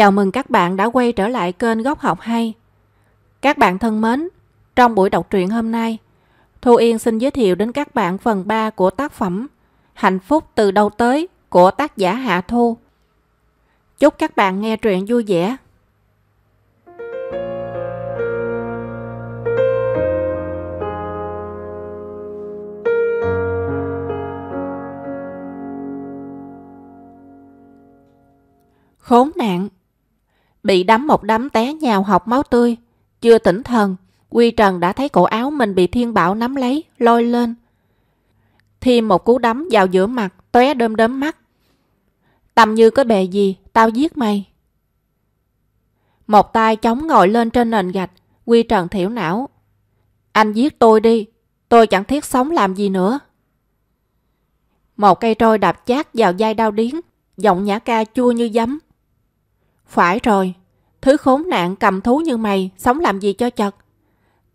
Chào mừng các bạn đã quay trở lại kênh Góc Học Hay. Các bạn thân mến, trong buổi đọc truyện hôm nay, Thu Yên xin giới thiệu đến các bạn phần 3 của tác phẩm Hạnh phúc từ đâu tới của tác giả Hạ Thu. Chúc các bạn nghe truyện vui vẻ. Khốn nạn Bị đấm một đấm té nhào học máu tươi. Chưa tỉnh thần, Quy Trần đã thấy cổ áo mình bị thiên bảo nắm lấy, lôi lên. Thêm một cú đấm vào giữa mặt, tóe đơm đớm mắt. Tầm như có bề gì, tao giết mày. Một tay chống ngồi lên trên nền gạch, Quy Trần thiểu não. Anh giết tôi đi, tôi chẳng thiết sống làm gì nữa. Một cây trôi đạp chát vào dai đau điến, giọng nhã ca chua như giấm. Phải rồi, thứ khốn nạn cầm thú như mày, sống làm gì cho chật.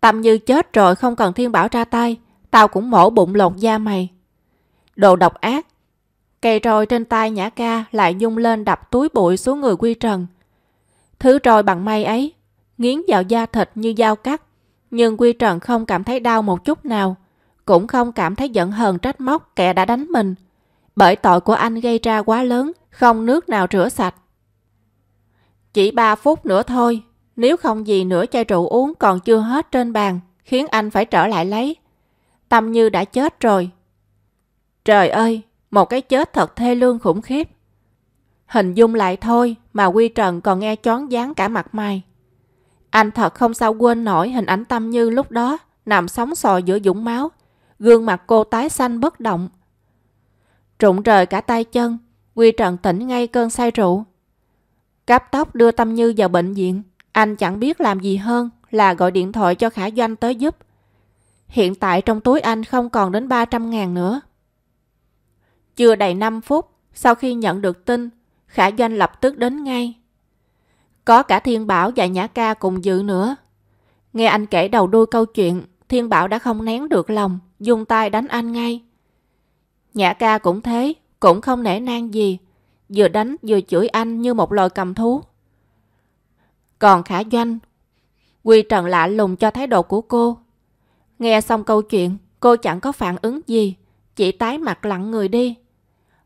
Tâm như chết rồi không cần thiên bảo ra tay, tao cũng mổ bụng lột da mày. Đồ độc ác. Cây roi trên tay nhã ca lại dung lên đập túi bụi xuống người quy trần. Thứ roi bằng may ấy, nghiến vào da thịt như dao cắt. Nhưng quy trần không cảm thấy đau một chút nào, cũng không cảm thấy giận hờn trách móc kẻ đã đánh mình. Bởi tội của anh gây ra quá lớn, không nước nào rửa sạch. Chỉ 3 phút nữa thôi, nếu không gì nửa chai rượu uống còn chưa hết trên bàn, khiến anh phải trở lại lấy. Tâm Như đã chết rồi. Trời ơi, một cái chết thật thê lương khủng khiếp. Hình dung lại thôi mà Quy Trần còn nghe chón dáng cả mặt mày. Anh thật không sao quên nổi hình ảnh Tâm Như lúc đó nằm sóng sò giữa dũng máu, gương mặt cô tái xanh bất động. Trụng trời cả tay chân, Quy Trần tỉnh ngay cơn say rượu, Cáp tóc đưa Tâm Như vào bệnh viện. Anh chẳng biết làm gì hơn là gọi điện thoại cho Khả Doanh tới giúp. Hiện tại trong túi anh không còn đến 300 ngàn nữa. Chưa đầy 5 phút, sau khi nhận được tin, Khả Doanh lập tức đến ngay. Có cả Thiên Bảo và Nhã Ca cùng dự nữa. Nghe anh kể đầu đuôi câu chuyện, Thiên Bảo đã không nén được lòng, dùng tay đánh anh ngay. Nhã Ca cũng thế, cũng không nể nang gì, vừa đánh vừa chửi anh như một loài cầm thú. Còn Khả Doanh, Quy Trần lạ lùng cho thái độ của cô. Nghe xong câu chuyện, cô chẳng có phản ứng gì, chỉ tái mặt lặng người đi.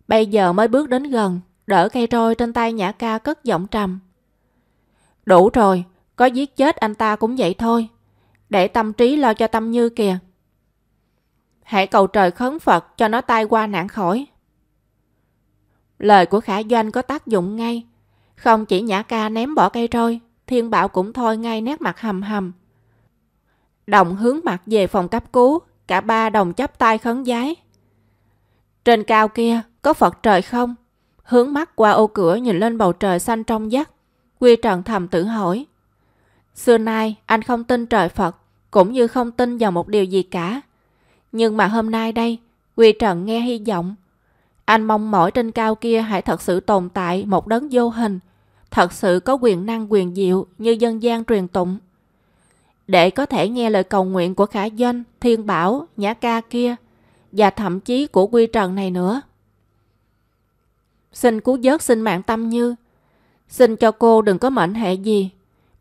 Bây giờ mới bước đến gần, đỡ cây roi trên tay Nhã Ca cất giọng trầm. Đủ rồi, có giết chết anh ta cũng vậy thôi. Để tâm trí lo cho tâm như kìa. Hãy cầu trời khấn Phật cho nó tai qua nạn khỏi. Lời của Khả Doanh có tác dụng ngay. Không chỉ Nhã Ca ném bỏ cây roi, Thiên Bảo cũng thôi ngay nét mặt hầm hầm. Đồng hướng mặt về phòng cấp cứu, cả ba đồng chắp tay khấn giái. Trên cao kia, có Phật trời không? Hướng mắt qua ô cửa nhìn lên bầu trời xanh trong vắt. Quy Trần thầm tự hỏi. Xưa nay, anh không tin trời Phật, cũng như không tin vào một điều gì cả. Nhưng mà hôm nay đây, Quy Trần nghe hy vọng, anh mong mỏi trên cao kia hãy thật sự tồn tại một đấng vô hình, thật sự có quyền năng quyền diệu như dân gian truyền tụng. Để có thể nghe lời cầu nguyện của Khả Doanh, Thiên Bảo, Nhã Ca kia và thậm chí của Quy Trần này nữa. Xin cứu vớt sinh mạng tâm như. Xin cho cô đừng có mệnh hệ gì.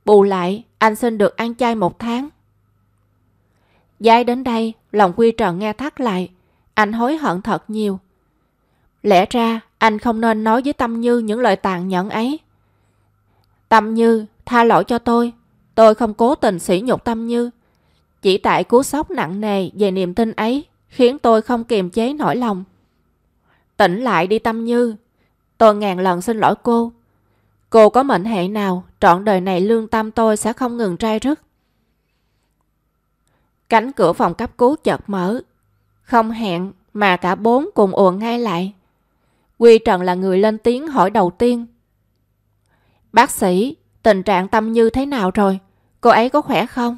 Bù lại, anh xin được ăn chay một tháng. Giai đến đây, lòng Quy Trần nghe thắt lại. Anh hối hận thật nhiều. Lẽ ra anh không nên nói với Tâm Như những lời tàn nhẫn ấy. Tâm Như, tha lỗi cho tôi. Tôi không cố tình sỉ nhục Tâm Như. Chỉ tại cú sốc nặng nề về niềm tin ấy khiến tôi không kiềm chế nổi lòng. Tỉnh lại đi Tâm Như. Tôi ngàn lần xin lỗi cô. Cô có mệnh hệ nào, trọn đời này lương tâm tôi sẽ không ngừng trai rứt. Cánh cửa phòng cấp cứu chợt mở. Không hẹn mà cả bốn cùng ùa ngay lại. Quy Trần là người lên tiếng hỏi đầu tiên. Bác sĩ, tình trạng Tâm Như thế nào rồi? Cô ấy có khỏe không?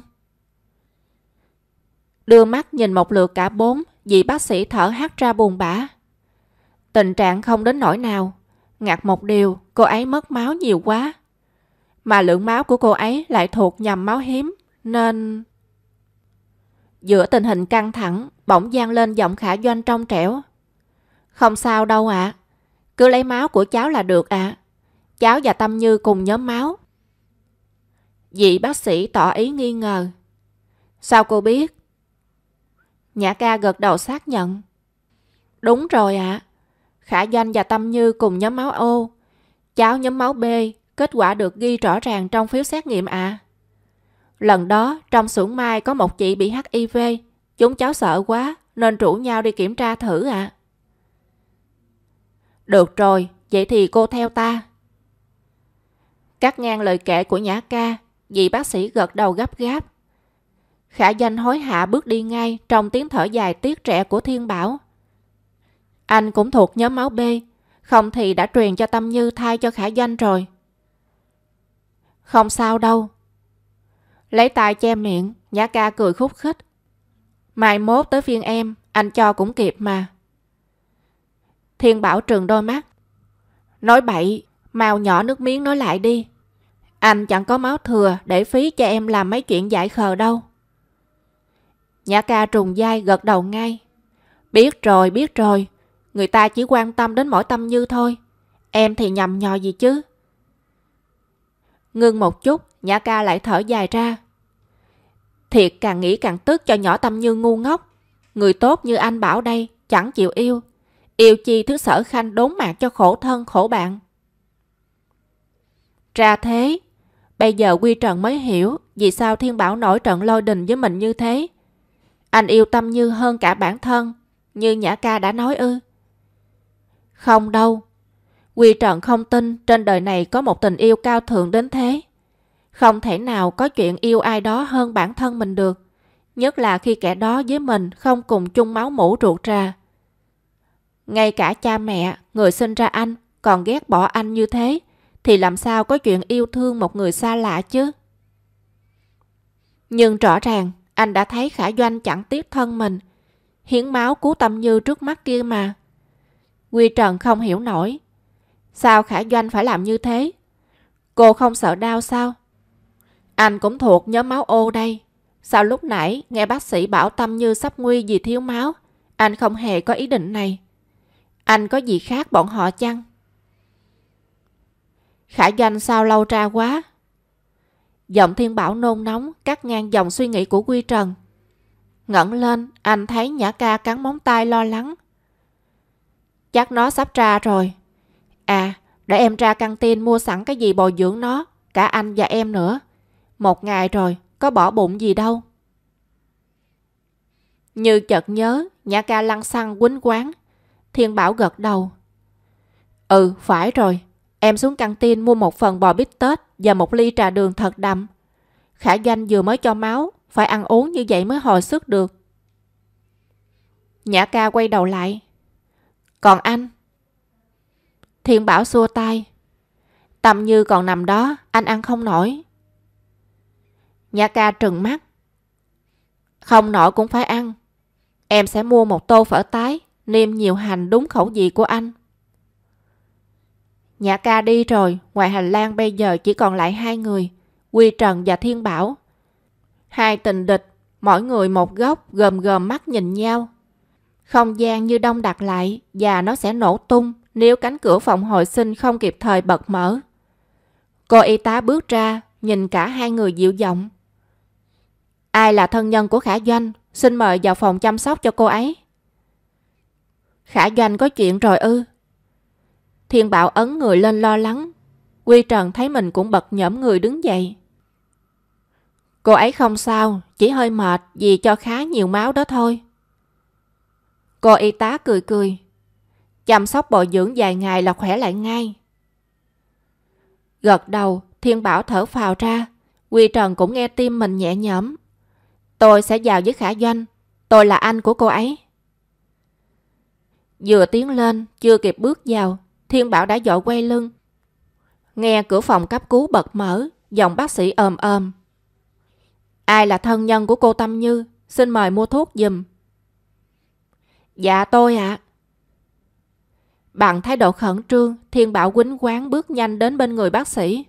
Đưa mắt nhìn một lượt cả bốn, vị bác sĩ thở hắt ra buồn bã. Tình trạng không đến nỗi nào. Ngặt một điều, cô ấy mất máu nhiều quá. Mà lượng máu của cô ấy lại thuộc nhầm máu hiếm, nên... Giữa tình hình căng thẳng, bỗng gian lên giọng khả doanh trong trẻo. Không sao đâu ạ, cứ lấy máu của cháu là được ạ. À. cháu và Tâm Như cùng nhóm máu. Vị bác sĩ tỏ ý nghi ngờ. Sao cô biết? Nhã ca gật đầu xác nhận. Đúng rồi ạ. À. Khả Doanh và Tâm Như cùng nhóm máu O. Cháu nhóm máu B, kết quả được ghi rõ ràng trong phiếu xét nghiệm ạ. À. Lần đó, trong xưởng mai có một chị bị HIV. Chúng cháu sợ quá, nên rủ nhau đi kiểm tra thử ạ. À. Được rồi, vậy thì cô theo ta. Cắt ngang lời kể của Nhã ca, vị bác sĩ gật đầu gấp gáp. Khả danh hối hạ bước đi ngay trong tiếng thở dài tiếc trẻ của Thiên Bảo. Anh cũng thuộc nhóm máu B, không thì đã truyền cho Tâm Như thay cho Khả danh rồi. Không sao đâu. Lấy tay che miệng, Nhã ca cười khúc khích. Mai mốt tới phiên em, anh cho cũng kịp mà. Thiên Bảo trừng đôi mắt. Nói bậy, mau nhỏ nước miếng nói lại đi. Anh chẳng có máu thừa để phí cho em làm mấy chuyện giải khờ đâu. Nhã ca trùng dai gật đầu ngay. Biết rồi, biết rồi. Người ta chỉ quan tâm đến mỗi tâm như thôi. Em thì nhầm nhò gì chứ. Ngưng một chút, Nhã ca lại thở dài ra. Thiệt càng nghĩ càng tức cho nhỏ tâm như ngu ngốc. Người tốt như anh bảo đây, chẳng chịu yêu. Yêu chi thứ sở khanh đốn mạng cho khổ thân, khổ bạn. Ra thế, bây giờ Quy Trần mới hiểu vì sao Thiên Bảo nổi trận lôi đình với mình như thế. Anh yêu Tâm Như hơn cả bản thân, như Nhã Ca đã nói ư. Không đâu, Quy Trần không tin trên đời này có một tình yêu cao thượng đến thế. Không thể nào có chuyện yêu ai đó hơn bản thân mình được. Nhất là khi kẻ đó với mình không cùng chung máu mủ ruột ra. Ngay cả cha mẹ, người sinh ra anh, còn ghét bỏ anh như thế, thì làm sao có chuyện yêu thương một người xa lạ chứ? Nhưng rõ ràng, anh đã thấy Khả Doanh chẳng tiếc thân mình. Hiến máu cứu tâm như trước mắt kia mà. Quy Trần không hiểu nổi. Sao Khả Doanh phải làm như thế? Cô không sợ đau sao? Anh cũng thuộc nhóm máu ô đây. Sao lúc nãy nghe bác sĩ bảo Tâm Như sắp nguy vì thiếu máu, anh không hề có ý định này. Anh có gì khác bọn họ chăng? Khả doanh sao lâu ra quá? Giọng thiên bảo nôn nóng cắt ngang dòng suy nghĩ của Quy Trần. Ngẩn lên, anh thấy Nhã ca cắn móng tay lo lắng. Chắc nó sắp ra rồi. À, để em ra căng tin mua sẵn cái gì bồi dưỡng nó, cả anh và em nữa. Một ngày rồi, có bỏ bụng gì đâu. Như chợt nhớ, Nhã ca lăn xăng quýnh quán. Thiên Bảo gật đầu. Ừ, phải rồi. Em xuống căng tin mua một phần bò bít tết và một ly trà đường thật đậm. Khả danh vừa mới cho máu, phải ăn uống như vậy mới hồi sức được. Nhã ca quay đầu lại. Còn anh? Thiên Bảo xua tay. Tầm như còn nằm đó, anh ăn không nổi. Nhã ca trừng mắt. Không nổi cũng phải ăn. Em sẽ mua một tô phở tái, nêm nhiều hành đúng khẩu vị của anh. Nhã ca đi rồi, ngoài hành lang bây giờ chỉ còn lại hai người, Quy Trần và Thiên Bảo. Hai tình địch, mỗi người một góc gồm gồm mắt nhìn nhau. Không gian như đông đặt lại và nó sẽ nổ tung nếu cánh cửa phòng hồi sinh không kịp thời bật mở. Cô y tá bước ra, nhìn cả hai người dịu giọng. Ai là thân nhân của Khả Doanh? Xin mời vào phòng chăm sóc cho cô ấy. Khả Doanh có chuyện rồi ư? Thiên Bảo ấn người lên lo lắng. Quy Trần thấy mình cũng bật nhõm người đứng dậy. Cô ấy không sao, chỉ hơi mệt vì cho khá nhiều máu đó thôi. Cô y tá cười cười. Chăm sóc bồi dưỡng vài ngày là khỏe lại ngay. Gật đầu, Thiên Bảo thở phào ra. Quy Trần cũng nghe tim mình nhẹ nhõm. Tôi sẽ vào với Khả Doanh. Tôi là anh của cô ấy. Vừa tiến lên, chưa kịp bước vào, Thiên Bảo đã dội quay lưng. Nghe cửa phòng cấp cứu bật mở, giọng bác sĩ ồm ồm. Ai là thân nhân của cô Tâm Như? Xin mời mua thuốc giùm. Dạ tôi ạ. Bằng thái độ khẩn trương, Thiên Bảo quýnh quán bước nhanh đến bên người bác sĩ.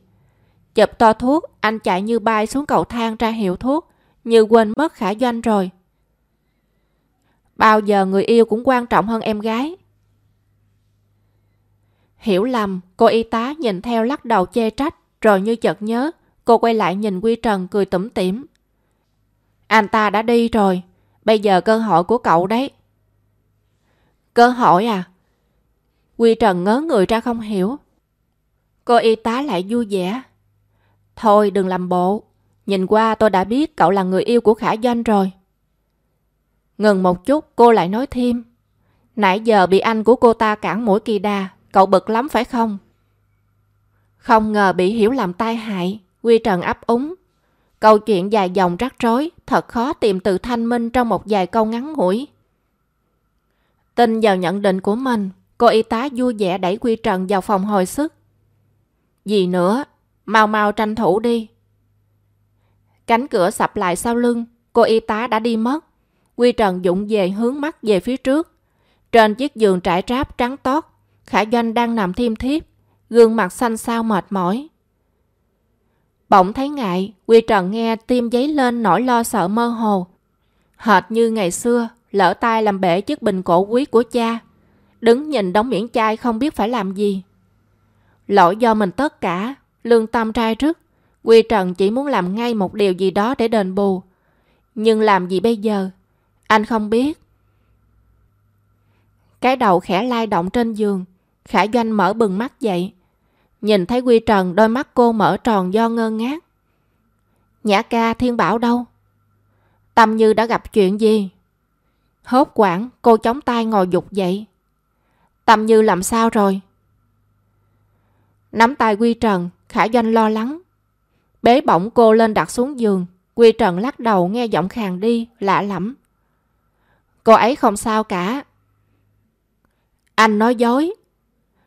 Chụp to thuốc, anh chạy như bay xuống cầu thang ra hiệu thuốc, như quên mất khả doanh rồi. Bao giờ người yêu cũng quan trọng hơn em gái. Hiểu lầm, cô y tá nhìn theo lắc đầu chê trách, rồi như chợt nhớ, cô quay lại nhìn Quy Trần cười tủm tỉm. Anh ta đã đi rồi, bây giờ cơ hội của cậu đấy. Cơ hội à? Quy Trần ngớ người ra không hiểu. Cô y tá lại vui vẻ. Thôi đừng làm bộ, nhìn qua tôi đã biết cậu là người yêu của Khả Doanh rồi. Ngừng một chút cô lại nói thêm. Nãy giờ bị anh của cô ta cản mũi kỳ đà, cậu bực lắm phải không? Không ngờ bị hiểu làm tai hại, Quy Trần ấp úng. Câu chuyện dài dòng rắc rối, thật khó tìm từ thanh minh trong một vài câu ngắn ngủi. Tin vào nhận định của mình, cô y tá vui vẻ đẩy Quy Trần vào phòng hồi sức. Gì nữa, mau mau tranh thủ đi. Cánh cửa sập lại sau lưng, cô y tá đã đi mất. Quy Trần dụng về hướng mắt về phía trước. Trên chiếc giường trải ráp trắng tót, Khả Doanh đang nằm thiêm thiếp, gương mặt xanh xao mệt mỏi. Bỗng thấy ngại, Quy Trần nghe tim giấy lên nỗi lo sợ mơ hồ. Hệt như ngày xưa, lỡ tay làm bể chiếc bình cổ quý của cha. Đứng nhìn đóng miễn chai không biết phải làm gì. Lỗi do mình tất cả, lương tâm trai rứt. Quy Trần chỉ muốn làm ngay một điều gì đó để đền bù. Nhưng làm gì bây giờ? Anh không biết. Cái đầu khẽ lai động trên giường. Khả Doanh mở bừng mắt dậy. Nhìn thấy Quy Trần đôi mắt cô mở tròn do ngơ ngác. Nhã ca thiên bảo đâu? Tâm Như đã gặp chuyện gì? Hốt quảng cô chống tay ngồi dục dậy. Tâm Như làm sao rồi? Nắm tay Quy Trần, Khả Doanh lo lắng. Bế bỏng cô lên đặt xuống giường. Quy Trần lắc đầu nghe giọng khàn đi, lạ lắm. Cô ấy không sao cả. Anh nói dối.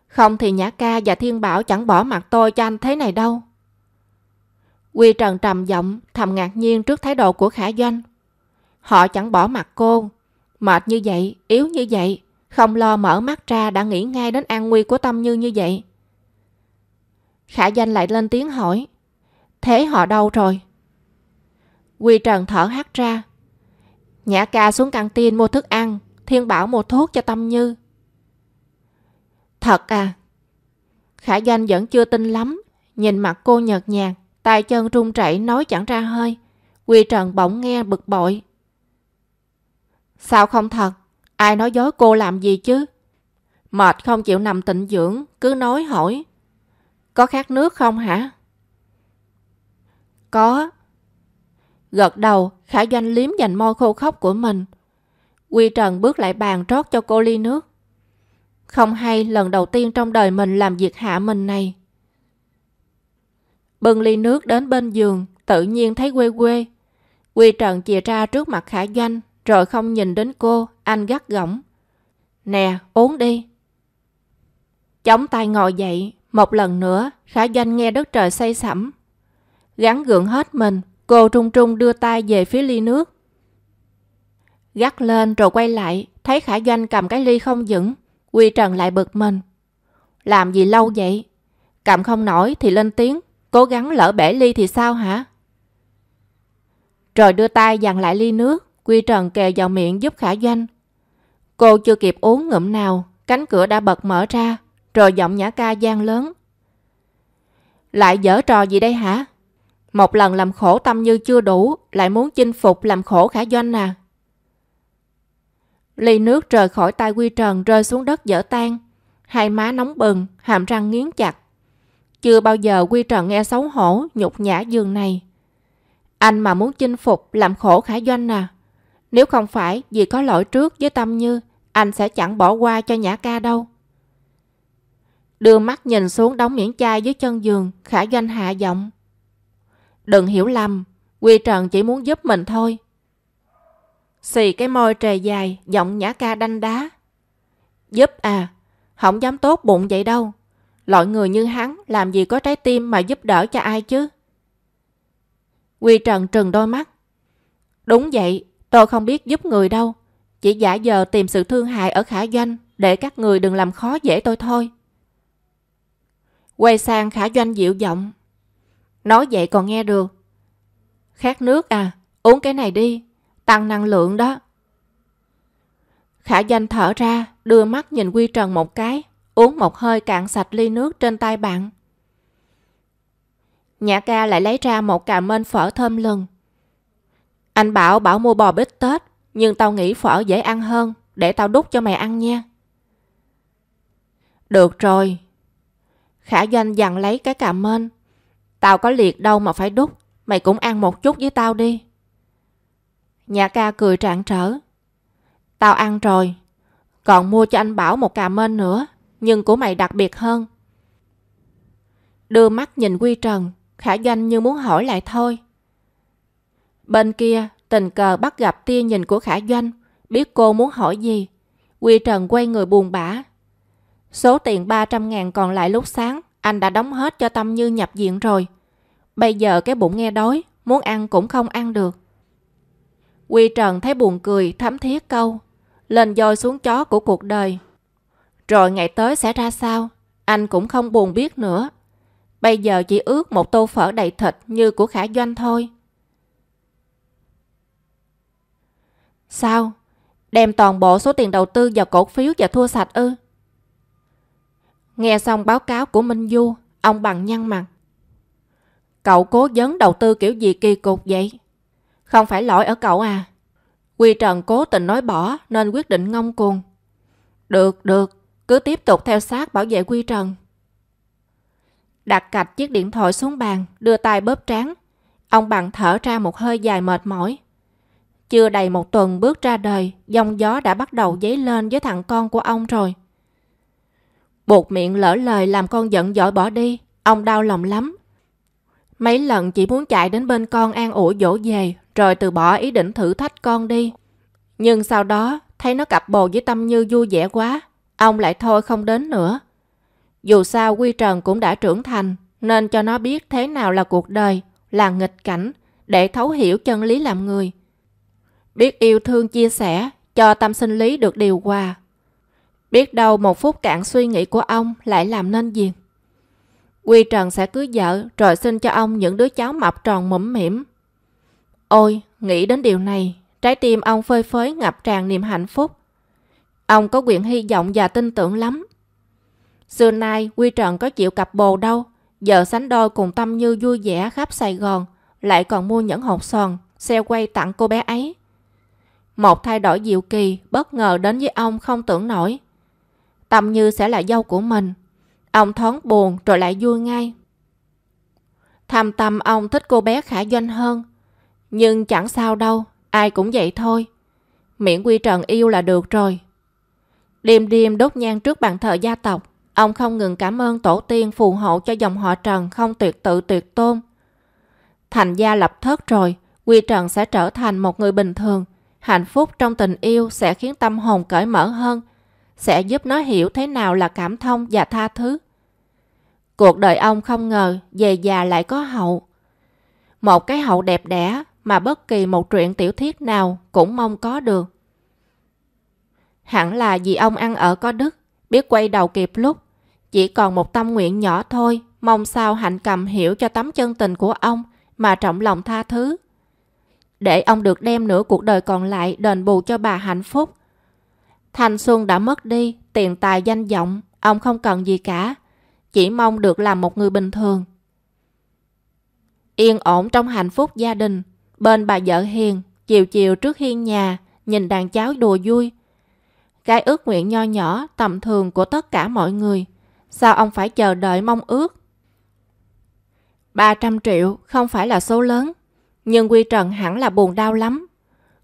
Không thì Nhã Ca và Thiên Bảo chẳng bỏ mặt tôi cho anh thế này đâu. Quy Trần trầm giọng, thầm ngạc nhiên trước thái độ của Khả Doanh. Họ chẳng bỏ mặt cô. Mệt như vậy, yếu như vậy, không lo mở mắt ra đã nghĩ ngay đến an nguy của Tâm Như như vậy. Khả Doanh lại lên tiếng hỏi. Thế họ đâu rồi? Quy Trần thở hắt ra. Nhã ca xuống căng tin mua thức ăn, Thiên Bảo mua thuốc cho Tâm Như. Thật à? Khả Doanh vẫn chưa tin lắm, nhìn mặt cô nhợt nhạt, tay chân run rẩy nói chẳng ra hơi. Quy Trần bỗng nghe bực bội. Sao không thật? Ai nói dối cô làm gì chứ? Mệt không chịu nằm tịnh dưỡng, cứ nói hỏi. Có khát nước không hả? Có. Gật đầu, Khả Doanh liếm dành môi khô khóc của mình. Quy Trần bước lại bàn rót cho cô ly nước. Không hay lần đầu tiên trong đời mình làm việc hạ mình này. Bưng ly nước đến bên giường, tự nhiên thấy quê quê. Quy Trần chìa ra trước mặt Khả Doanh, rồi không nhìn đến cô, anh gắt gỏng. Nè, uống đi. Chống tay ngồi dậy, một lần nữa, Khả Doanh nghe đất trời say sẩm. Gắn gượng hết mình, cô trung trung đưa tay về phía ly nước. Gắt lên rồi quay lại, thấy Khả Doanh cầm cái ly không vững. Quy Trần lại bực mình. Làm gì lâu vậy? Cầm không nổi thì lên tiếng, cố gắng lỡ bể ly thì sao hả? Rồi đưa tay dằn lại ly nước, Quy Trần kề vào miệng giúp Khả Doanh. Cô chưa kịp uống ngụm nào, cánh cửa đã bật mở ra, rồi giọng nhã ca gian lớn. Lại dở trò gì đây hả? Một lần làm khổ tâm như chưa đủ, lại muốn chinh phục làm khổ khả doanh à. Ly nước rời khỏi tay Quy Trần rơi xuống đất dở tan. Hai má nóng bừng, hàm răng nghiến chặt. Chưa bao giờ Quy Trần nghe xấu hổ, nhục nhã giường này. Anh mà muốn chinh phục, làm khổ khả doanh à. Nếu không phải vì có lỗi trước với Tâm Như, anh sẽ chẳng bỏ qua cho Nhã Ca đâu. Đưa mắt nhìn xuống đóng miễn chai dưới chân giường, khả doanh hạ giọng. Đừng hiểu lầm, Quy Trần chỉ muốn giúp mình thôi. Xì cái môi trề dài, giọng nhã ca đanh đá. Giúp à, không dám tốt bụng vậy đâu. Loại người như hắn làm gì có trái tim mà giúp đỡ cho ai chứ? Quy Trần trừng đôi mắt. Đúng vậy, tôi không biết giúp người đâu. Chỉ giả giờ tìm sự thương hại ở khả doanh để các người đừng làm khó dễ tôi thôi. Quay sang khả doanh dịu giọng. Nói vậy còn nghe được. Khát nước à, uống cái này đi, tăng năng lượng đó. Khả danh thở ra, đưa mắt nhìn Quy Trần một cái, uống một hơi cạn sạch ly nước trên tay bạn. Nhã ca lại lấy ra một cà mên phở thơm lừng. Anh bảo bảo mua bò bít tết, nhưng tao nghĩ phở dễ ăn hơn, để tao đút cho mày ăn nha. Được rồi. Khả doanh dặn lấy cái cà mên. Tao có liệt đâu mà phải đút, mày cũng ăn một chút với tao đi. Nhã ca cười trạng trở. Tao ăn rồi, còn mua cho anh Bảo một cà mên nữa, nhưng của mày đặc biệt hơn. Đưa mắt nhìn Quy Trần, Khả Doanh như muốn hỏi lại thôi. Bên kia, tình cờ bắt gặp tia nhìn của Khả Doanh, biết cô muốn hỏi gì. Quy Trần quay người buồn bã. Số tiền 300 ngàn còn lại lúc sáng, anh đã đóng hết cho Tâm Như nhập viện rồi. Bây giờ cái bụng nghe đói, muốn ăn cũng không ăn được. Quy Trần thấy buồn cười, thấm thiết câu. Lên dôi xuống chó của cuộc đời. Rồi ngày tới sẽ ra sao, anh cũng không buồn biết nữa. Bây giờ chỉ ước một tô phở đầy thịt như của Khả Doanh thôi. Sao? Đem toàn bộ số tiền đầu tư vào cổ phiếu và thua sạch ư? Nghe xong báo cáo của Minh Du, ông bằng nhăn mặt. Cậu cố vấn đầu tư kiểu gì kỳ cục vậy? Không phải lỗi ở cậu à? Quy Trần cố tình nói bỏ nên quyết định ngông cuồng. Được, được, cứ tiếp tục theo sát bảo vệ Quy Trần. Đặt cạch chiếc điện thoại xuống bàn, đưa tay bóp trán. Ông bằng thở ra một hơi dài mệt mỏi. Chưa đầy một tuần bước ra đời, dòng gió đã bắt đầu dấy lên với thằng con của ông rồi. Buộc miệng lỡ lời làm con giận dỗi bỏ đi, ông đau lòng lắm. Mấy lần chỉ muốn chạy đến bên con an ủi dỗ về, rồi từ bỏ ý định thử thách con đi. Nhưng sau đó, thấy nó cặp bồ với Tâm Như vui vẻ quá, ông lại thôi không đến nữa. Dù sao Quy Trần cũng đã trưởng thành, nên cho nó biết thế nào là cuộc đời, là nghịch cảnh, để thấu hiểu chân lý làm người. Biết yêu thương chia sẻ, cho tâm sinh lý được điều hòa. Biết đâu một phút cạn suy nghĩ của ông lại làm nên gì. Quy Trần sẽ cưới vợ rồi sinh cho ông những đứa cháu mập tròn mũm mỉm. Ôi, nghĩ đến điều này, trái tim ông phơi phới ngập tràn niềm hạnh phúc. Ông có quyền hy vọng và tin tưởng lắm. Xưa nay Quy Trần có chịu cặp bồ đâu, giờ sánh đôi cùng Tâm Như vui vẻ khắp Sài Gòn, lại còn mua những hộp sòn, xe quay tặng cô bé ấy. Một thay đổi diệu kỳ bất ngờ đến với ông không tưởng nổi. Tâm Như sẽ là dâu của mình. Ông thoáng buồn rồi lại vui ngay. Thầm tâm ông thích cô bé khả doanh hơn. Nhưng chẳng sao đâu, ai cũng vậy thôi. Miễn Quy Trần yêu là được rồi. Đêm đêm đốt nhang trước bàn thờ gia tộc, ông không ngừng cảm ơn tổ tiên phù hộ cho dòng họ Trần không tuyệt tự tuyệt tôn. Thành gia lập thất rồi, Quy Trần sẽ trở thành một người bình thường. Hạnh phúc trong tình yêu sẽ khiến tâm hồn cởi mở hơn, sẽ giúp nó hiểu thế nào là cảm thông và tha thứ. Cuộc đời ông không ngờ về già lại có hậu. Một cái hậu đẹp đẽ mà bất kỳ một truyện tiểu thuyết nào cũng mong có được. Hẳn là vì ông ăn ở có đức, biết quay đầu kịp lúc. Chỉ còn một tâm nguyện nhỏ thôi, mong sao hạnh cầm hiểu cho tấm chân tình của ông mà trọng lòng tha thứ. Để ông được đem nửa cuộc đời còn lại đền bù cho bà hạnh phúc. Thanh xuân đã mất đi, tiền tài danh vọng, ông không cần gì cả. Chỉ mong được làm một người bình thường. Yên ổn trong hạnh phúc gia đình, bên bà vợ hiền, chiều chiều trước hiên nhà, nhìn đàn cháu đùa vui. Cái ước nguyện nho nhỏ, tầm thường của tất cả mọi người. Sao ông phải chờ đợi mong ước? 300 triệu không phải là số lớn, nhưng Quy Trần hẳn là buồn đau lắm.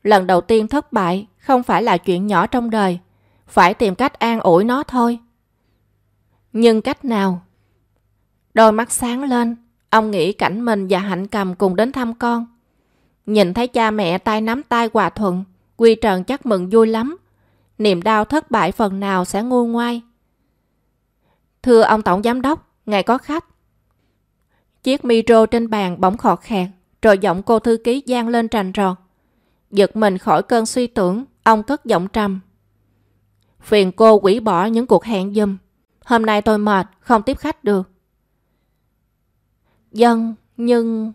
Lần đầu tiên thất bại không phải là chuyện nhỏ trong đời, phải tìm cách an ủi nó thôi. Nhưng cách nào? Đôi mắt sáng lên, ông nghĩ cảnh mình và Hạnh Cầm cùng đến thăm con. Nhìn thấy cha mẹ tay nắm tay hòa thuận, Quy Trần chắc mừng vui lắm. Niềm đau thất bại phần nào sẽ nguôi ngoai. Thưa ông Tổng Giám Đốc, ngài có khách. Chiếc micro trên bàn bỗng khọt khẹt, rồi giọng cô thư ký gian lên trành trọt. Giật mình khỏi cơn suy tưởng, ông cất giọng trầm. Phiền cô quỷ bỏ những cuộc hẹn dùm. Hôm nay tôi mệt, không tiếp khách được. Dân, nhưng...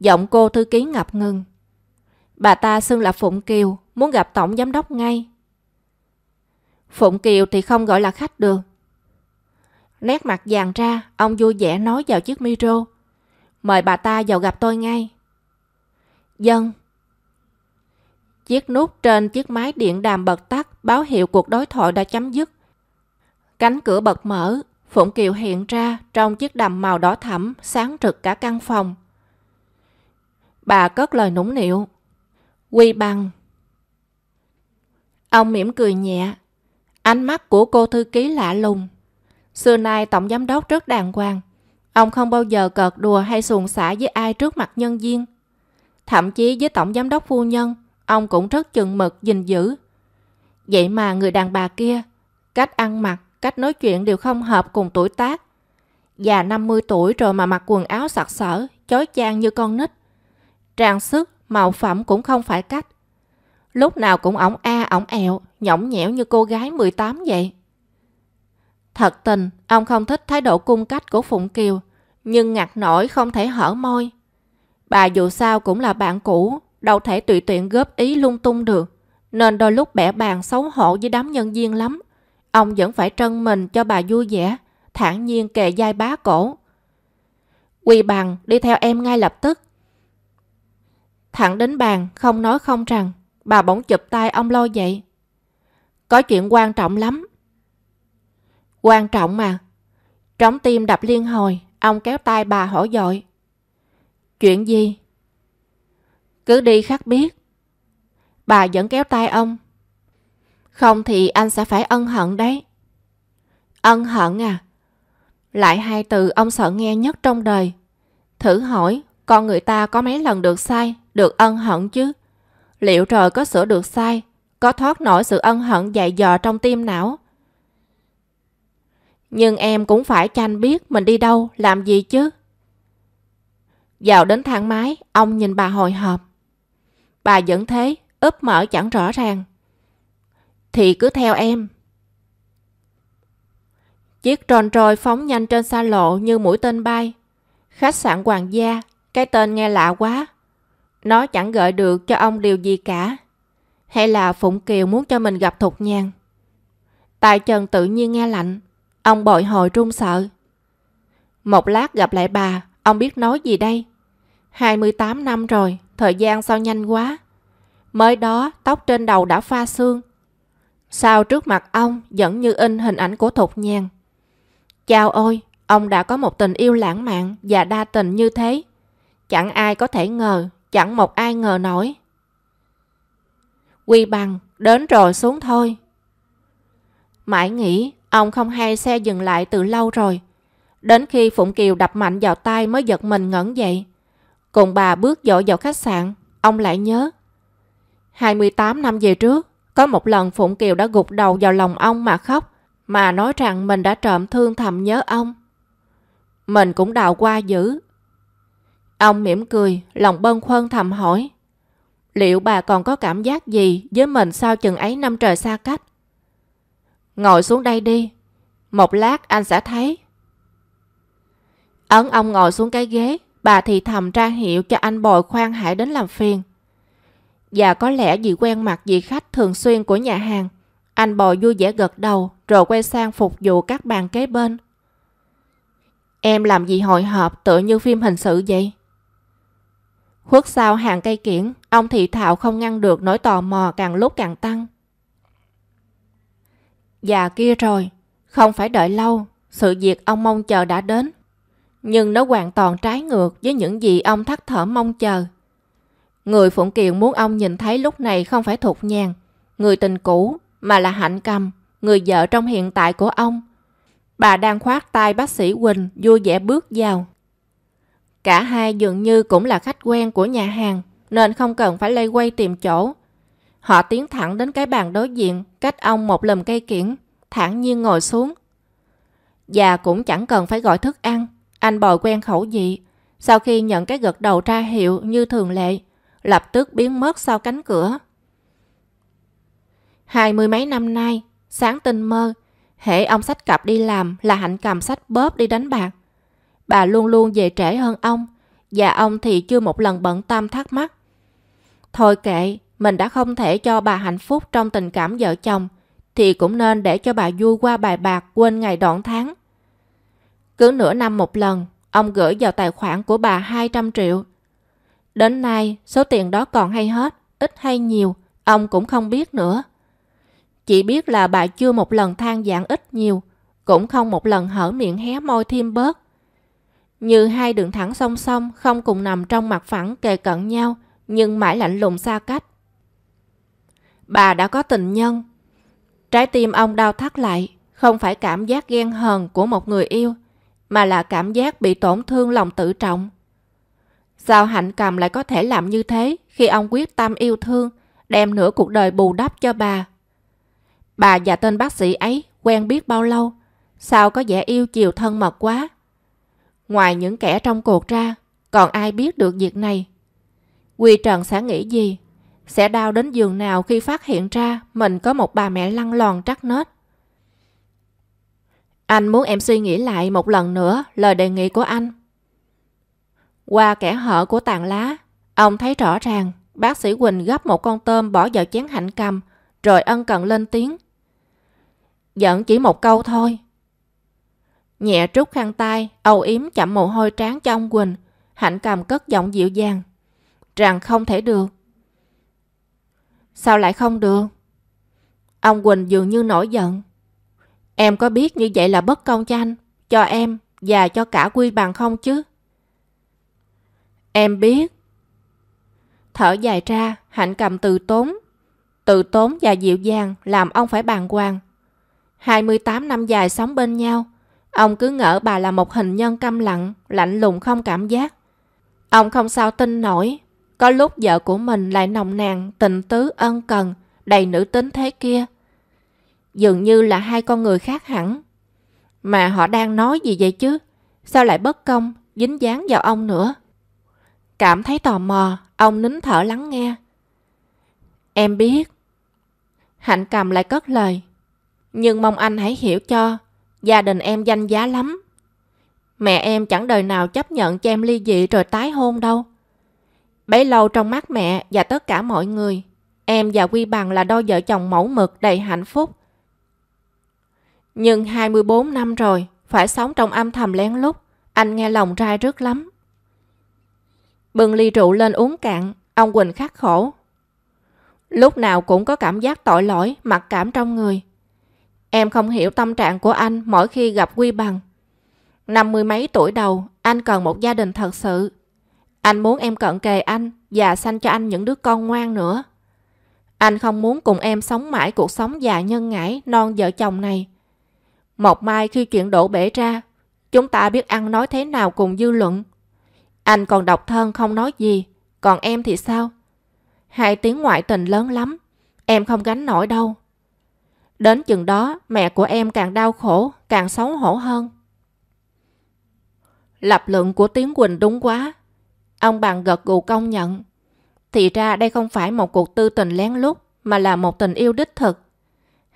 Giọng cô thư ký ngập ngừng. Bà ta xưng là Phụng Kiều, muốn gặp tổng giám đốc ngay. Phụng Kiều thì không gọi là khách được. Nét mặt vàng ra, ông vui vẻ nói vào chiếc micro. Mời bà ta vào gặp tôi ngay. Dân. Chiếc nút trên chiếc máy điện đàm bật tắt báo hiệu cuộc đối thoại đã chấm dứt. Cánh cửa bật mở, Phụng Kiều hiện ra trong chiếc đầm màu đỏ thẫm sáng rực cả căn phòng. Bà cất lời nũng nịu. Quy bằng. Ông mỉm cười nhẹ. Ánh mắt của cô thư ký lạ lùng. Xưa nay tổng giám đốc rất đàng hoàng. Ông không bao giờ cợt đùa hay xuồng xả với ai trước mặt nhân viên. Thậm chí với tổng giám đốc phu nhân, ông cũng rất chừng mực gìn giữ. Vậy mà người đàn bà kia, cách ăn mặc, cách nói chuyện đều không hợp cùng tuổi tác. Già 50 tuổi rồi mà mặc quần áo sặc sỡ, chói chang như con nít. Trang sức, màu phẩm cũng không phải cách. Lúc nào cũng ổng a ổng ẹo, nhõng nhẽo như cô gái 18 vậy. Thật tình, ông không thích thái độ cung cách của Phụng Kiều, nhưng ngặt nổi không thể hở môi. Bà dù sao cũng là bạn cũ, đâu thể tùy tiện góp ý lung tung được, nên đôi lúc bẻ bàn xấu hổ với đám nhân viên lắm. Ông vẫn phải trân mình cho bà vui vẻ, thản nhiên kề dai bá cổ. Quỳ bằng đi theo em ngay lập tức. Thẳng đến bàn, không nói không rằng, bà bỗng chụp tay ông lo dậy. Có chuyện quan trọng lắm. Quan trọng mà. Trống tim đập liên hồi, ông kéo tay bà hỏi dội. Chuyện gì? Cứ đi khắc biết. Bà vẫn kéo tay ông. Không thì anh sẽ phải ân hận đấy. Ân hận à? Lại hai từ ông sợ nghe nhất trong đời. Thử hỏi, con người ta có mấy lần được sai, được ân hận chứ? Liệu trời có sửa được sai, có thoát nổi sự ân hận dày dò trong tim não? Nhưng em cũng phải cho anh biết mình đi đâu, làm gì chứ? Vào đến thang máy, ông nhìn bà hồi hộp. Bà vẫn thế, úp mở chẳng rõ ràng. Thì cứ theo em. Chiếc tròn trôi phóng nhanh trên xa lộ như mũi tên bay. Khách sạn Hoàng gia, cái tên nghe lạ quá. Nó chẳng gợi được cho ông điều gì cả. Hay là Phụng Kiều muốn cho mình gặp Thục Nhan? Tài Trần tự nhiên nghe lạnh. Ông bội hồi run sợ. Một lát gặp lại bà, ông biết nói gì đây? 28 năm rồi, thời gian sao nhanh quá. Mới đó, tóc trên đầu đã pha xương. Sao trước mặt ông vẫn như in hình ảnh của Thục Nhàn? Chào ôi, ông đã có một tình yêu lãng mạn và đa tình như thế. Chẳng ai có thể ngờ, chẳng một ai ngờ nổi. Quy bằng, đến rồi xuống thôi. Mãi nghĩ, ông không hay xe dừng lại từ lâu rồi. Đến khi Phụng Kiều đập mạnh vào tay mới giật mình ngẩn dậy. Cùng bà bước dội vào khách sạn, ông lại nhớ. 28 năm về trước, có một lần Phụng Kiều đã gục đầu vào lòng ông mà khóc, mà nói rằng mình đã trộm thương thầm nhớ ông. Mình cũng đào qua dữ. Ông mỉm cười, lòng bâng khuâng thầm hỏi. Liệu bà còn có cảm giác gì với mình sau chừng ấy năm trời xa cách? Ngồi xuống đây đi. Một lát anh sẽ thấy. Ấn ông ngồi xuống cái ghế, bà thì thầm ra hiệu cho anh bồi khoan hãy đến làm phiền. Và có lẽ vì quen mặt vị khách thường xuyên của nhà hàng, anh bồi vui vẻ gật đầu rồi quay sang phục vụ các bàn kế bên. Em làm gì hồi hộp tựa như phim hình sự vậy? Khuất sau hàng cây kiển, ông thị thạo không ngăn được nỗi tò mò càng lúc càng tăng. già kia rồi, không phải đợi lâu, sự việc ông mong chờ đã đến. Nhưng nó hoàn toàn trái ngược với những gì ông thắt thở mong chờ. Người Phụng Kiều muốn ông nhìn thấy lúc này không phải thuộc Nhàn, người tình cũ, mà là Hạnh Cầm, người vợ trong hiện tại của ông. Bà đang khoát tay bác sĩ Quỳnh vui vẻ bước vào. Cả hai dường như cũng là khách quen của nhà hàng, nên không cần phải lây quay tìm chỗ. Họ tiến thẳng đến cái bàn đối diện, cách ông một lùm cây kiển, thản nhiên ngồi xuống. Và cũng chẳng cần phải gọi thức ăn, anh bồi quen khẩu dị. Sau khi nhận cái gật đầu ra hiệu như thường lệ, lập tức biến mất sau cánh cửa. Hai mươi mấy năm nay, sáng tinh mơ, hệ ông sách cặp đi làm là hạnh cầm sách bóp đi đánh bạc. Bà luôn luôn về trễ hơn ông, và ông thì chưa một lần bận tâm thắc mắc. Thôi kệ, mình đã không thể cho bà hạnh phúc trong tình cảm vợ chồng, thì cũng nên để cho bà vui qua bài bạc quên ngày đoạn tháng. Cứ nửa năm một lần, ông gửi vào tài khoản của bà 200 triệu. Đến nay, số tiền đó còn hay hết, ít hay nhiều, ông cũng không biết nữa. Chỉ biết là bà chưa một lần than giảng ít nhiều, cũng không một lần hở miệng hé môi thêm bớt. Như hai đường thẳng song song không cùng nằm trong mặt phẳng kề cận nhau, nhưng mãi lạnh lùng xa cách. Bà đã có tình nhân. Trái tim ông đau thắt lại, không phải cảm giác ghen hờn của một người yêu, mà là cảm giác bị tổn thương lòng tự trọng. Sao hạnh cầm lại có thể làm như thế khi ông quyết tâm yêu thương, đem nửa cuộc đời bù đắp cho bà? Bà và tên bác sĩ ấy quen biết bao lâu, sao có vẻ yêu chiều thân mật quá? Ngoài những kẻ trong cuộc ra, còn ai biết được việc này? Quy Trần sẽ nghĩ gì? Sẽ đau đến giường nào khi phát hiện ra mình có một bà mẹ lăn lòn trắc nết? Anh muốn em suy nghĩ lại một lần nữa lời đề nghị của anh. Qua kẻ hở của tàn lá, ông thấy rõ ràng bác sĩ Quỳnh gấp một con tôm bỏ vào chén hạnh cầm rồi ân cần lên tiếng. Giận chỉ một câu thôi. Nhẹ trút khăn tay, âu yếm chậm mồ hôi trán cho ông Quỳnh. Hạnh cầm cất giọng dịu dàng. Rằng không thể được. Sao lại không được? Ông Quỳnh dường như nổi giận. Em có biết như vậy là bất công cho anh, cho em và cho cả quy bằng không chứ? Em biết. Thở dài ra, Hạnh cầm từ tốn. Từ tốn và dịu dàng làm ông phải bàng hoàng. 28 năm dài sống bên nhau, ông cứ ngỡ bà là một hình nhân câm lặng, lạnh lùng không cảm giác. Ông không sao tin nổi, có lúc vợ của mình lại nồng nàn, tình tứ, ân cần, đầy nữ tính thế kia. Dường như là hai con người khác hẳn. Mà họ đang nói gì vậy chứ? Sao lại bất công, dính dáng vào ông nữa? Cảm thấy tò mò, ông nín thở lắng nghe. Em biết. Hạnh cầm lại cất lời. Nhưng mong anh hãy hiểu cho, gia đình em danh giá lắm. Mẹ em chẳng đời nào chấp nhận cho em ly dị rồi tái hôn đâu. Bấy lâu trong mắt mẹ và tất cả mọi người, em và Quy Bằng là đôi vợ chồng mẫu mực đầy hạnh phúc. Nhưng 24 năm rồi, phải sống trong âm thầm lén lút, anh nghe lòng trai rứt lắm. Bưng ly rượu lên uống cạn, ông Quỳnh khắc khổ. Lúc nào cũng có cảm giác tội lỗi, mặc cảm trong người. Em không hiểu tâm trạng của anh mỗi khi gặp Quy Bằng. Năm mươi mấy tuổi đầu, anh cần một gia đình thật sự. Anh muốn em cận kề anh và sanh cho anh những đứa con ngoan nữa. Anh không muốn cùng em sống mãi cuộc sống già nhân ngãi non vợ chồng này. Một mai khi chuyện đổ bể ra, chúng ta biết ăn nói thế nào cùng dư luận. Anh còn độc thân không nói gì, còn em thì sao? Hai tiếng ngoại tình lớn lắm, em không gánh nổi đâu. Đến chừng đó, mẹ của em càng đau khổ, càng xấu hổ hơn. Lập luận của Tiến Quỳnh đúng quá. Ông bằng gật gù công nhận. Thì ra đây không phải một cuộc tư tình lén lút, mà là một tình yêu đích thực.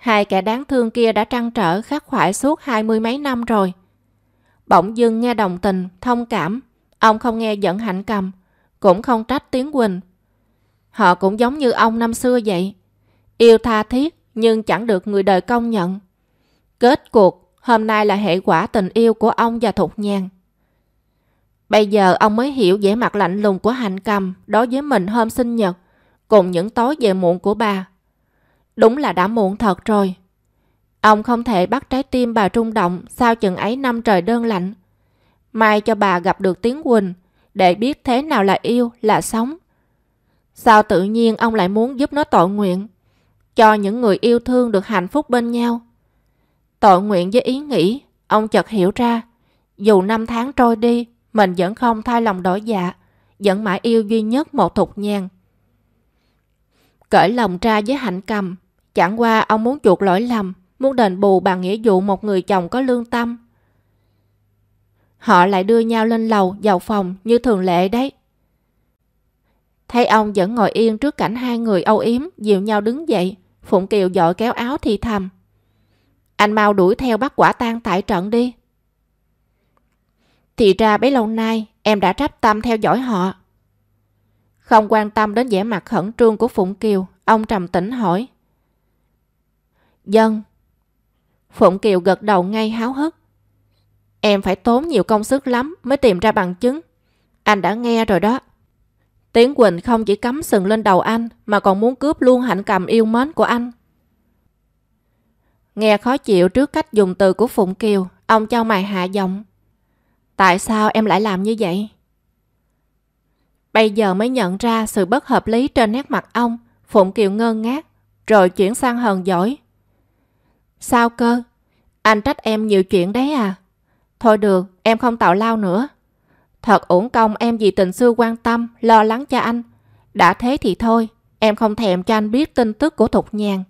Hai kẻ đáng thương kia đã trăn trở khắc khoải suốt hai mươi mấy năm rồi. Bỗng dưng nghe đồng tình, thông cảm. Ông không nghe giận hạnh cầm, cũng không trách Tiến Quỳnh. Họ cũng giống như ông năm xưa vậy. Yêu tha thiết, nhưng chẳng được người đời công nhận. Kết cuộc, hôm nay là hệ quả tình yêu của ông và Thục Nhàn. Bây giờ ông mới hiểu vẻ mặt lạnh lùng của Hạnh Cầm đối với mình hôm sinh nhật, cùng những tối về muộn của bà. Đúng là đã muộn thật rồi. Ông không thể bắt trái tim bà trung động sau chừng ấy năm trời đơn lạnh. Mai cho bà gặp được Tiến Quỳnh để biết thế nào là yêu, là sống. Sao tự nhiên ông lại muốn giúp nó tội nguyện? cho những người yêu thương được hạnh phúc bên nhau. Tội nguyện với ý nghĩ, ông chợt hiểu ra, dù năm tháng trôi đi, mình vẫn không thay lòng đổi dạ, vẫn mãi yêu duy nhất một thục nhàn. Cởi lòng ra với hạnh cầm, chẳng qua ông muốn chuộc lỗi lầm, muốn đền bù bằng nghĩa vụ một người chồng có lương tâm. Họ lại đưa nhau lên lầu, vào phòng như thường lệ đấy. Thấy ông vẫn ngồi yên trước cảnh hai người âu yếm, dìu nhau đứng dậy. Phụng Kiều dội kéo áo thì thầm. Anh mau đuổi theo bắt quả tang tại trận đi. Thì ra bấy lâu nay em đã trách tâm theo dõi họ. Không quan tâm đến vẻ mặt khẩn trương của Phụng Kiều, ông trầm tĩnh hỏi. Dân. Phụng Kiều gật đầu ngay háo hức. Em phải tốn nhiều công sức lắm mới tìm ra bằng chứng. Anh đã nghe rồi đó. Tiến Quỳnh không chỉ cắm sừng lên đầu anh mà còn muốn cướp luôn hạnh cầm yêu mến của anh. Nghe khó chịu trước cách dùng từ của Phụng Kiều, ông cho mày hạ giọng. Tại sao em lại làm như vậy? Bây giờ mới nhận ra sự bất hợp lý trên nét mặt ông, Phụng Kiều ngơ ngác, rồi chuyển sang hờn giỏi. Sao cơ? Anh trách em nhiều chuyện đấy à? Thôi được, em không tạo lao nữa. Thật uổng công em vì tình xưa quan tâm, lo lắng cho anh. Đã thế thì thôi, em không thèm cho anh biết tin tức của Thục Nhàn.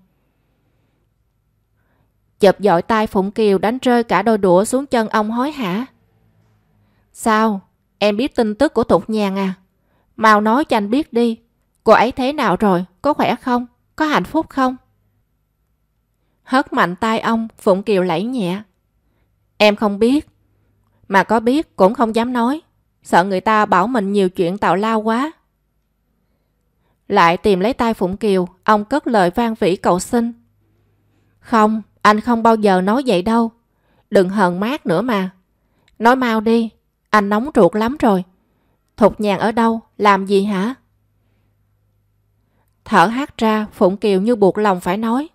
Chụp dội tay Phụng Kiều đánh rơi cả đôi đũa xuống chân ông hối hả. Sao? Em biết tin tức của Thục Nhàn à? Mau nói cho anh biết đi. Cô ấy thế nào rồi? Có khỏe không? Có hạnh phúc không? Hất mạnh tay ông, Phụng Kiều lẫy nhẹ. Em không biết. Mà có biết cũng không dám nói. Sợ người ta bảo mình nhiều chuyện tạo lao quá. Lại tìm lấy tay Phụng Kiều, ông cất lời vang vĩ cầu xin. Không, anh không bao giờ nói vậy đâu. Đừng hờn mát nữa mà. Nói mau đi, anh nóng ruột lắm rồi. Thục nhàn ở đâu, làm gì hả? Thở hát ra, Phụng Kiều như buộc lòng phải nói.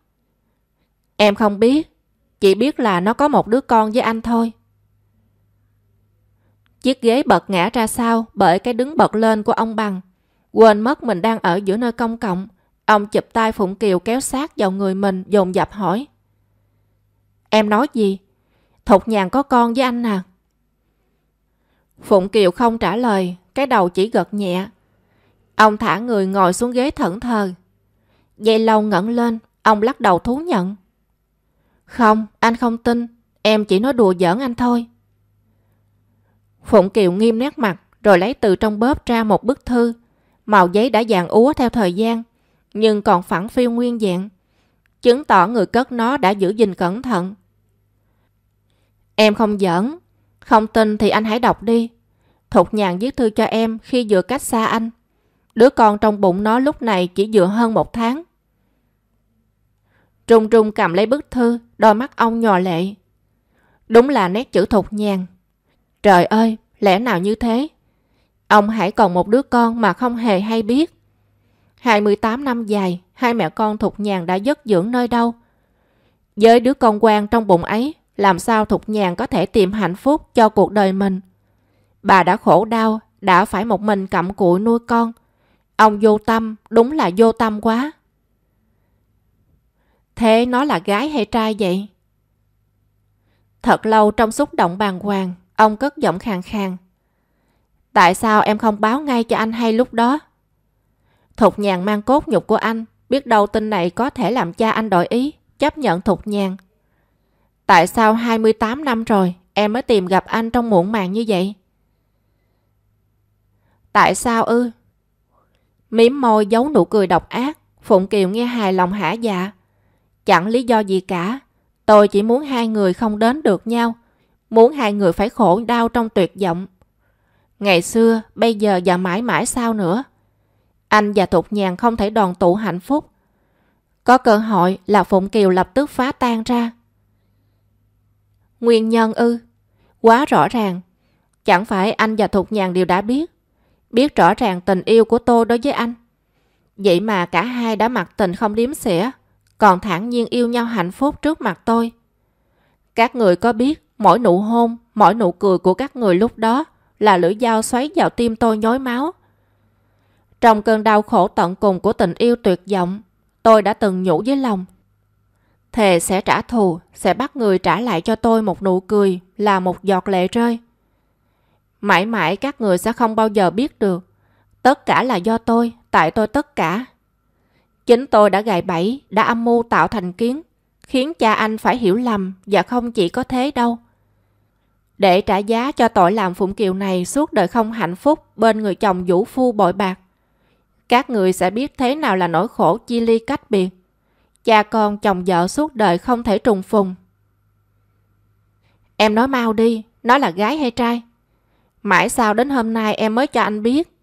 Em không biết, chỉ biết là nó có một đứa con với anh thôi. Chiếc ghế bật ngã ra sau bởi cái đứng bật lên của ông Bằng. Quên mất mình đang ở giữa nơi công cộng. Ông chụp tay Phụng Kiều kéo sát vào người mình dồn dập hỏi. Em nói gì? Thục nhàn có con với anh à? Phụng Kiều không trả lời, cái đầu chỉ gật nhẹ. Ông thả người ngồi xuống ghế thẫn thờ. Dây lâu ngẩng lên, ông lắc đầu thú nhận. Không, anh không tin, em chỉ nói đùa giỡn anh thôi. Phụng Kiều nghiêm nét mặt, rồi lấy từ trong bóp ra một bức thư. Màu giấy đã vàng úa theo thời gian, nhưng còn phẳng phiêu nguyên dạng. Chứng tỏ người cất nó đã giữ gìn cẩn thận. Em không giỡn, không tin thì anh hãy đọc đi. Thục nhàn viết thư cho em khi vừa cách xa anh. Đứa con trong bụng nó lúc này chỉ vừa hơn một tháng. Trung Trung cầm lấy bức thư, đôi mắt ông nhò lệ. Đúng là nét chữ thục nhàn. Trời ơi, lẽ nào như thế? Ông hãy còn một đứa con mà không hề hay biết. 28 năm dài, hai mẹ con Thục Nhàn đã dất dưỡng nơi đâu? Với đứa con quan trong bụng ấy, làm sao Thục Nhàn có thể tìm hạnh phúc cho cuộc đời mình? Bà đã khổ đau, đã phải một mình cặm cụi nuôi con. Ông vô tâm, đúng là vô tâm quá. Thế nó là gái hay trai vậy? Thật lâu trong xúc động bàng hoàng, ông cất giọng khàn khàn. Tại sao em không báo ngay cho anh hay lúc đó? Thục nhàn mang cốt nhục của anh, biết đâu tin này có thể làm cha anh đổi ý, chấp nhận thục nhàn. Tại sao 28 năm rồi em mới tìm gặp anh trong muộn màng như vậy? Tại sao ư? Miếm môi giấu nụ cười độc ác, Phụng Kiều nghe hài lòng hả dạ. Chẳng lý do gì cả, tôi chỉ muốn hai người không đến được nhau, muốn hai người phải khổ đau trong tuyệt vọng. Ngày xưa, bây giờ và mãi mãi sao nữa? Anh và Thục Nhàn không thể đoàn tụ hạnh phúc. Có cơ hội là Phụng Kiều lập tức phá tan ra. Nguyên nhân ư? Quá rõ ràng. Chẳng phải anh và Thục Nhàn đều đã biết. Biết rõ ràng tình yêu của tôi đối với anh. Vậy mà cả hai đã mặc tình không điếm xỉa, còn thản nhiên yêu nhau hạnh phúc trước mặt tôi. Các người có biết mỗi nụ hôn, mỗi nụ cười của các người lúc đó là lưỡi dao xoáy vào tim tôi nhói máu. Trong cơn đau khổ tận cùng của tình yêu tuyệt vọng, tôi đã từng nhủ với lòng. Thề sẽ trả thù, sẽ bắt người trả lại cho tôi một nụ cười là một giọt lệ rơi. Mãi mãi các người sẽ không bao giờ biết được. Tất cả là do tôi, tại tôi tất cả. Chính tôi đã gài bẫy, đã âm mưu tạo thành kiến, khiến cha anh phải hiểu lầm và không chỉ có thế đâu. Để trả giá cho tội làm Phụng Kiều này suốt đời không hạnh phúc bên người chồng vũ phu bội bạc. Các người sẽ biết thế nào là nỗi khổ chia ly cách biệt. Cha con chồng vợ suốt đời không thể trùng phùng. Em nói mau đi, nó là gái hay trai? Mãi sao đến hôm nay em mới cho anh biết.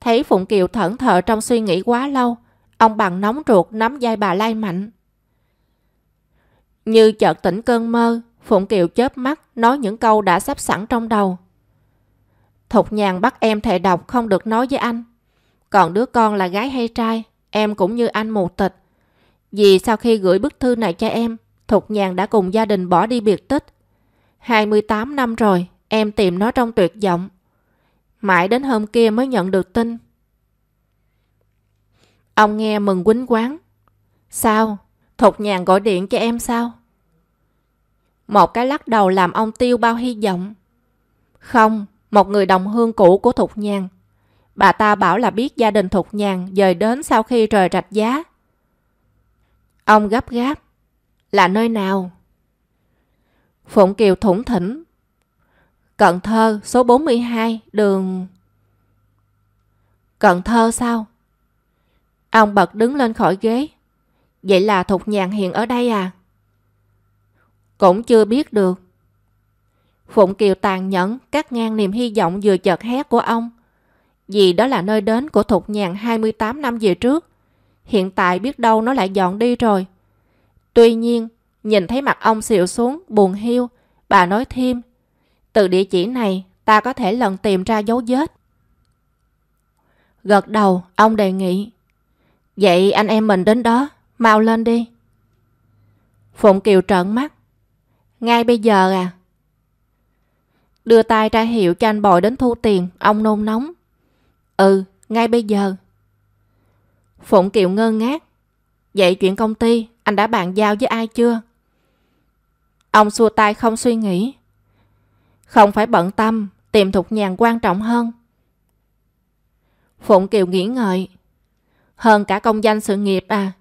Thấy Phụng Kiều thẫn thờ trong suy nghĩ quá lâu, ông bằng nóng ruột nắm vai bà lai mạnh. Như chợt tỉnh cơn mơ, Phụng Kiều chớp mắt nói những câu đã sắp sẵn trong đầu. Thục nhàn bắt em thề độc không được nói với anh. Còn đứa con là gái hay trai, em cũng như anh mù tịch. Vì sau khi gửi bức thư này cho em, Thục nhàn đã cùng gia đình bỏ đi biệt tích. 28 năm rồi, em tìm nó trong tuyệt vọng. Mãi đến hôm kia mới nhận được tin. Ông nghe mừng quýnh quán. Sao? Thục nhàn gọi điện cho em sao? Một cái lắc đầu làm ông tiêu bao hy vọng. Không, một người đồng hương cũ của Thục Nhàn. Bà ta bảo là biết gia đình Thục Nhàn dời đến sau khi trời rạch giá. Ông gấp gáp. Là nơi nào? Phụng Kiều thủng thỉnh. Cần Thơ, số 42, đường... Cần Thơ sao? Ông bật đứng lên khỏi ghế. Vậy là Thục Nhàn hiện ở đây à? Cũng chưa biết được. Phụng Kiều tàn nhẫn cắt ngang niềm hy vọng vừa chợt hét của ông. Vì đó là nơi đến của Thục Nhàn 28 năm về trước. Hiện tại biết đâu nó lại dọn đi rồi. Tuy nhiên, nhìn thấy mặt ông xịu xuống, buồn hiu, bà nói thêm. Từ địa chỉ này, ta có thể lần tìm ra dấu vết. Gật đầu, ông đề nghị. Vậy anh em mình đến đó, mau lên đi. Phụng Kiều trợn mắt. Ngay bây giờ à? Đưa tay ra hiệu cho anh bồi đến thu tiền, ông nôn nóng. Ừ, ngay bây giờ. Phụng Kiều ngơ ngác. Vậy chuyện công ty, anh đã bàn giao với ai chưa? Ông xua tay không suy nghĩ. Không phải bận tâm, tìm thục nhàn quan trọng hơn. Phụng Kiều nghĩ ngợi. Hơn cả công danh sự nghiệp à?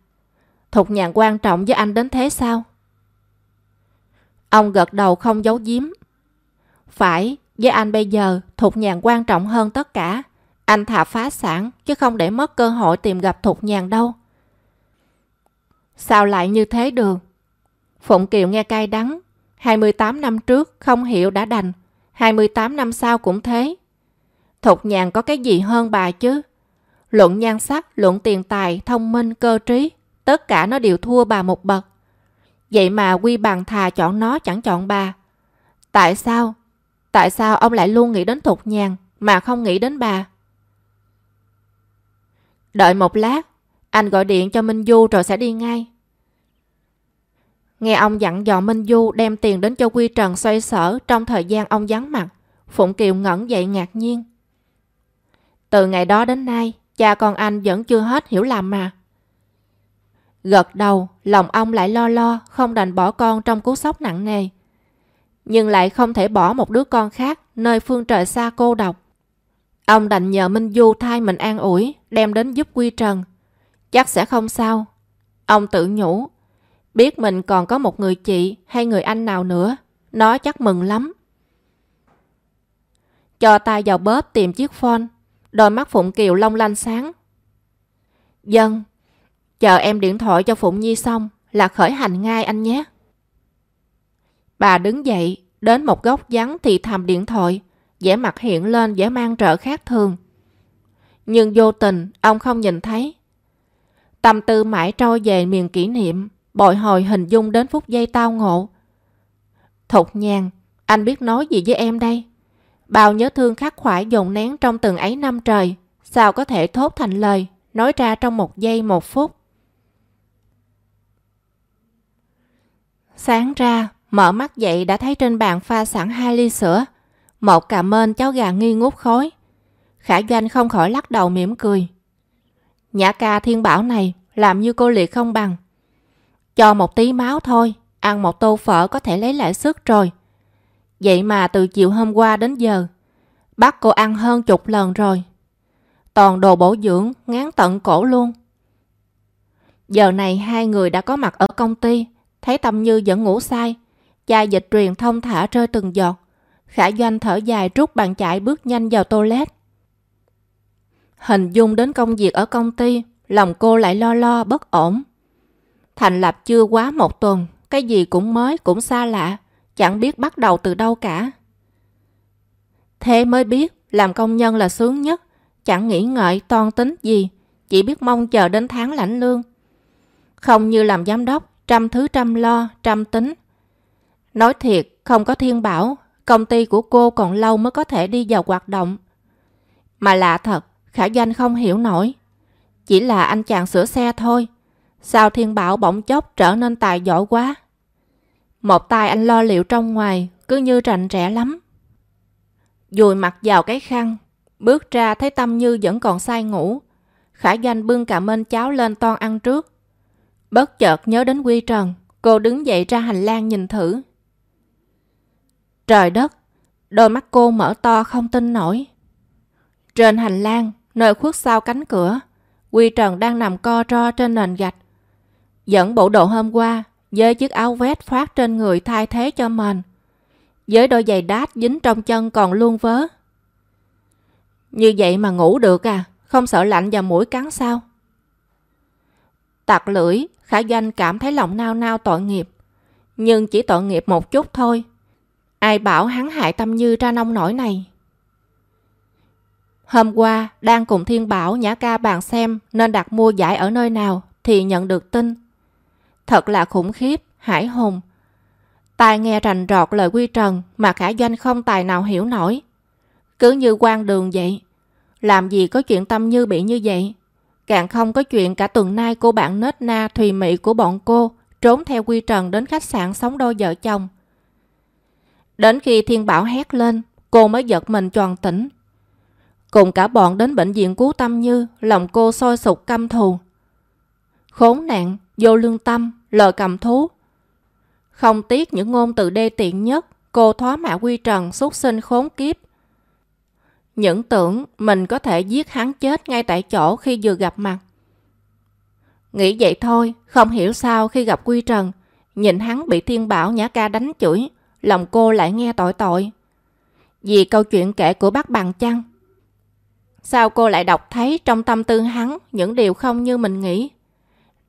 Thục nhàn quan trọng với anh đến thế sao? Ông gật đầu không giấu giếm. Phải, với anh bây giờ, Thục Nhàn quan trọng hơn tất cả. Anh thà phá sản, chứ không để mất cơ hội tìm gặp Thục Nhàn đâu. Sao lại như thế được? Phụng Kiều nghe cay đắng. 28 năm trước không hiểu đã đành. 28 năm sau cũng thế. Thục Nhàn có cái gì hơn bà chứ? Luận nhan sắc, luận tiền tài, thông minh, cơ trí. Tất cả nó đều thua bà một bậc. Vậy mà quy bằng thà chọn nó chẳng chọn bà. Tại sao? Tại sao ông lại luôn nghĩ đến Thục Nhàn mà không nghĩ đến bà? Đợi một lát, anh gọi điện cho Minh Du rồi sẽ đi ngay. Nghe ông dặn dò Minh Du đem tiền đến cho Quy Trần xoay sở trong thời gian ông vắng mặt, Phụng Kiều ngẩn dậy ngạc nhiên. Từ ngày đó đến nay, cha con anh vẫn chưa hết hiểu làm mà. Gật đầu, lòng ông lại lo lo, không đành bỏ con trong cú sốc nặng nề nhưng lại không thể bỏ một đứa con khác nơi phương trời xa cô độc. Ông đành nhờ Minh Du thay mình an ủi, đem đến giúp Quy Trần. Chắc sẽ không sao. Ông tự nhủ, biết mình còn có một người chị hay người anh nào nữa, nó chắc mừng lắm. Cho tay vào bóp tìm chiếc phone, đôi mắt Phụng Kiều long lanh sáng. Dân, chờ em điện thoại cho Phụng Nhi xong là khởi hành ngay anh nhé. Bà đứng dậy, đến một góc vắng thì thầm điện thoại, vẻ mặt hiện lên vẻ mang trợ khác thường. Nhưng vô tình, ông không nhìn thấy. Tâm tư mãi trôi về miền kỷ niệm, bồi hồi hình dung đến phút giây tao ngộ. Thục nhàn, anh biết nói gì với em đây? Bao nhớ thương khắc khoải dồn nén trong từng ấy năm trời, sao có thể thốt thành lời, nói ra trong một giây một phút. Sáng ra, Mở mắt dậy đã thấy trên bàn pha sẵn hai ly sữa, một cà mên cháu gà nghi ngút khói. Khả Doanh không khỏi lắc đầu mỉm cười. Nhã ca thiên bảo này làm như cô liệt không bằng. Cho một tí máu thôi, ăn một tô phở có thể lấy lại sức rồi. Vậy mà từ chiều hôm qua đến giờ, bắt cô ăn hơn chục lần rồi. Toàn đồ bổ dưỡng, ngán tận cổ luôn. Giờ này hai người đã có mặt ở công ty, thấy Tâm Như vẫn ngủ say, Chai dịch truyền thông thả rơi từng giọt. Khả doanh thở dài rút bàn chải bước nhanh vào toilet. Hình dung đến công việc ở công ty, lòng cô lại lo lo bất ổn. Thành lập chưa quá một tuần, cái gì cũng mới cũng xa lạ, chẳng biết bắt đầu từ đâu cả. Thế mới biết làm công nhân là sướng nhất, chẳng nghĩ ngợi toan tính gì, chỉ biết mong chờ đến tháng lãnh lương. Không như làm giám đốc, trăm thứ trăm lo, trăm tính, Nói thiệt, không có thiên bảo, công ty của cô còn lâu mới có thể đi vào hoạt động. Mà lạ thật, Khả Doanh không hiểu nổi. Chỉ là anh chàng sửa xe thôi. Sao thiên bảo bỗng chốc trở nên tài giỏi quá? Một tay anh lo liệu trong ngoài, cứ như rành rẽ lắm. Dùi mặt vào cái khăn, bước ra thấy Tâm Như vẫn còn say ngủ. Khả danh bưng cả mên cháo lên toan ăn trước. Bất chợt nhớ đến Quy Trần, cô đứng dậy ra hành lang nhìn thử. Trời đất, đôi mắt cô mở to không tin nổi. Trên hành lang, nơi khuất sau cánh cửa, Quy Trần đang nằm co ro trên nền gạch. Dẫn bộ đồ hôm qua, với chiếc áo vest phát trên người thay thế cho mình. Với đôi giày đát dính trong chân còn luôn vớ. Như vậy mà ngủ được à? Không sợ lạnh và mũi cắn sao? Tặc lưỡi, Khả Doanh cảm thấy lòng nao nao tội nghiệp. Nhưng chỉ tội nghiệp một chút thôi. Ai bảo hắn hại Tâm Như ra nông nổi này? Hôm qua, đang cùng Thiên Bảo Nhã Ca bàn xem nên đặt mua giải ở nơi nào thì nhận được tin. Thật là khủng khiếp, hải hùng. tài nghe rành rọt lời quy trần mà Khả Doanh không tài nào hiểu nổi. Cứ như quan đường vậy. Làm gì có chuyện Tâm Như bị như vậy? Càng không có chuyện cả tuần nay cô bạn nết na thùy mị của bọn cô trốn theo quy trần đến khách sạn sống đôi vợ chồng. Đến khi Thiên Bảo hét lên, cô mới giật mình tròn tỉnh. Cùng cả bọn đến bệnh viện cứu Tâm Như, lòng cô sôi sục căm thù. Khốn nạn, vô lương tâm, lời cầm thú. Không tiếc những ngôn từ đê tiện nhất, cô thoá mạ quy trần xuất sinh khốn kiếp. Những tưởng mình có thể giết hắn chết ngay tại chỗ khi vừa gặp mặt. Nghĩ vậy thôi, không hiểu sao khi gặp Quy Trần, nhìn hắn bị Thiên Bảo Nhã Ca đánh chửi, lòng cô lại nghe tội tội. Vì câu chuyện kể của bác bằng chăng? Sao cô lại đọc thấy trong tâm tư hắn những điều không như mình nghĩ?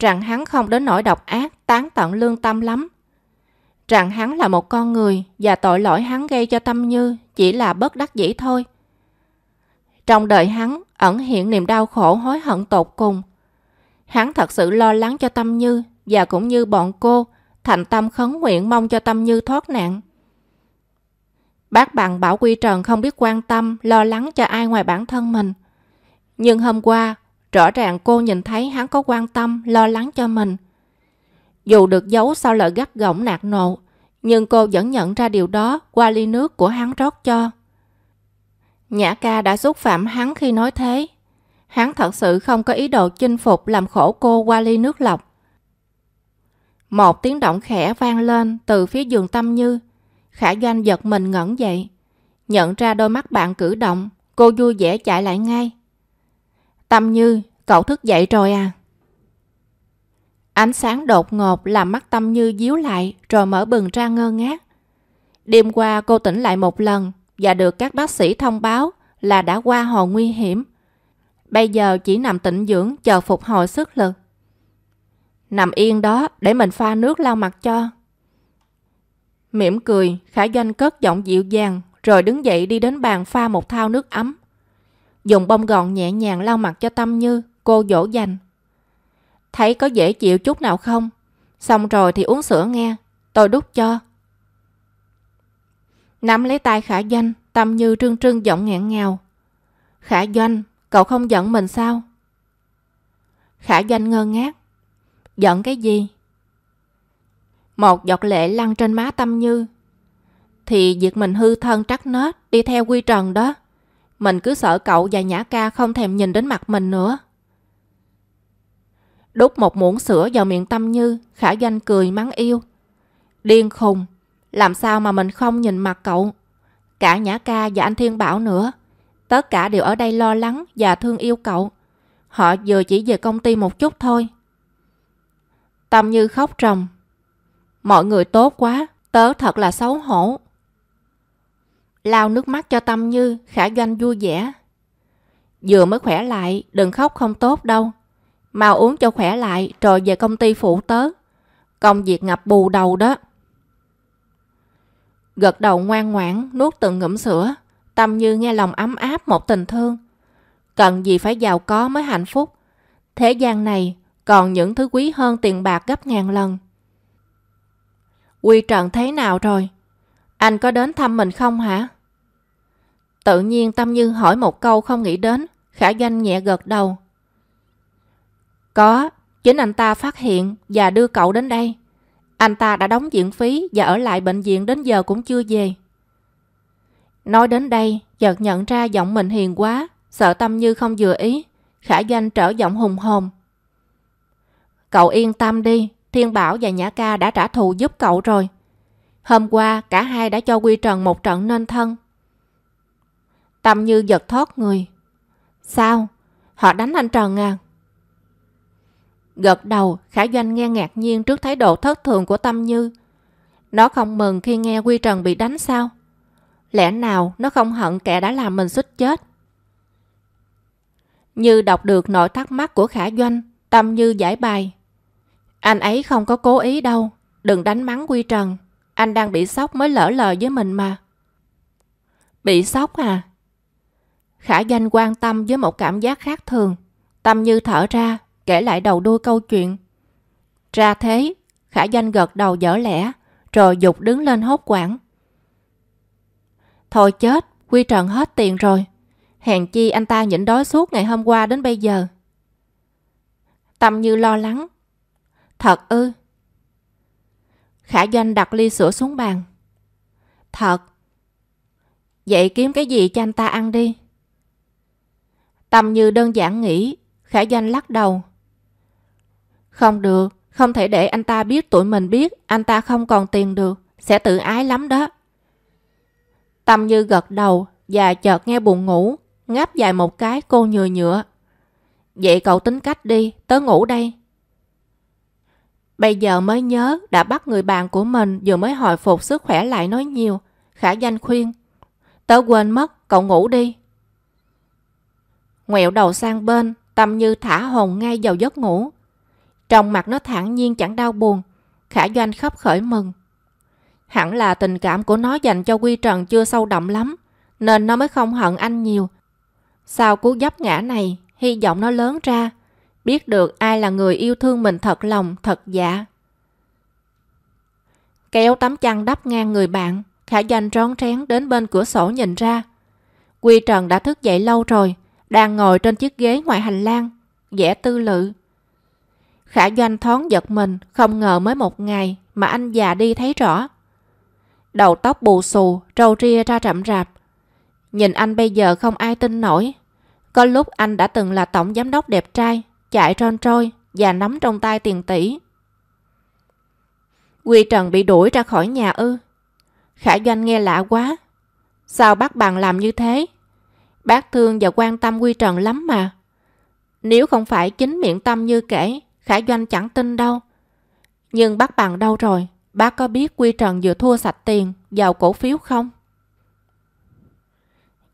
Rằng hắn không đến nỗi độc ác, tán tận lương tâm lắm. Rằng hắn là một con người và tội lỗi hắn gây cho Tâm Như chỉ là bất đắc dĩ thôi. Trong đời hắn ẩn hiện niềm đau khổ hối hận tột cùng. Hắn thật sự lo lắng cho Tâm Như và cũng như bọn cô thành tâm khấn nguyện mong cho Tâm Như thoát nạn. Bác bằng bảo Quy Trần không biết quan tâm, lo lắng cho ai ngoài bản thân mình. Nhưng hôm qua, rõ ràng cô nhìn thấy hắn có quan tâm, lo lắng cho mình. Dù được giấu sau lời gắt gỏng nạt nộ, nhưng cô vẫn nhận ra điều đó qua ly nước của hắn rót cho. Nhã ca đã xúc phạm hắn khi nói thế. Hắn thật sự không có ý đồ chinh phục làm khổ cô qua ly nước lọc. Một tiếng động khẽ vang lên từ phía giường tâm như. Khả doanh giật mình ngẩn dậy. Nhận ra đôi mắt bạn cử động, cô vui vẻ chạy lại ngay. Tâm như, cậu thức dậy rồi à? Ánh sáng đột ngột làm mắt Tâm Như díu lại rồi mở bừng ra ngơ ngác. Đêm qua cô tỉnh lại một lần và được các bác sĩ thông báo là đã qua hồ nguy hiểm. Bây giờ chỉ nằm tĩnh dưỡng chờ phục hồi sức lực. Nằm yên đó để mình pha nước lau mặt cho. Mỉm cười, Khả Doanh cất giọng dịu dàng rồi đứng dậy đi đến bàn pha một thao nước ấm. Dùng bông gòn nhẹ nhàng lau mặt cho Tâm Như, cô dỗ dành. Thấy có dễ chịu chút nào không? Xong rồi thì uống sữa nghe, tôi đút cho. Nắm lấy tay Khả Doanh, Tâm Như trưng trưng giọng nghẹn ngào. Khả Doanh, cậu không giận mình sao? Khả Doanh ngơ ngác. Giận cái gì? Một giọt lệ lăn trên má Tâm Như. Thì việc mình hư thân trắc nết đi theo quy trần đó. Mình cứ sợ cậu và Nhã Ca không thèm nhìn đến mặt mình nữa. Đút một muỗng sữa vào miệng Tâm Như, Khả Doanh cười mắng yêu. Điên khùng, làm sao mà mình không nhìn mặt cậu? Cả Nhã Ca và anh Thiên Bảo nữa. Tất cả đều ở đây lo lắng và thương yêu cậu. Họ vừa chỉ về công ty một chút thôi. Tâm Như khóc ròng. Mọi người tốt quá, tớ thật là xấu hổ. Lao nước mắt cho Tâm Như, Khả Doanh vui vẻ. Vừa mới khỏe lại, đừng khóc không tốt đâu. Mau uống cho khỏe lại rồi về công ty phụ tớ. Công việc ngập bù đầu đó. Gật đầu ngoan ngoãn, nuốt từng ngụm sữa. Tâm như nghe lòng ấm áp một tình thương. Cần gì phải giàu có mới hạnh phúc. Thế gian này còn những thứ quý hơn tiền bạc gấp ngàn lần. Quy Trần thế nào rồi? Anh có đến thăm mình không hả? Tự nhiên Tâm Như hỏi một câu không nghĩ đến, Khả Danh nhẹ gật đầu. Có, chính anh ta phát hiện và đưa cậu đến đây. Anh ta đã đóng viện phí và ở lại bệnh viện đến giờ cũng chưa về. Nói đến đây, chợt nhận ra giọng mình hiền quá, sợ Tâm Như không vừa ý. Khả Danh trở giọng hùng hồn. Cậu yên tâm đi, Thiên Bảo và Nhã Ca đã trả thù giúp cậu rồi. Hôm qua, cả hai đã cho Quy Trần một trận nên thân. Tâm Như giật thoát người. Sao? Họ đánh anh Trần à? Gật đầu, Khả Doanh nghe ngạc nhiên trước thái độ thất thường của Tâm Như. Nó không mừng khi nghe Quy Trần bị đánh sao? Lẽ nào nó không hận kẻ đã làm mình xích chết? Như đọc được nỗi thắc mắc của Khả Doanh, Tâm Như giải bài. Anh ấy không có cố ý đâu, đừng đánh mắng Quy Trần. Anh đang bị sốc mới lỡ lời với mình mà. Bị sốc à? Khả danh quan tâm với một cảm giác khác thường. Tâm Như thở ra, kể lại đầu đuôi câu chuyện. Ra thế, Khả danh gật đầu dở lẽ, rồi dục đứng lên hốt quảng. Thôi chết, Quy Trần hết tiền rồi. Hèn chi anh ta nhịn đói suốt ngày hôm qua đến bây giờ. Tâm như lo lắng. Thật ư? Khả Doanh đặt ly sữa xuống bàn. Thật. Vậy kiếm cái gì cho anh ta ăn đi. Tâm như đơn giản nghĩ, Khả Doanh lắc đầu. Không được, không thể để anh ta biết tụi mình biết anh ta không còn tiền được, sẽ tự ái lắm đó. Tâm như gật đầu và chợt nghe buồn ngủ, ngáp dài một cái cô nhừa nhựa. Vậy cậu tính cách đi, tớ ngủ đây. Bây giờ mới nhớ đã bắt người bạn của mình vừa mới hồi phục sức khỏe lại nói nhiều. Khả danh khuyên. Tớ quên mất, cậu ngủ đi. Ngoẹo đầu sang bên, tâm như thả hồn ngay vào giấc ngủ. Trong mặt nó thản nhiên chẳng đau buồn. Khả doanh khắp khởi mừng. Hẳn là tình cảm của nó dành cho Quy Trần chưa sâu đậm lắm, nên nó mới không hận anh nhiều. Sau cú dấp ngã này, hy vọng nó lớn ra, biết được ai là người yêu thương mình thật lòng, thật dạ. Kéo tấm chăn đắp ngang người bạn, Khả Danh rón rén đến bên cửa sổ nhìn ra. Quy Trần đã thức dậy lâu rồi, đang ngồi trên chiếc ghế ngoài hành lang, vẻ tư lự. Khả Doanh thoáng giật mình, không ngờ mới một ngày mà anh già đi thấy rõ. Đầu tóc bù xù, râu ria ra rậm rạp. Nhìn anh bây giờ không ai tin nổi. Có lúc anh đã từng là tổng giám đốc đẹp trai, chạy tròn trôi và nắm trong tay tiền tỷ. Quy Trần bị đuổi ra khỏi nhà ư. Khả Doanh nghe lạ quá. Sao bác bằng làm như thế? Bác thương và quan tâm Quy Trần lắm mà. Nếu không phải chính miệng tâm như kể, Khả Doanh chẳng tin đâu. Nhưng bác bằng đâu rồi? Bác có biết Quy Trần vừa thua sạch tiền vào cổ phiếu không?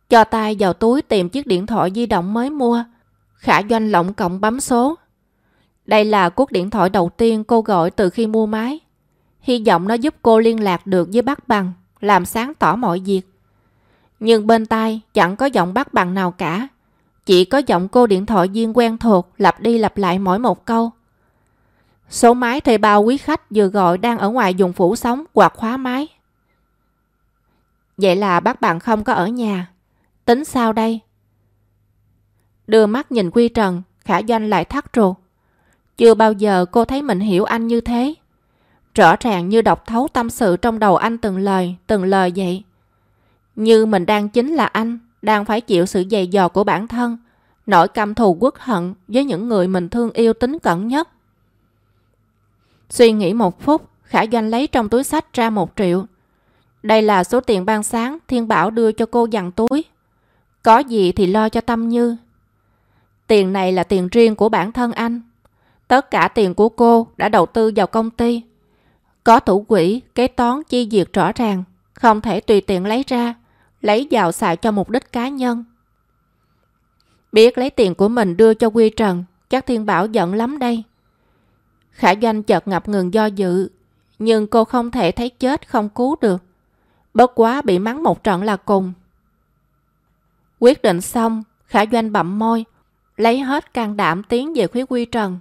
Cho tay vào túi tìm chiếc điện thoại di động mới mua. Khả Doanh lộng cộng bấm số. Đây là cuộc điện thoại đầu tiên cô gọi từ khi mua máy. Hy vọng nó giúp cô liên lạc được với bác bằng, làm sáng tỏ mọi việc. Nhưng bên tai chẳng có giọng bác bằng nào cả. Chỉ có giọng cô điện thoại viên quen thuộc lặp đi lặp lại mỗi một câu. Số máy thuê bao quý khách vừa gọi đang ở ngoài dùng phủ sóng hoặc khóa máy. Vậy là bác bạn không có ở nhà. Tính sao đây? Đưa mắt nhìn Quy Trần, Khả Doanh lại thắt ruột. Chưa bao giờ cô thấy mình hiểu anh như thế. Rõ ràng như đọc thấu tâm sự trong đầu anh từng lời, từng lời vậy. Như mình đang chính là anh, đang phải chịu sự dày dò của bản thân, nỗi căm thù quốc hận với những người mình thương yêu tính cẩn nhất. Suy nghĩ một phút, Khả Doanh lấy trong túi sách ra một triệu. Đây là số tiền ban sáng Thiên Bảo đưa cho cô dằn túi. Có gì thì lo cho Tâm Như. Tiền này là tiền riêng của bản thân anh. Tất cả tiền của cô đã đầu tư vào công ty. Có thủ quỹ, kế toán chi diệt rõ ràng, không thể tùy tiện lấy ra, lấy vào xài cho mục đích cá nhân. Biết lấy tiền của mình đưa cho Quy Trần, chắc Thiên Bảo giận lắm đây. Khả Doanh chợt ngập ngừng do dự, nhưng cô không thể thấy chết không cứu được. Bất quá bị mắng một trận là cùng. Quyết định xong, Khả Doanh bậm môi, lấy hết can đảm tiến về phía Quy Trần.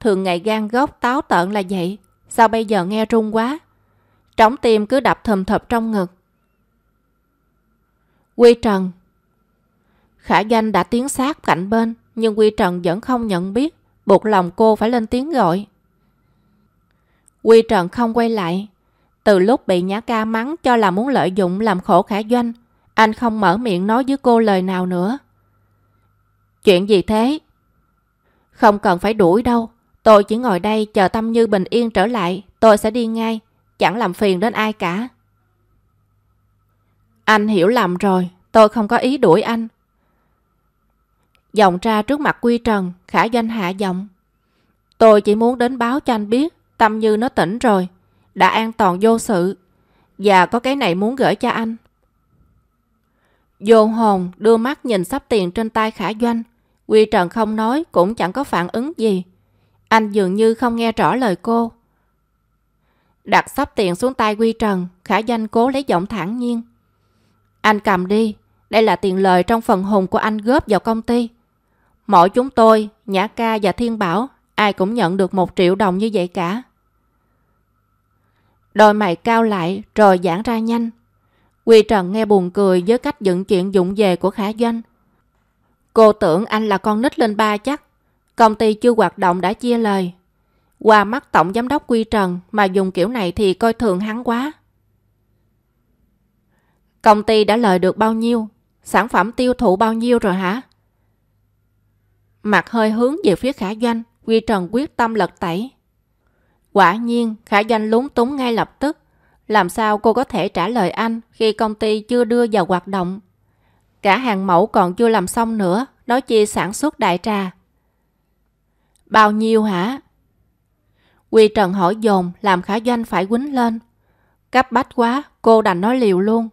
Thường ngày gan gốc táo tợn là vậy, sao bây giờ nghe rung quá? Trống tim cứ đập thầm thập trong ngực. Quy Trần Khả danh đã tiến sát cạnh bên, nhưng Quy Trần vẫn không nhận biết, buộc lòng cô phải lên tiếng gọi. Quy Trần không quay lại. Từ lúc bị Nhã Ca mắng cho là muốn lợi dụng làm khổ khả doanh, anh không mở miệng nói với cô lời nào nữa. Chuyện gì thế? Không cần phải đuổi đâu. Tôi chỉ ngồi đây chờ Tâm Như bình yên trở lại. Tôi sẽ đi ngay. Chẳng làm phiền đến ai cả. Anh hiểu lầm rồi. Tôi không có ý đuổi anh. Dòng ra trước mặt Quy Trần, khả doanh hạ giọng. Tôi chỉ muốn đến báo cho anh biết Tâm Như nó tỉnh rồi. Đã an toàn vô sự. Và có cái này muốn gửi cho anh. Vô hồn đưa mắt nhìn sắp tiền trên tay khả doanh. Quy Trần không nói cũng chẳng có phản ứng gì. Anh dường như không nghe rõ lời cô. Đặt sắp tiền xuống tay Quy Trần, khả Doanh cố lấy giọng thản nhiên. Anh cầm đi, đây là tiền lời trong phần hùng của anh góp vào công ty. Mỗi chúng tôi, Nhã Ca và Thiên Bảo, ai cũng nhận được một triệu đồng như vậy cả. Đôi mày cao lại rồi giãn ra nhanh. Quy Trần nghe buồn cười với cách dựng chuyện dụng về của Khả Doanh. Cô tưởng anh là con nít lên ba chắc. Công ty chưa hoạt động đã chia lời. Qua mắt tổng giám đốc Quy Trần mà dùng kiểu này thì coi thường hắn quá. Công ty đã lời được bao nhiêu? Sản phẩm tiêu thụ bao nhiêu rồi hả? Mặt hơi hướng về phía Khả Doanh, Quy Trần quyết tâm lật tẩy. Quả nhiên, Khả Doanh lúng túng ngay lập tức. Làm sao cô có thể trả lời anh khi công ty chưa đưa vào hoạt động? Cả hàng mẫu còn chưa làm xong nữa, nói chi sản xuất đại trà. Bao nhiêu hả? Quy Trần hỏi dồn làm Khả Doanh phải quýnh lên. Cấp bách quá, cô đành nói liều luôn.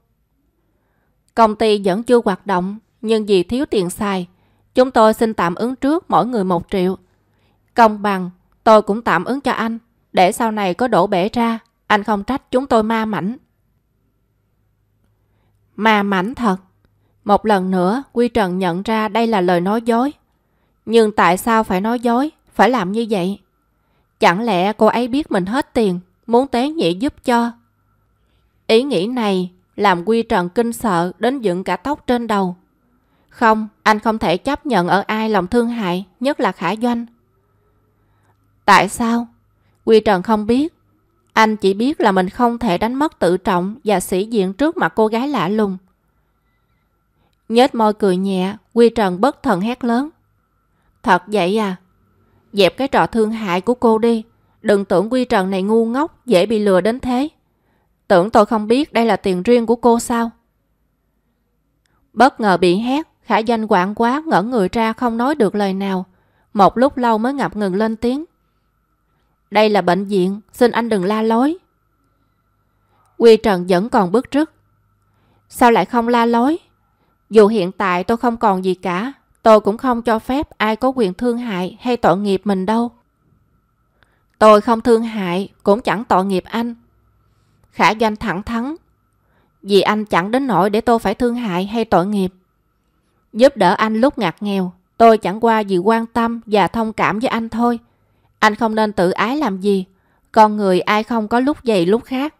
Công ty vẫn chưa hoạt động, nhưng vì thiếu tiền xài, chúng tôi xin tạm ứng trước mỗi người một triệu. Công bằng, tôi cũng tạm ứng cho anh, để sau này có đổ bể ra, anh không trách chúng tôi ma mảnh. Ma mảnh thật. Một lần nữa, Quy Trần nhận ra đây là lời nói dối. Nhưng tại sao phải nói dối, phải làm như vậy? Chẳng lẽ cô ấy biết mình hết tiền, muốn tế nhị giúp cho? Ý nghĩ này làm Quy Trần kinh sợ đến dựng cả tóc trên đầu. Không, anh không thể chấp nhận ở ai lòng thương hại, nhất là Khả Doanh. Tại sao? Quy Trần không biết. Anh chỉ biết là mình không thể đánh mất tự trọng và sĩ diện trước mặt cô gái lạ lùng. Nhết môi cười nhẹ, Quy Trần bất thần hét lớn. Thật vậy à? Dẹp cái trò thương hại của cô đi. Đừng tưởng Quy Trần này ngu ngốc, dễ bị lừa đến thế. Tưởng tôi không biết đây là tiền riêng của cô sao? Bất ngờ bị hét, Khả danh quảng quá ngẩn người ra không nói được lời nào. Một lúc lâu mới ngập ngừng lên tiếng. Đây là bệnh viện, xin anh đừng la lối. Quy Trần vẫn còn bức rứt. Sao lại không la lối? Dù hiện tại tôi không còn gì cả, tôi cũng không cho phép ai có quyền thương hại hay tội nghiệp mình đâu. Tôi không thương hại, cũng chẳng tội nghiệp anh. Khả doanh thẳng thắn. Vì anh chẳng đến nỗi để tôi phải thương hại hay tội nghiệp. Giúp đỡ anh lúc ngặt nghèo, tôi chẳng qua vì quan tâm và thông cảm với anh thôi. Anh không nên tự ái làm gì. Con người ai không có lúc dày lúc khác.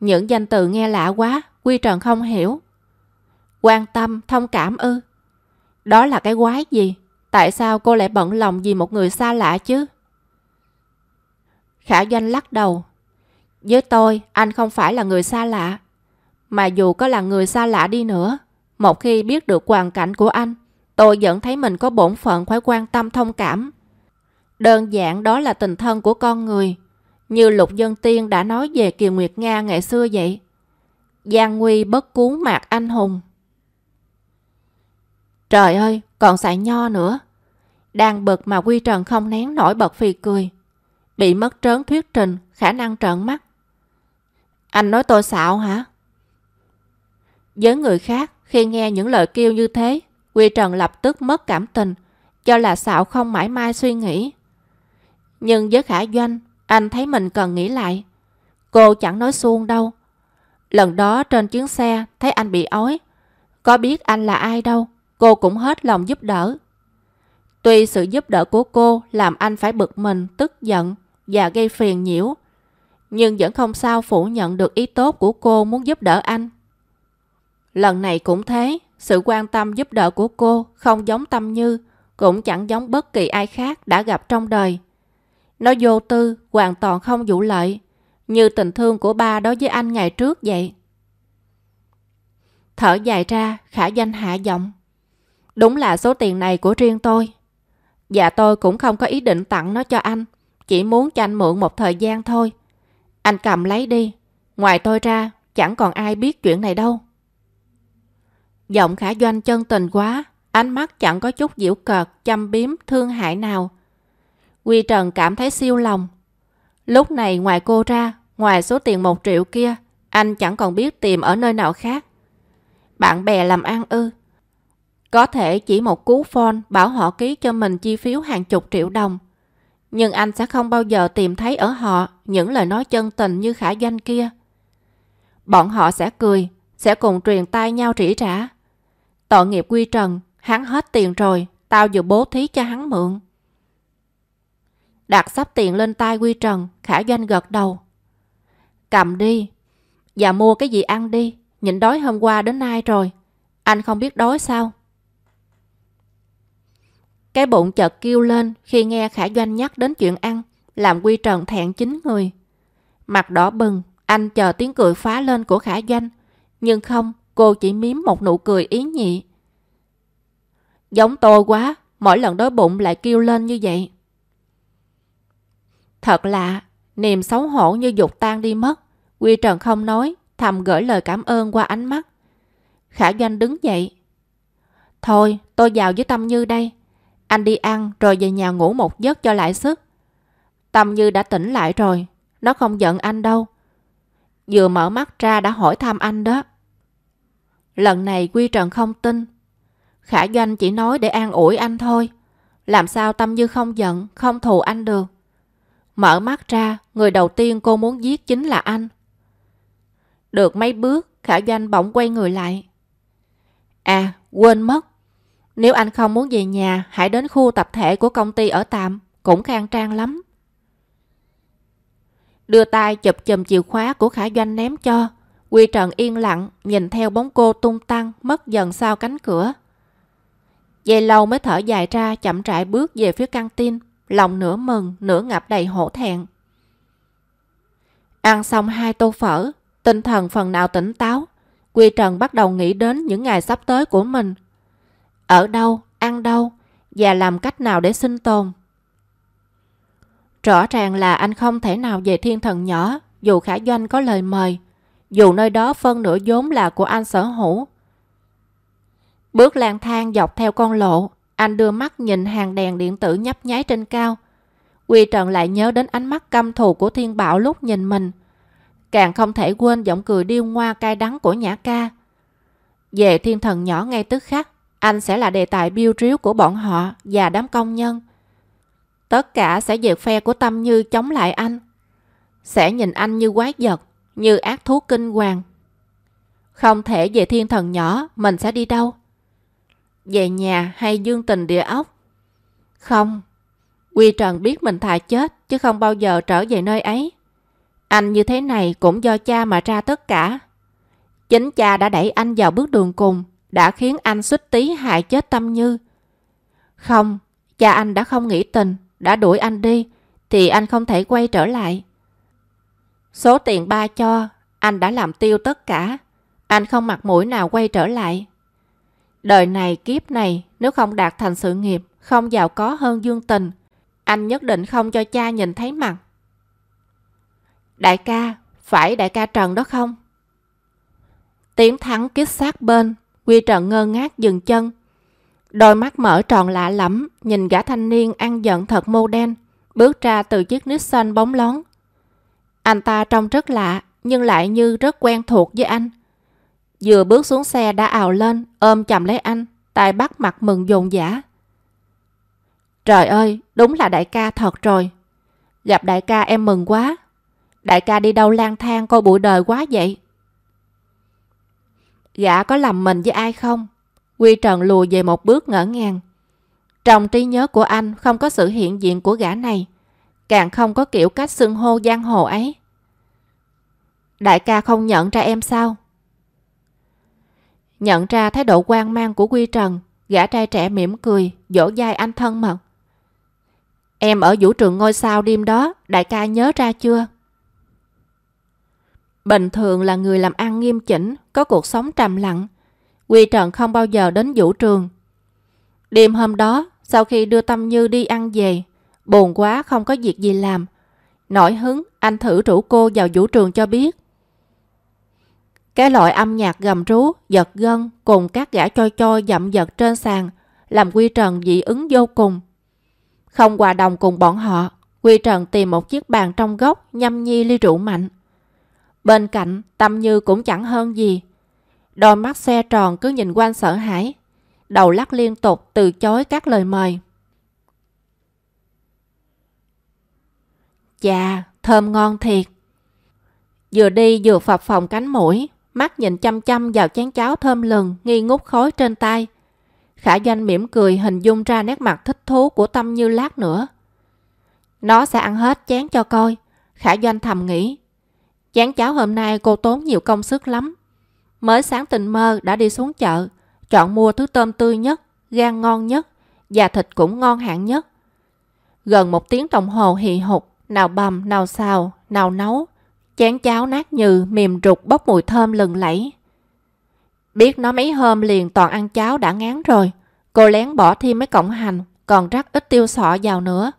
Những danh từ nghe lạ quá, Quy Trần không hiểu. Quan tâm, thông cảm ư. Đó là cái quái gì? Tại sao cô lại bận lòng vì một người xa lạ chứ? Khả Doanh lắc đầu. Với tôi, anh không phải là người xa lạ. Mà dù có là người xa lạ đi nữa, một khi biết được hoàn cảnh của anh, tôi vẫn thấy mình có bổn phận phải quan tâm thông cảm. Đơn giản đó là tình thân của con người. Như Lục Dân Tiên đã nói về Kiều Nguyệt Nga ngày xưa vậy. Giang nguy bất cứu mạc anh hùng. Trời ơi, còn xài nho nữa. Đang bực mà Quy Trần không nén nổi bật phì cười. Bị mất trớn thuyết trình, khả năng trợn mắt. Anh nói tôi xạo hả? Với người khác, khi nghe những lời kêu như thế, Quy Trần lập tức mất cảm tình, cho là xạo không mãi mai suy nghĩ. Nhưng với Khả Doanh, anh thấy mình cần nghĩ lại. Cô chẳng nói suông đâu. Lần đó trên chuyến xe thấy anh bị ói. Có biết anh là ai đâu, cô cũng hết lòng giúp đỡ. Tuy sự giúp đỡ của cô làm anh phải bực mình, tức giận và gây phiền nhiễu. nhưng vẫn không sao phủ nhận được ý tốt của cô muốn giúp đỡ anh. Lần này cũng thế, sự quan tâm giúp đỡ của cô không giống Tâm Như, cũng chẳng giống bất kỳ ai khác đã gặp trong đời. Nó vô tư, hoàn toàn không vụ lợi, như tình thương của ba đối với anh ngày trước vậy. Thở dài ra, khả danh hạ giọng. Đúng là số tiền này của riêng tôi. Dạ tôi cũng không có ý định tặng nó cho anh, chỉ muốn cho anh mượn một thời gian thôi. Anh cầm lấy đi, ngoài tôi ra chẳng còn ai biết chuyện này đâu. Giọng khả doanh chân tình quá, ánh mắt chẳng có chút diễu cợt, chăm biếm, thương hại nào. Quy Trần cảm thấy siêu lòng. Lúc này ngoài cô ra, ngoài số tiền một triệu kia, anh chẳng còn biết tìm ở nơi nào khác. Bạn bè làm ăn ư. Có thể chỉ một cú phone bảo họ ký cho mình chi phiếu hàng chục triệu đồng. Nhưng anh sẽ không bao giờ tìm thấy ở họ những lời nói chân tình như khả doanh kia. Bọn họ sẽ cười, sẽ cùng truyền tai nhau rỉ rả. Tội nghiệp Quy Trần, hắn hết tiền rồi, tao vừa bố thí cho hắn mượn. Đặt sắp tiền lên tay Quy Trần, Khả Doanh gật đầu. Cầm đi, và mua cái gì ăn đi, nhịn đói hôm qua đến nay rồi. Anh không biết đói sao? Cái bụng chợt kêu lên khi nghe Khả Doanh nhắc đến chuyện ăn, làm Quy Trần thẹn chính người. Mặt đỏ bừng, anh chờ tiếng cười phá lên của Khả Doanh. Nhưng không, cô chỉ miếm một nụ cười ý nhị. Giống tôi quá, mỗi lần đói bụng lại kêu lên như vậy. Thật lạ, niềm xấu hổ như dục tan đi mất. Quy Trần không nói, thầm gửi lời cảm ơn qua ánh mắt. Khả Doanh đứng dậy. Thôi, tôi vào với Tâm Như đây. Anh đi ăn rồi về nhà ngủ một giấc cho lại sức. Tâm Như đã tỉnh lại rồi, nó không giận anh đâu. Vừa mở mắt ra đã hỏi thăm anh đó. Lần này Quy Trần không tin. Khả Doanh chỉ nói để an ủi anh thôi. Làm sao Tâm Như không giận, không thù anh được. Mở mắt ra, người đầu tiên cô muốn giết chính là anh. Được mấy bước, Khả Doanh bỗng quay người lại. À, quên mất. Nếu anh không muốn về nhà, hãy đến khu tập thể của công ty ở tạm, cũng khang trang lắm. Đưa tay chụp chùm chìa khóa của Khả Doanh ném cho. Quy Trần yên lặng, nhìn theo bóng cô tung tăng, mất dần sau cánh cửa. Dây lâu mới thở dài ra, chậm rãi bước về phía căng tin, lòng nửa mừng, nửa ngập đầy hổ thẹn. Ăn xong hai tô phở, tinh thần phần nào tỉnh táo, Quy Trần bắt đầu nghĩ đến những ngày sắp tới của mình. Ở đâu, ăn đâu, và làm cách nào để sinh tồn. Rõ ràng là anh không thể nào về thiên thần nhỏ, dù Khả Doanh có lời mời, dù nơi đó phân nửa vốn là của anh sở hữu. Bước lang thang dọc theo con lộ, anh đưa mắt nhìn hàng đèn điện tử nhấp nháy trên cao. Quy Trần lại nhớ đến ánh mắt căm thù của Thiên Bảo lúc nhìn mình. Càng không thể quên giọng cười điêu ngoa cay đắng của Nhã Ca. Về thiên thần nhỏ ngay tức khắc, anh sẽ là đề tài biêu triếu của bọn họ và đám công nhân. Tất cả sẽ về phe của Tâm Như chống lại anh. Sẽ nhìn anh như quái vật, như ác thú kinh hoàng. Không thể về thiên thần nhỏ, mình sẽ đi đâu? Về nhà hay dương tình địa ốc? Không. Quy Trần biết mình thà chết chứ không bao giờ trở về nơi ấy. Anh như thế này cũng do cha mà ra tất cả. Chính cha đã đẩy anh vào bước đường cùng, đã khiến anh suýt tí hại chết Tâm Như. Không, cha anh đã không nghĩ tình, đã đuổi anh đi, thì anh không thể quay trở lại. Số tiền ba cho, anh đã làm tiêu tất cả. Anh không mặt mũi nào quay trở lại. Đời này, kiếp này, nếu không đạt thành sự nghiệp, không giàu có hơn dương tình, anh nhất định không cho cha nhìn thấy mặt. Đại ca, phải đại ca Trần đó không? Tiếng thắng kích sát bên, Quy Trần ngơ ngác dừng chân. Đôi mắt mở tròn lạ lẫm, nhìn gã thanh niên ăn giận thật mô đen, bước ra từ chiếc Nissan bóng lón. Anh ta trông rất lạ, nhưng lại như rất quen thuộc với anh. Vừa bước xuống xe đã ào lên, ôm chầm lấy anh, tay bắt mặt mừng dồn dã. Trời ơi, đúng là đại ca thật rồi. Gặp đại ca em mừng quá. Đại ca đi đâu lang thang coi bụi đời quá vậy? Gã có lầm mình với ai không? Quy Trần lùi về một bước ngỡ ngàng. Trong trí nhớ của anh không có sự hiện diện của gã này. Càng không có kiểu cách xưng hô giang hồ ấy. Đại ca không nhận ra em sao? Nhận ra thái độ quan mang của Quy Trần, gã trai trẻ mỉm cười, dỗ dai anh thân mật. Em ở vũ trường ngôi sao đêm đó, đại ca nhớ ra chưa? Bình thường là người làm ăn nghiêm chỉnh, có cuộc sống trầm lặng. Quy Trần không bao giờ đến vũ trường. Đêm hôm đó, sau khi đưa Tâm Như đi ăn về, buồn quá không có việc gì làm. Nổi hứng, anh thử rủ cô vào vũ trường cho biết. Cái loại âm nhạc gầm rú, giật gân cùng các gã choi choi dậm giật trên sàn làm Quy Trần dị ứng vô cùng. Không hòa đồng cùng bọn họ, Quy Trần tìm một chiếc bàn trong góc nhâm nhi ly rượu mạnh. Bên cạnh, Tâm Như cũng chẳng hơn gì. Đôi mắt xe tròn cứ nhìn quanh sợ hãi, đầu lắc liên tục từ chối các lời mời. Chà, thơm ngon thiệt. Vừa đi vừa phập phòng cánh mũi, mắt nhìn chăm chăm vào chén cháo thơm lừng nghi ngút khói trên tay. Khả doanh mỉm cười hình dung ra nét mặt thích thú của Tâm Như lát nữa. Nó sẽ ăn hết chén cho coi. Khả doanh thầm nghĩ. Chén cháo hôm nay cô tốn nhiều công sức lắm. Mới sáng tình mơ đã đi xuống chợ, chọn mua thứ tôm tươi nhất, gan ngon nhất, và thịt cũng ngon hạng nhất. Gần một tiếng đồng hồ hì hục, nào bầm, nào xào, nào nấu. Chén cháo nát nhừ mềm rụt bốc mùi thơm lừng lẫy. Biết nó mấy hôm liền toàn ăn cháo đã ngán rồi. Cô lén bỏ thêm mấy cọng hành, còn rắc ít tiêu sọ vào nữa.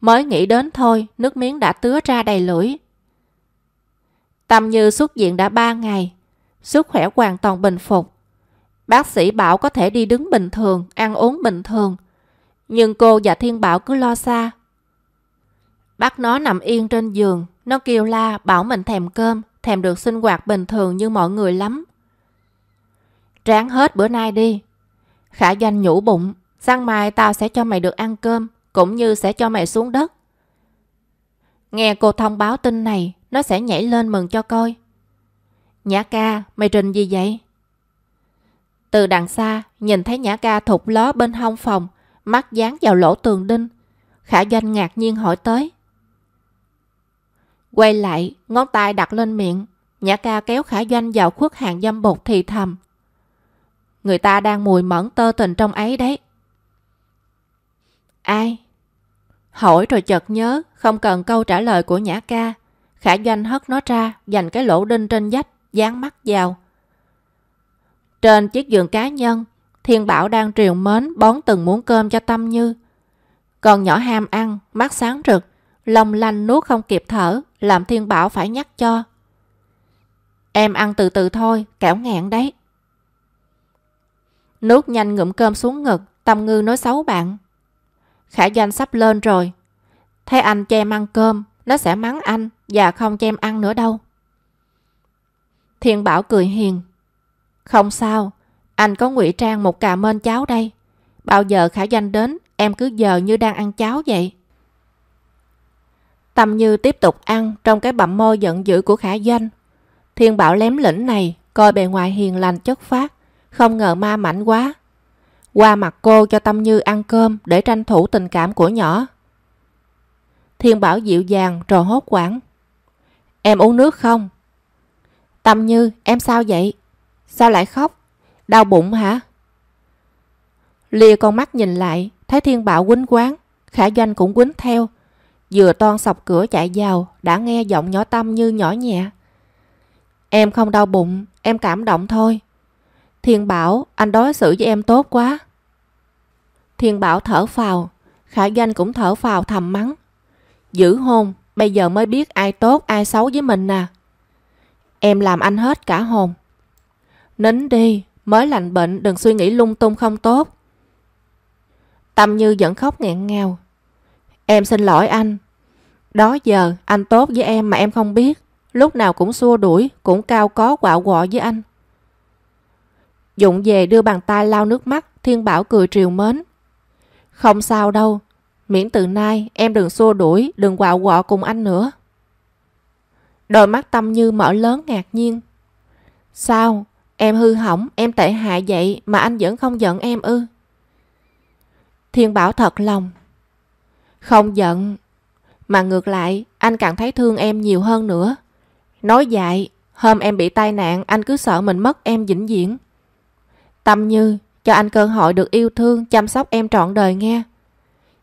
Mới nghĩ đến thôi, nước miếng đã tứa ra đầy lưỡi. Tâm Như xuất viện đã 3 ngày, sức khỏe hoàn toàn bình phục. Bác sĩ bảo có thể đi đứng bình thường, ăn uống bình thường. Nhưng cô và Thiên Bảo cứ lo xa. Bắt nó nằm yên trên giường, nó kêu la bảo mình thèm cơm, thèm được sinh hoạt bình thường như mọi người lắm. Ráng hết bữa nay đi. Khả doanh nhủ bụng, sáng mai tao sẽ cho mày được ăn cơm, cũng như sẽ cho mày xuống đất. Nghe cô thông báo tin này, nó sẽ nhảy lên mừng cho coi. Nhã ca, mày trình gì vậy? Từ đằng xa, nhìn thấy Nhã ca thụt ló bên hông phòng, mắt dán vào lỗ tường đinh. Khả doanh ngạc nhiên hỏi tới. Quay lại, ngón tay đặt lên miệng. Nhã ca kéo khả doanh vào khuất hàng dâm bột thì thầm. Người ta đang mùi mẫn tơ tình trong ấy đấy. Ai? Hỏi rồi chợt nhớ, không cần câu trả lời của Nhã ca. Khả doanh hất nó ra, dành cái lỗ đinh trên dách, dán mắt vào. Trên chiếc giường cá nhân, Thiên Bảo đang triều mến bón từng muỗng cơm cho Tâm Như. Còn nhỏ ham ăn, mắt sáng rực, lòng lanh nuốt không kịp thở, làm Thiên Bảo phải nhắc cho. Em ăn từ từ thôi, kẻo ngẹn đấy. Nút nhanh ngụm cơm xuống ngực, Tâm Ngư nói xấu bạn. Khả doanh sắp lên rồi. Thấy anh cho em ăn cơm, nó sẽ mắng anh và không cho em ăn nữa đâu. Thiên Bảo cười hiền. Không sao, anh có ngụy trang một cà mên cháo đây. Bao giờ Khả Doanh đến, em cứ giờ như đang ăn cháo vậy. Tâm Như tiếp tục ăn trong cái bậm môi giận dữ của Khả Doanh. Thiên Bảo lém lĩnh này, coi bề ngoài hiền lành chất phát, không ngờ ma mảnh quá. Qua mặt cô cho Tâm Như ăn cơm để tranh thủ tình cảm của nhỏ. Thiên Bảo dịu dàng rồi hốt quảng. Em uống nước không? Tâm Như, em sao vậy? Sao lại khóc? Đau bụng hả? Lìa con mắt nhìn lại, thấy Thiên Bảo quýnh quán, Khả Doanh cũng quýnh theo. Vừa toan sọc cửa chạy vào, đã nghe giọng nhỏ Tâm Như nhỏ nhẹ. Em không đau bụng, em cảm động thôi. Thiên Bảo, anh đối xử với em tốt quá. Thiên Bảo thở phào, Khả Doanh cũng thở phào thầm mắng. Giữ hôn, bây giờ mới biết ai tốt ai xấu với mình nè. Em làm anh hết cả hồn. Nín đi, mới lành bệnh đừng suy nghĩ lung tung không tốt. Tâm Như vẫn khóc nghẹn ngào. Em xin lỗi anh. Đó giờ anh tốt với em mà em không biết. Lúc nào cũng xua đuổi, cũng cao có quạo quọ với anh. Dụng về đưa bàn tay lau nước mắt, Thiên Bảo cười triều mến. Không sao đâu, miễn từ nay em đừng xua đuổi, đừng quạo quọ cùng anh nữa. Đôi mắt Tâm Như mở lớn ngạc nhiên. Sao? Em hư hỏng, em tệ hại vậy mà anh vẫn không giận em ư? Thiên Bảo thật lòng. Không giận, mà ngược lại anh càng thấy thương em nhiều hơn nữa. Nói dại, hôm em bị tai nạn anh cứ sợ mình mất em vĩnh viễn. Tâm Như, cho anh cơ hội được yêu thương, chăm sóc em trọn đời nghe.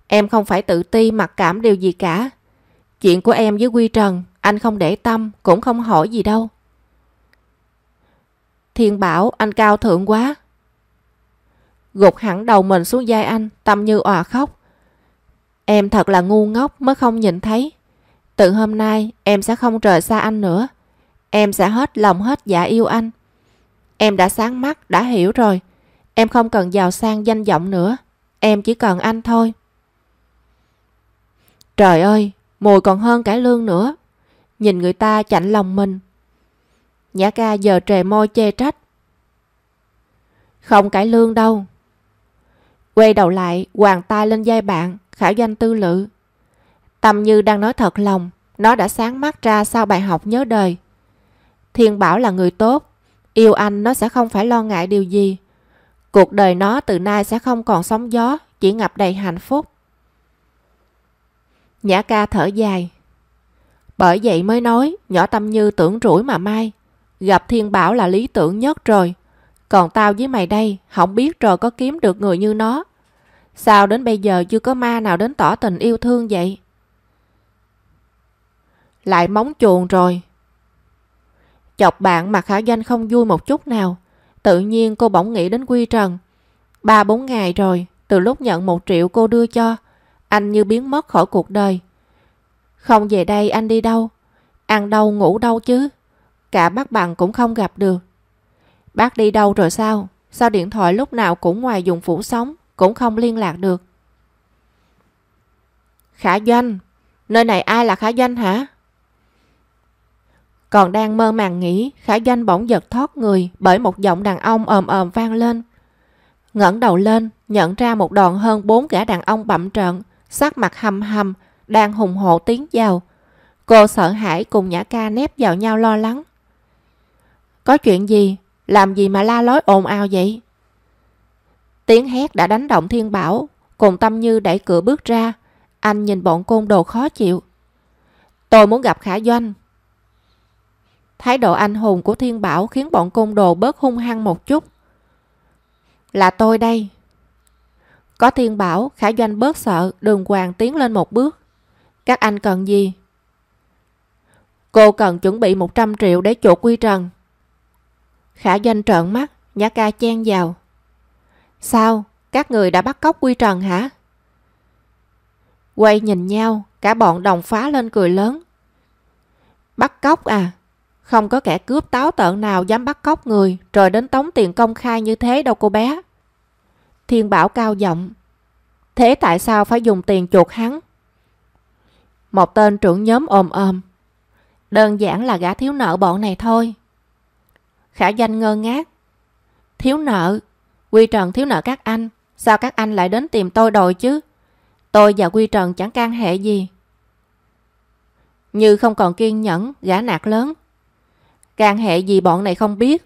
Em không phải tự ti mặc cảm điều gì cả. Chuyện của em với Quy Trần, anh không để tâm, cũng không hỏi gì đâu. Thiên bảo anh cao thượng quá. Gục hẳn đầu mình xuống vai anh, Tâm Như òa khóc. Em thật là ngu ngốc mới không nhìn thấy. Từ hôm nay em sẽ không rời xa anh nữa. Em sẽ hết lòng hết dạ yêu anh. Em đã sáng mắt, đã hiểu rồi. Em không cần giàu sang danh vọng nữa. Em chỉ cần anh thôi. Trời ơi, mùi còn hơn cả lương nữa. Nhìn người ta chạnh lòng mình. Nhã ca giờ trề môi chê trách. Không cải lương đâu. Quay đầu lại, hoàng tay lên vai bạn, khảo danh tư lự. Tâm Như đang nói thật lòng, nó đã sáng mắt ra sau bài học nhớ đời. Thiên Bảo là người tốt, yêu anh nó sẽ không phải lo ngại điều gì. Cuộc đời nó từ nay sẽ không còn sóng gió, chỉ ngập đầy hạnh phúc. Nhã ca thở dài. Bởi vậy mới nói, nhỏ Tâm Như tưởng rủi mà mai. Gặp Thiên Bảo là lý tưởng nhất rồi. Còn tao với mày đây, không biết rồi có kiếm được người như nó. Sao đến bây giờ chưa có ma nào đến tỏ tình yêu thương vậy? Lại móng chuồng rồi. Chọc bạn mà khả danh không vui một chút nào. Tự nhiên cô bỗng nghĩ đến Quy Trần. Ba bốn ngày rồi, từ lúc nhận một triệu cô đưa cho, anh như biến mất khỏi cuộc đời. Không về đây anh đi đâu? Ăn đâu ngủ đâu chứ? Cả bác bằng cũng không gặp được. Bác đi đâu rồi sao? Sao điện thoại lúc nào cũng ngoài dùng phủ sóng, cũng không liên lạc được? Khả Doanh, nơi này ai là Khả Doanh hả? Còn đang mơ màng nghĩ, Khả Doanh bỗng giật thoát người bởi một giọng đàn ông ồm ồm vang lên. ngẩng đầu lên, nhận ra một đoàn hơn bốn gã đàn ông bậm trợn, sắc mặt hầm hầm, đang hùng hộ tiến vào. Cô sợ hãi cùng Nhã Ca nép vào nhau lo lắng. Có chuyện gì? Làm gì mà la lối ồn ào vậy? Tiếng hét đã đánh động thiên bảo, cùng Tâm Như đẩy cửa bước ra. Anh nhìn bọn côn đồ khó chịu. Tôi muốn gặp Khả Doanh. Thái độ anh hùng của thiên bảo khiến bọn côn đồ bớt hung hăng một chút. Là tôi đây. Có thiên bảo, Khả Doanh bớt sợ, đường hoàng tiến lên một bước. Các anh cần gì? Cô cần chuẩn bị 100 triệu để chuột quy trần. Khả Doanh trợn mắt, Nhã ca chen vào. Sao? Các người đã bắt cóc Quy Trần hả? Quay nhìn nhau, cả bọn đồng phá lên cười lớn. Bắt cóc à? Không có kẻ cướp táo tợn nào dám bắt cóc người rồi đến tống tiền công khai như thế đâu cô bé. Thiên Bảo cao giọng. Thế tại sao phải dùng tiền chuột hắn? Một tên trưởng nhóm ồm ồm. Đơn giản là gã thiếu nợ bọn này thôi. Khả danh ngơ ngác. Thiếu nợ? Quy Trần thiếu nợ các anh. Sao các anh lại đến tìm tôi đòi chứ? Tôi và Quy Trần chẳng can hệ gì. Như không còn kiên nhẫn, gã nạt lớn. Can hệ gì bọn này không biết.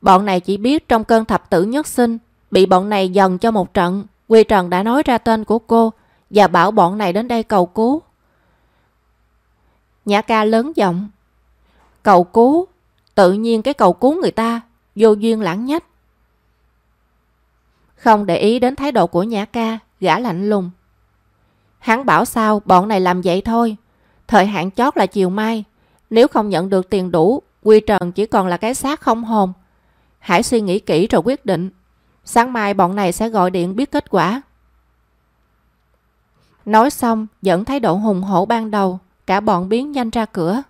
Bọn này chỉ biết trong cơn thập tử nhất sinh, bị bọn này dần cho một trận. Quy Trần đã nói ra tên của cô và bảo bọn này đến đây cầu cứu. Nhã ca lớn giọng. Cầu cứu? Tự nhiên cái cầu cứu người ta, vô duyên lãng nhách. Không để ý đến thái độ của Nhã ca, gã lạnh lùng. Hắn bảo sao bọn này làm vậy thôi. Thời hạn chót là chiều mai. Nếu không nhận được tiền đủ, Quy Trần chỉ còn là cái xác không hồn. Hãy suy nghĩ kỹ rồi quyết định. Sáng mai bọn này sẽ gọi điện biết kết quả. Nói xong, dẫn thái độ hùng hổ ban đầu, cả bọn biến nhanh ra cửa.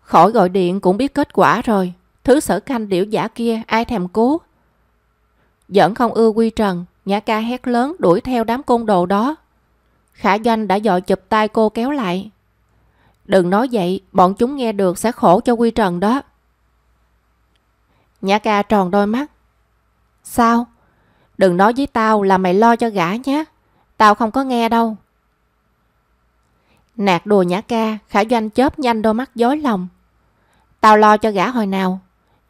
Khỏi gọi điện cũng biết kết quả rồi. Thứ sở canh điểu giả kia ai thèm cứu. Vẫn không ưa Quy Trần, Nhã ca hét lớn đuổi theo đám côn đồ đó. Khả doanh đã dội chụp tay cô kéo lại. Đừng nói vậy, bọn chúng nghe được sẽ khổ cho Quy Trần đó. Nhã ca tròn đôi mắt. Sao? Đừng nói với tao là mày lo cho gã nhé. Tao không có nghe đâu. Nạt đùa nhã ca, khả doanh chớp nhanh đôi mắt dối lòng. Tao lo cho gã hồi nào.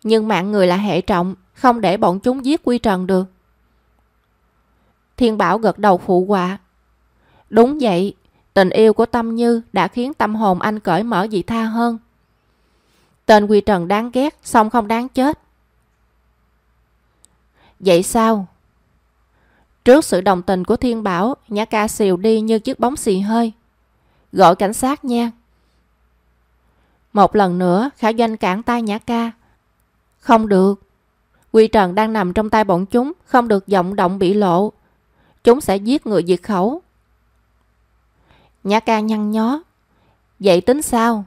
Nhưng mạng người là hệ trọng, không để bọn chúng giết Quy Trần được. Thiên Bảo gật đầu phụ họa. Đúng vậy, tình yêu của Tâm Như đã khiến tâm hồn anh cởi mở dị tha hơn. Tên Quy Trần đáng ghét, xong không đáng chết. Vậy sao? Trước sự đồng tình của Thiên Bảo, Nhã ca xìu đi như chiếc bóng xì hơi. Gọi cảnh sát nha. Một lần nữa, Khả Doanh cản tay Nhã ca. Không được. Quy Trần đang nằm trong tay bọn chúng, không được vọng động bị lộ. Chúng sẽ giết người diệt khẩu. Nhã ca nhăn nhó. Vậy tính sao?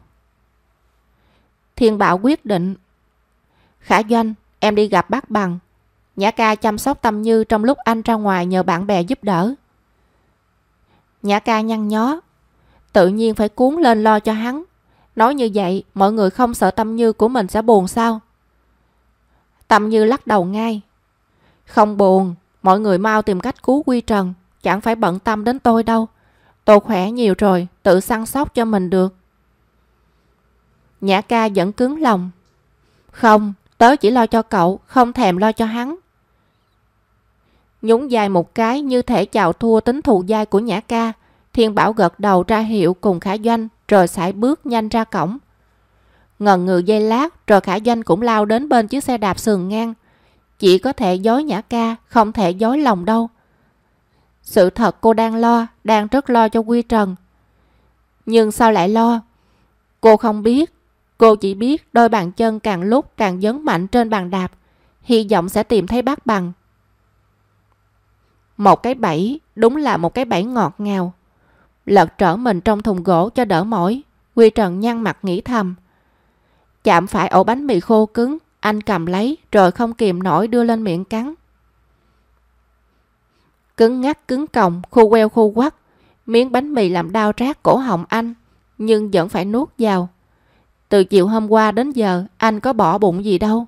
Thiên Bảo quyết định. Khả Doanh, em đi gặp bác Bằng. Nhã ca chăm sóc Tâm Như trong lúc anh ra ngoài nhờ bạn bè giúp đỡ. Nhã ca nhăn nhó. Tự nhiên phải cuốn lên lo cho hắn. Nói như vậy, mọi người không sợ Tâm Như của mình sẽ buồn sao? Tâm Như lắc đầu ngay. Không buồn, mọi người mau tìm cách cứu Quy Trần. Chẳng phải bận tâm đến tôi đâu. Tôi khỏe nhiều rồi, tự săn sóc cho mình được. Nhã ca vẫn cứng lòng. Không, tớ chỉ lo cho cậu, không thèm lo cho hắn. Nhún dài một cái như thể chào thua tính thù dai của Nhã ca. Thiên Bảo gật đầu ra hiệu cùng Khả Doanh rồi sải bước nhanh ra cổng. Ngần ngừ dây lát rồi Khả Doanh cũng lao đến bên chiếc xe đạp sườn ngang. Chỉ có thể dối Nhã ca, không thể dối lòng đâu. Sự thật cô đang lo, đang rất lo cho Quy Trần. Nhưng sao lại lo? Cô không biết. Cô chỉ biết đôi bàn chân càng lúc càng dấn mạnh trên bàn đạp. Hy vọng sẽ tìm thấy bác bằng. Một cái bẫy, đúng là một cái bẫy ngọt ngào. Lật trở mình trong thùng gỗ cho đỡ mỏi. Quy Trần nhăn mặt nghĩ thầm. Chạm phải ổ bánh mì khô cứng, anh cầm lấy rồi không kìm nổi đưa lên miệng cắn. Cứng ngắt cứng còng, khu queo khu quắt. Miếng bánh mì làm đau rát cổ họng anh, nhưng vẫn phải nuốt vào. Từ chiều hôm qua đến giờ, anh có bỏ bụng gì đâu.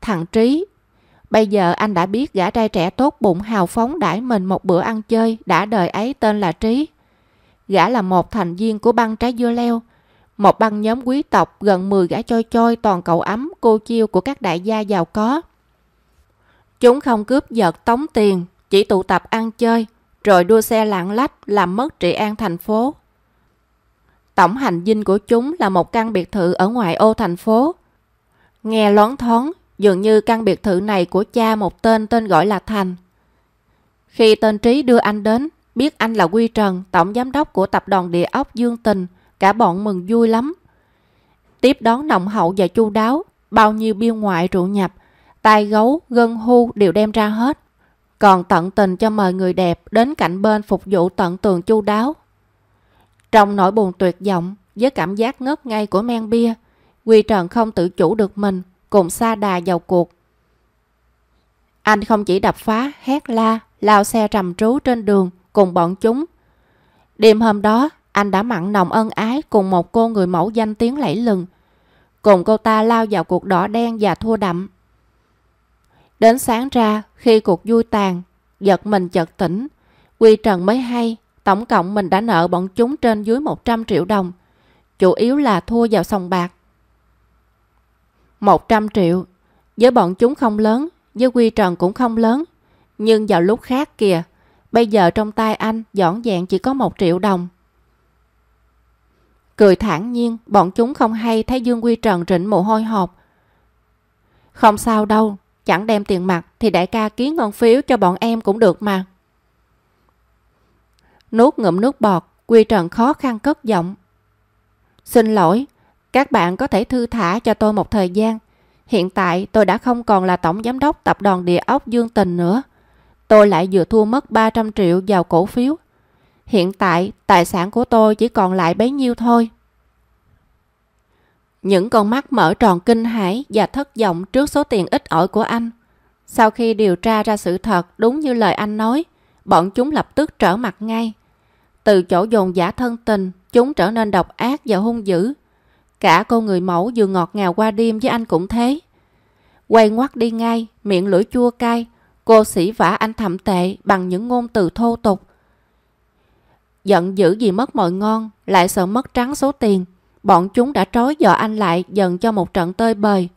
Thằng Trí, bây giờ anh đã biết gã trai trẻ tốt bụng hào phóng đãi mình một bữa ăn chơi đã đời ấy tên là Trí. Gã là một thành viên của băng trái dưa leo, một băng nhóm quý tộc gần 10 gã choi choi toàn cậu ấm cô chiêu của các đại gia giàu có. Chúng không cướp giật tống tiền, chỉ tụ tập ăn chơi, rồi đua xe lạng lách làm mất trị an thành phố. Tổng hành dinh của chúng là một căn biệt thự ở ngoại ô thành phố. Nghe loáng thoáng, dường như căn biệt thự này của cha một tên tên gọi là Thành. Khi tên Trí đưa anh đến, biết anh là Quy Trần, tổng giám đốc của tập đoàn địa ốc Dương Tình, cả bọn mừng vui lắm. Tiếp đón nồng hậu và chu đáo, bao nhiêu biêu ngoại rượu nhập, tai gấu, gân hu đều đem ra hết. Còn tận tình cho mời người đẹp đến cạnh bên phục vụ tận tường chu đáo. Trong nỗi buồn tuyệt vọng, với cảm giác ngất ngay của men bia, Quy Trần không tự chủ được mình, cùng xa đà vào cuộc. Anh không chỉ đập phá, hét la, lao xe trầm trú trên đường cùng bọn chúng. Đêm hôm đó, anh đã mặn nồng ân ái cùng một cô người mẫu danh tiếng lẫy lừng. Cùng cô ta lao vào cuộc đỏ đen và thua đậm. Đến sáng ra, khi cuộc vui tàn, giật mình chợt tỉnh, Quy Trần mới hay, tổng cộng mình đã nợ bọn chúng trên dưới 100 triệu đồng. Chủ yếu là thua vào sòng bạc. 100 triệu, với bọn chúng không lớn, với Quy Trần cũng không lớn. Nhưng vào lúc khác kìa, bây giờ trong tay anh dọn dẹn chỉ có 1 triệu đồng. Cười thản nhiên, bọn chúng không hay thấy Dương Quy Trần rịnh mồ hôi hột. Không sao đâu, Chẳng đem tiền mặt thì đại ca ký ngân phiếu cho bọn em cũng được mà. Nuốt ngụm nước bọt, Quy Trần khó khăn cất giọng. Xin lỗi, các bạn có thể thư thả cho tôi một thời gian. Hiện tại tôi đã không còn là tổng giám đốc tập đoàn địa ốc Dương Tình nữa. Tôi lại vừa thua mất 300 triệu vào cổ phiếu. Hiện tại tài sản của tôi chỉ còn lại bấy nhiêu thôi. Những con mắt mở tròn kinh hãi và thất vọng trước số tiền ít ỏi của anh. Sau khi điều tra ra sự thật đúng như lời anh nói, bọn chúng lập tức trở mặt ngay. Từ chỗ dồn giả thân tình, chúng trở nên độc ác và hung dữ. Cả cô người mẫu vừa ngọt ngào qua đêm với anh cũng thế. Quay ngoắt đi ngay, miệng lưỡi chua cay, cô sĩ vả anh thậm tệ bằng những ngôn từ thô tục. Giận dữ vì mất mọi ngon, lại sợ mất trắng số tiền. Bọn chúng đã trói dò anh lại dần cho một trận tơi bời.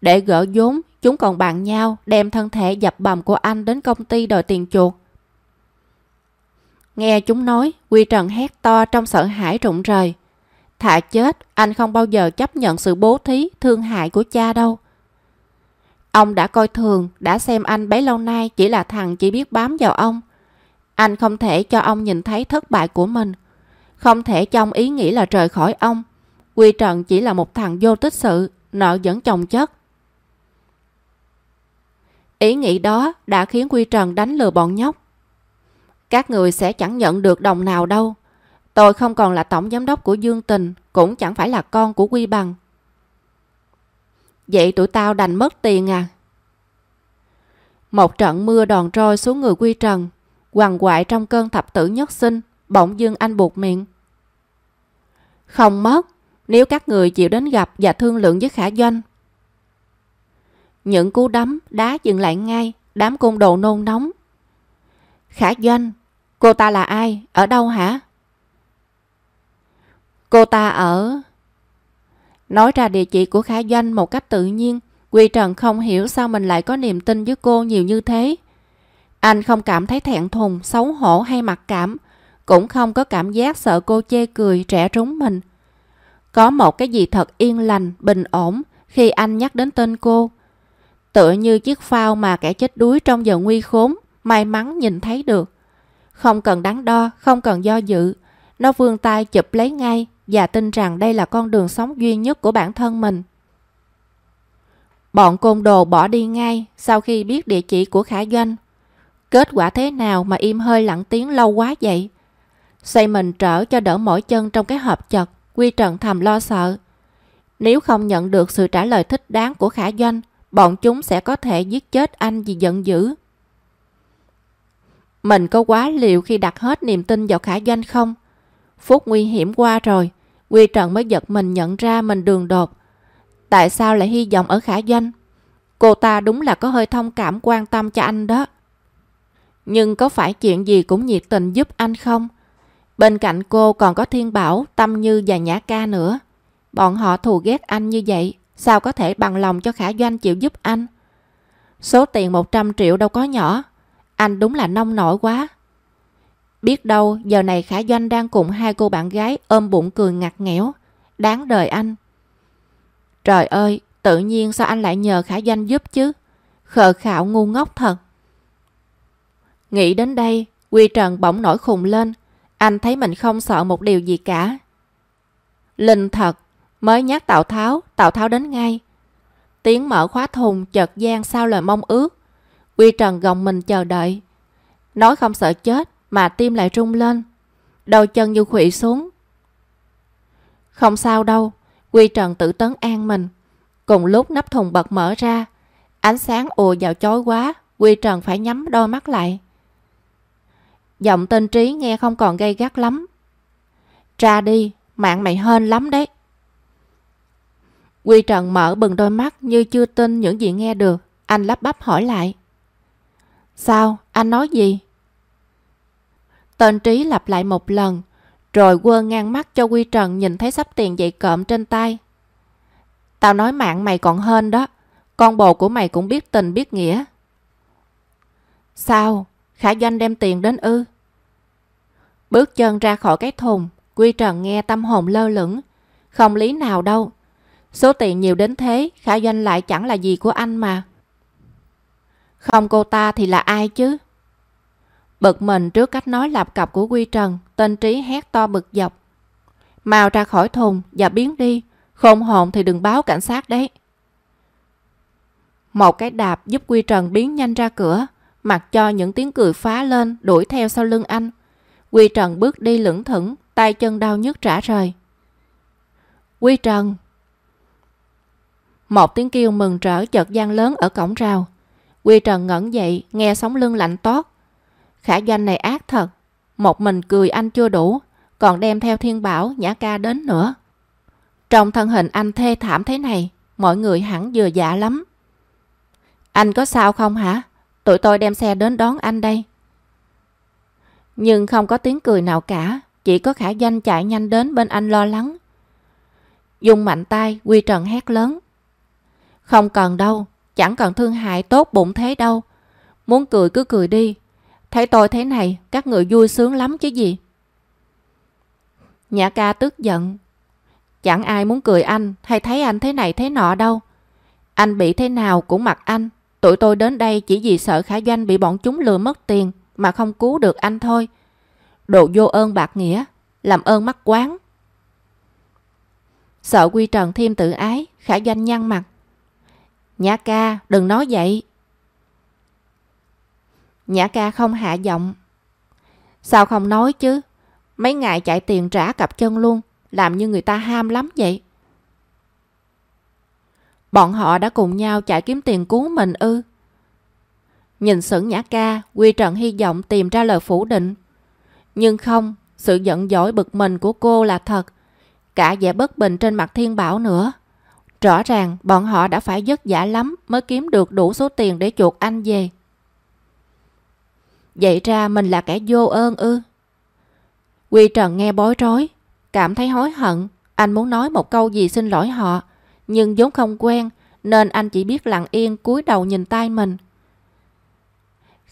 Để gỡ vốn, chúng còn bạn nhau đem thân thể dập bầm của anh đến công ty đòi tiền chuột. Nghe chúng nói, Quy Trần hét to trong sợ hãi rụng rời. Thà chết, anh không bao giờ chấp nhận sự bố thí, thương hại của cha đâu. Ông đã coi thường, đã xem anh bấy lâu nay chỉ là thằng chỉ biết bám vào ông. Anh không thể cho ông nhìn thấy thất bại của mình. Không thể cho ông ý nghĩ là rời khỏi ông. Quy Trần chỉ là một thằng vô tích sự, nợ dẫn chồng chất. Ý nghĩ đó đã khiến Quy Trần đánh lừa bọn nhóc. Các người sẽ chẳng nhận được đồng nào đâu. Tôi không còn là tổng giám đốc của Dương Tình, cũng chẳng phải là con của Quy Bằng. Vậy tụi tao đành mất tiền à? Một trận mưa đòn roi xuống người Quy Trần, quằn quại trong cơn thập tử nhất sinh, bỗng dưng anh buộc miệng. Không mất, nếu các người chịu đến gặp và thương lượng với Khả Doanh. Những cú đấm, đá dừng lại ngay, đám côn đồ nôn nóng. Khả Doanh, cô ta là ai? Ở đâu hả? Cô ta ở... Nói ra địa chỉ của Khả Doanh một cách tự nhiên, Quy Trần không hiểu sao mình lại có niềm tin với cô nhiều như thế. Anh không cảm thấy thẹn thùng, xấu hổ hay mặc cảm, cũng không có cảm giác sợ cô chê cười, trẻ trúng mình. Có một cái gì thật yên lành, bình ổn khi anh nhắc đến tên cô. Tựa như chiếc phao mà kẻ chết đuối trong giờ nguy khốn, may mắn nhìn thấy được. Không cần đắn đo, không cần do dự. Nó vươn tay chụp lấy ngay và tin rằng đây là con đường sống duy nhất của bản thân mình. Bọn côn đồ bỏ đi ngay sau khi biết địa chỉ của Khả Doanh. Kết quả thế nào mà im hơi lặng tiếng lâu quá vậy? Xây mình trở cho đỡ mỏi chân trong cái hộp chật, Quy Trần thầm lo sợ. Nếu không nhận được sự trả lời thích đáng của Khả Doanh, bọn chúng sẽ có thể giết chết anh vì giận dữ. Mình có quá liều khi đặt hết niềm tin vào Khả Doanh không? Phút nguy hiểm qua rồi, Quy Trần mới giật mình nhận ra mình đường đột. Tại sao lại hy vọng ở Khả Doanh? Cô ta đúng là có hơi thông cảm quan tâm cho anh đó. Nhưng có phải chuyện gì cũng nhiệt tình giúp anh không? Bên cạnh cô còn có Thiên Bảo, Tâm Như và Nhã Ca nữa. Bọn họ thù ghét anh như vậy, sao có thể bằng lòng cho Khả Doanh chịu giúp anh? Số tiền 100 triệu đâu có nhỏ. Anh đúng là nông nổi quá. Biết đâu giờ này Khả Doanh đang cùng hai cô bạn gái ôm bụng cười ngặt nghẽo. Đáng đời anh. Trời ơi, tự nhiên sao anh lại nhờ Khả Doanh giúp chứ? Khờ khạo ngu ngốc thật. Nghĩ đến đây, Quy Trần bỗng nổi khùng lên. Anh thấy mình không sợ một điều gì cả. Linh thật, mới nhắc Tào Tháo, Tào Tháo đến ngay. Tiếng mở khóa thùng chợt gian sau lời mong ước. Quy Trần gồng mình chờ đợi. Nói không sợ chết mà tim lại rung lên. Đầu chân như khủy xuống. Không sao đâu, Quy Trần tự tấn an mình. Cùng lúc nắp thùng bật mở ra, ánh sáng ùa vào chói quá, Quy Trần phải nhắm đôi mắt lại. Giọng tên Trí nghe không còn gây gắt lắm. Ra đi, mạng mày hên lắm đấy. Quy Trần mở bừng đôi mắt như chưa tin những gì nghe được. Anh lắp bắp hỏi lại. Sao? Anh nói gì? Tên Trí lặp lại một lần, rồi quơ ngang mắt cho Quy Trần nhìn thấy sắp tiền dậy cộm trên tay. Tao nói mạng mày còn hên đó, con bồ của mày cũng biết tình biết nghĩa. Sao? Khả Doanh đem tiền đến ư? Bước chân ra khỏi cái thùng, Quy Trần nghe tâm hồn lơ lửng. Không lý nào đâu. Số tiền nhiều đến thế, Khả Doanh lại chẳng là gì của anh mà. Không cô ta thì là ai chứ? Bực mình trước cách nói lạp cặp của Quy Trần, tên Trí hét to bực dọc. Mau ra khỏi thùng và biến đi, khôn hồn thì đừng báo cảnh sát đấy. Một cái đạp giúp Quy Trần biến nhanh ra cửa, mặc cho những tiếng cười phá lên đuổi theo sau lưng anh. Quy Trần bước đi lững thững, tay chân đau nhức trả rời. Quy Trần! Một tiếng kêu mừng rỡ chợt gian lớn ở cổng rào. Quy Trần ngẩn dậy, nghe sóng lưng lạnh toát. Khả doanh này ác thật. Một mình cười anh chưa đủ, còn đem theo thiên bảo, nhã ca đến nữa. Trong thân hình anh thê thảm thế này, mọi người hẳn vừa dạ lắm. Anh có sao không hả? Tụi tôi đem xe đến đón anh đây. Nhưng không có tiếng cười nào cả, chỉ có khả danh chạy nhanh đến bên anh lo lắng. Dùng mạnh tay, Quy Trần hét lớn. Không cần đâu, chẳng cần thương hại tốt bụng thế đâu. Muốn cười cứ cười đi. Thấy tôi thế này, các người vui sướng lắm chứ gì. Nhã ca tức giận. Chẳng ai muốn cười anh hay thấy anh thế này thế nọ đâu. Anh bị thế nào cũng mặc anh. Tụi tôi đến đây chỉ vì sợ Khả Doanh bị bọn chúng lừa mất tiền mà không cứu được anh thôi. Đồ vô ơn bạc nghĩa, làm ơn mắc quán. Sợ Quy Trần thêm tự ái, Khả Doanh nhăn mặt. Nhã ca, đừng nói vậy. Nhã ca không hạ giọng. Sao không nói chứ? Mấy ngày chạy tiền trả cặp chân luôn, làm như người ta ham lắm vậy. Bọn họ đã cùng nhau chạy kiếm tiền cứu mình ư. Nhìn sững nhã ca, Quy Trần hy vọng tìm ra lời phủ định. Nhưng không, sự giận dỗi bực mình của cô là thật. Cả vẻ bất bình trên mặt thiên bảo nữa. Rõ ràng bọn họ đã phải vất vả lắm mới kiếm được đủ số tiền để chuột anh về. Vậy ra mình là kẻ vô ơn ư. Quy Trần nghe bối rối, cảm thấy hối hận. Anh muốn nói một câu gì xin lỗi họ, nhưng vốn không quen nên anh chỉ biết lặng yên cúi đầu nhìn tay mình.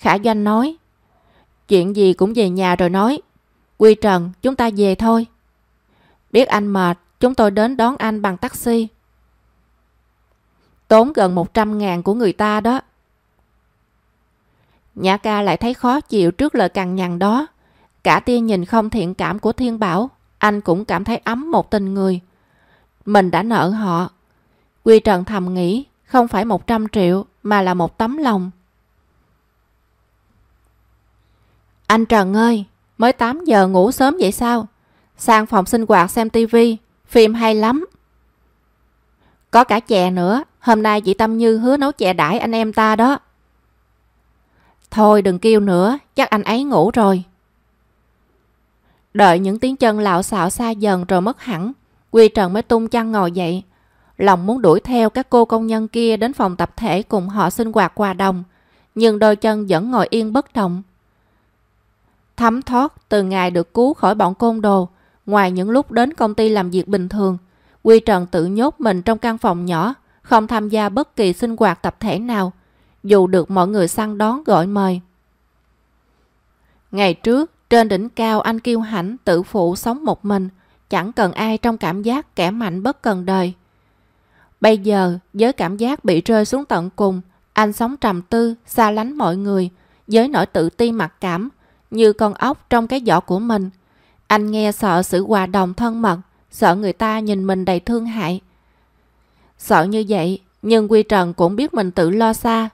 Khả Doanh nói, chuyện gì cũng về nhà rồi nói. Quy Trần, chúng ta về thôi. Biết anh mệt, chúng tôi đến đón anh bằng taxi. Tốn gần 100 ngàn của người ta đó. Nhã ca lại thấy khó chịu trước lời cằn nhằn đó. Cả tia nhìn không thiện cảm của Thiên Bảo, anh cũng cảm thấy ấm một tình người. Mình đã nợ họ. Quy Trần thầm nghĩ, không phải 100 triệu mà là một tấm lòng. Anh Trần ơi, mới 8 giờ ngủ sớm vậy sao? Sang phòng sinh hoạt xem tivi, phim hay lắm. Có cả chè nữa, hôm nay chị Tâm Như hứa nấu chè đãi anh em ta đó. Thôi đừng kêu nữa, chắc anh ấy ngủ rồi. Đợi những tiếng chân lạo xạo xa dần rồi mất hẳn, Quy Trần mới tung chăn ngồi dậy. Lòng muốn đuổi theo các cô công nhân kia đến phòng tập thể cùng họ sinh hoạt quà đồng, nhưng đôi chân vẫn ngồi yên bất động. Thấm thoát từ ngày được cứu khỏi bọn côn đồ, ngoài những lúc đến công ty làm việc bình thường, Quy Trần tự nhốt mình trong căn phòng nhỏ, không tham gia bất kỳ sinh hoạt tập thể nào, dù được mọi người săn đón gọi mời. Ngày trước, trên đỉnh cao anh kiêu hãnh tự phụ sống một mình, chẳng cần ai trong cảm giác kẻ mạnh bất cần đời. Bây giờ, với cảm giác bị rơi xuống tận cùng, anh sống trầm tư, xa lánh mọi người, với nỗi tự ti mặc cảm, như con ốc trong cái giỏ của mình. Anh nghe sợ sự hòa đồng thân mật, sợ người ta nhìn mình đầy thương hại. Sợ như vậy, nhưng Quy Trần cũng biết mình tự lo xa.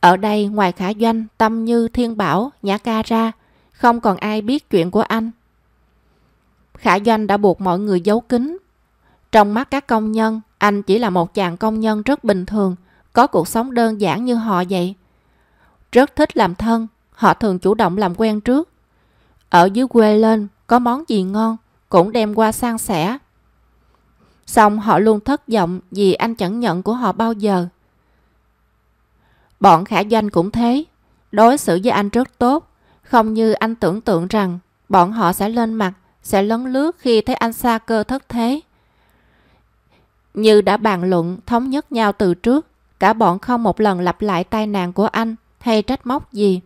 Ở đây ngoài Khả Doanh, Tâm Như, Thiên Bảo, Nhã Ca ra, không còn ai biết chuyện của anh. Khả Doanh đã buộc mọi người giấu kín. Trong mắt các công nhân, anh chỉ là một chàng công nhân rất bình thường, có cuộc sống đơn giản như họ vậy. Rất thích làm thân, họ thường chủ động làm quen trước. Ở dưới quê lên, có món gì ngon, cũng đem qua sang sẻ. Xong họ luôn thất vọng vì anh chẳng nhận của họ bao giờ. Bọn khả doanh cũng thế, đối xử với anh rất tốt, không như anh tưởng tượng rằng bọn họ sẽ lên mặt, sẽ lấn lướt khi thấy anh xa cơ thất thế. Như đã bàn luận thống nhất nhau từ trước, cả bọn không một lần lặp lại tai nạn của anh hay trách móc gì.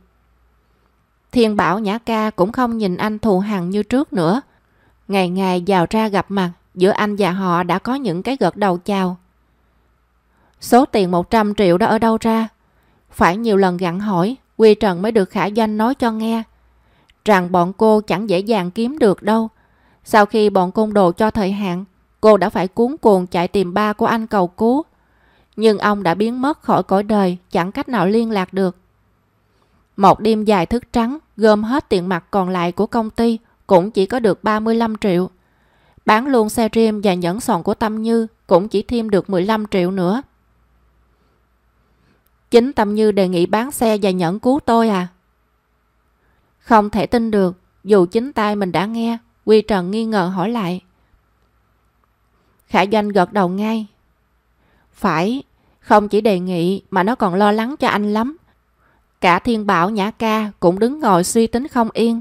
Thiên Bảo Nhã Ca cũng không nhìn anh thù hằn như trước nữa. Ngày ngày vào ra gặp mặt, giữa anh và họ đã có những cái gật đầu chào. Số tiền 100 triệu đó ở đâu ra? Phải nhiều lần gặn hỏi, Quy Trần mới được Khả Doanh nói cho nghe. Rằng bọn cô chẳng dễ dàng kiếm được đâu. Sau khi bọn côn đồ cho thời hạn, cô đã phải cuốn cuồng chạy tìm ba của anh cầu cứu. Nhưng ông đã biến mất khỏi cõi đời, chẳng cách nào liên lạc được. Một đêm dài thức trắng, gom hết tiền mặt còn lại của công ty, cũng chỉ có được 35 triệu. Bán luôn xe rim và nhẫn sòn của Tâm Như cũng chỉ thêm được 15 triệu nữa. Chính Tâm Như đề nghị bán xe và nhẫn cứu tôi à? Không thể tin được, dù chính tay mình đã nghe, Quy Trần nghi ngờ hỏi lại. Khả Doanh gật đầu ngay. Phải, không chỉ đề nghị mà nó còn lo lắng cho anh lắm. Cả Thiên Bảo Nhã Ca cũng đứng ngồi suy tính không yên.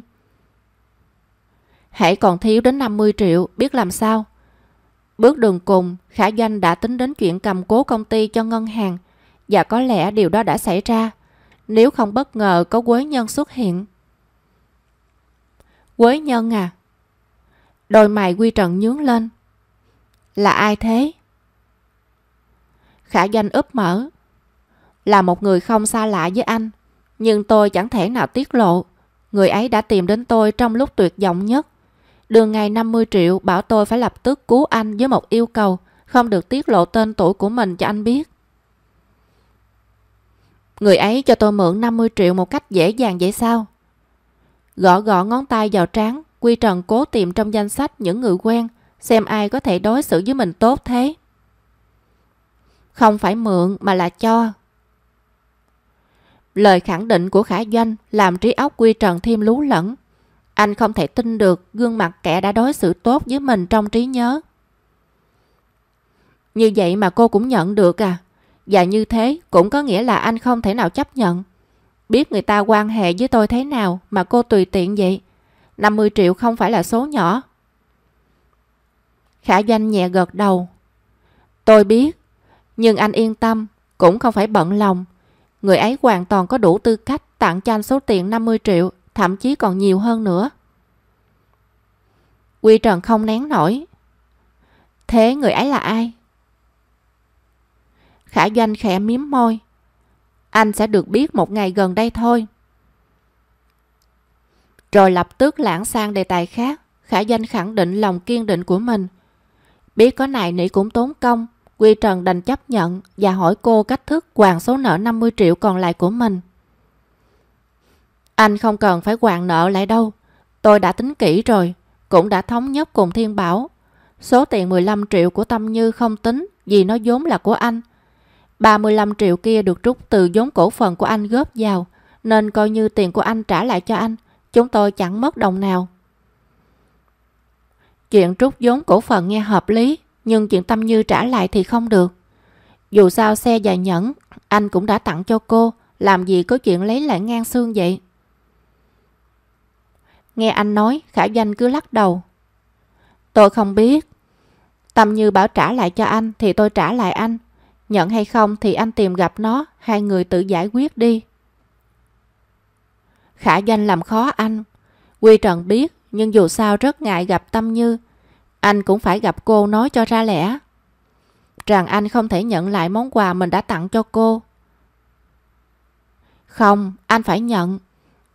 Hãy còn thiếu đến 50 triệu, biết làm sao? Bước đường cùng, Khả Doanh đã tính đến chuyện cầm cố công ty cho ngân hàng và có lẽ điều đó đã xảy ra nếu không bất ngờ có quế nhân xuất hiện. Quế nhân à? Đôi mày Quy Trần nhướng lên. Là ai thế? Khả doanh úp mở. Là một người không xa lạ với anh, nhưng tôi chẳng thể nào tiết lộ. Người ấy đã tìm đến tôi trong lúc tuyệt vọng nhất. Đường ngày 50 triệu bảo tôi phải lập tức cứu anh với một yêu cầu không được tiết lộ tên tuổi của mình cho anh biết. Người ấy cho tôi mượn 50 triệu một cách dễ dàng vậy sao? Gõ gõ ngón tay vào trán, Quy Trần cố tìm trong danh sách những người quen, xem ai có thể đối xử với mình tốt thế. Không phải mượn mà là cho. Lời khẳng định của Khả Doanh làm trí óc Quy Trần thêm lú lẫn. Anh không thể tin được gương mặt kẻ đã đối xử tốt với mình trong trí nhớ. Như vậy mà cô cũng nhận được à? Và như thế cũng có nghĩa là anh không thể nào chấp nhận. Biết người ta quan hệ với tôi thế nào mà cô tùy tiện vậy. 50 triệu không phải là số nhỏ. Khả doanh nhẹ gật đầu. Tôi biết, nhưng anh yên tâm, cũng không phải bận lòng. Người ấy hoàn toàn có đủ tư cách tặng cho anh số tiền 50 triệu, thậm chí còn nhiều hơn nữa. Quy Trần không nén nổi. Thế người ấy là ai? Khả doanh khẽ miếm môi. Anh sẽ được biết một ngày gần đây thôi. Rồi lập tức lãng sang đề tài khác. Khả doanh khẳng định lòng kiên định của mình. Biết có này nỉ cũng tốn công. Quy Trần đành chấp nhận và hỏi cô cách thức hoàn số nợ 50 triệu còn lại của mình. Anh không cần phải hoàn nợ lại đâu. Tôi đã tính kỹ rồi. Cũng đã thống nhất cùng Thiên Bảo. Số tiền 15 triệu của Tâm Như không tính vì nó vốn là của anh. 35 triệu kia được rút từ vốn cổ phần của anh góp vào, nên coi như tiền của anh trả lại cho anh. Chúng tôi chẳng mất đồng nào. Chuyện rút vốn cổ phần nghe hợp lý, nhưng chuyện Tâm Như trả lại thì không được. Dù sao xe và nhẫn, anh cũng đã tặng cho cô, làm gì có chuyện lấy lại ngang xương vậy? Nghe anh nói, Khả Danh cứ lắc đầu. Tôi không biết. Tâm Như bảo trả lại cho anh thì tôi trả lại anh. Nhận hay không thì anh tìm gặp nó, hai người tự giải quyết đi. Khả danh làm khó anh. Quy Trần biết, nhưng dù sao rất ngại gặp Tâm Như. Anh cũng phải gặp cô nói cho ra lẽ. Rằng anh không thể nhận lại món quà mình đã tặng cho cô. Không, anh phải nhận.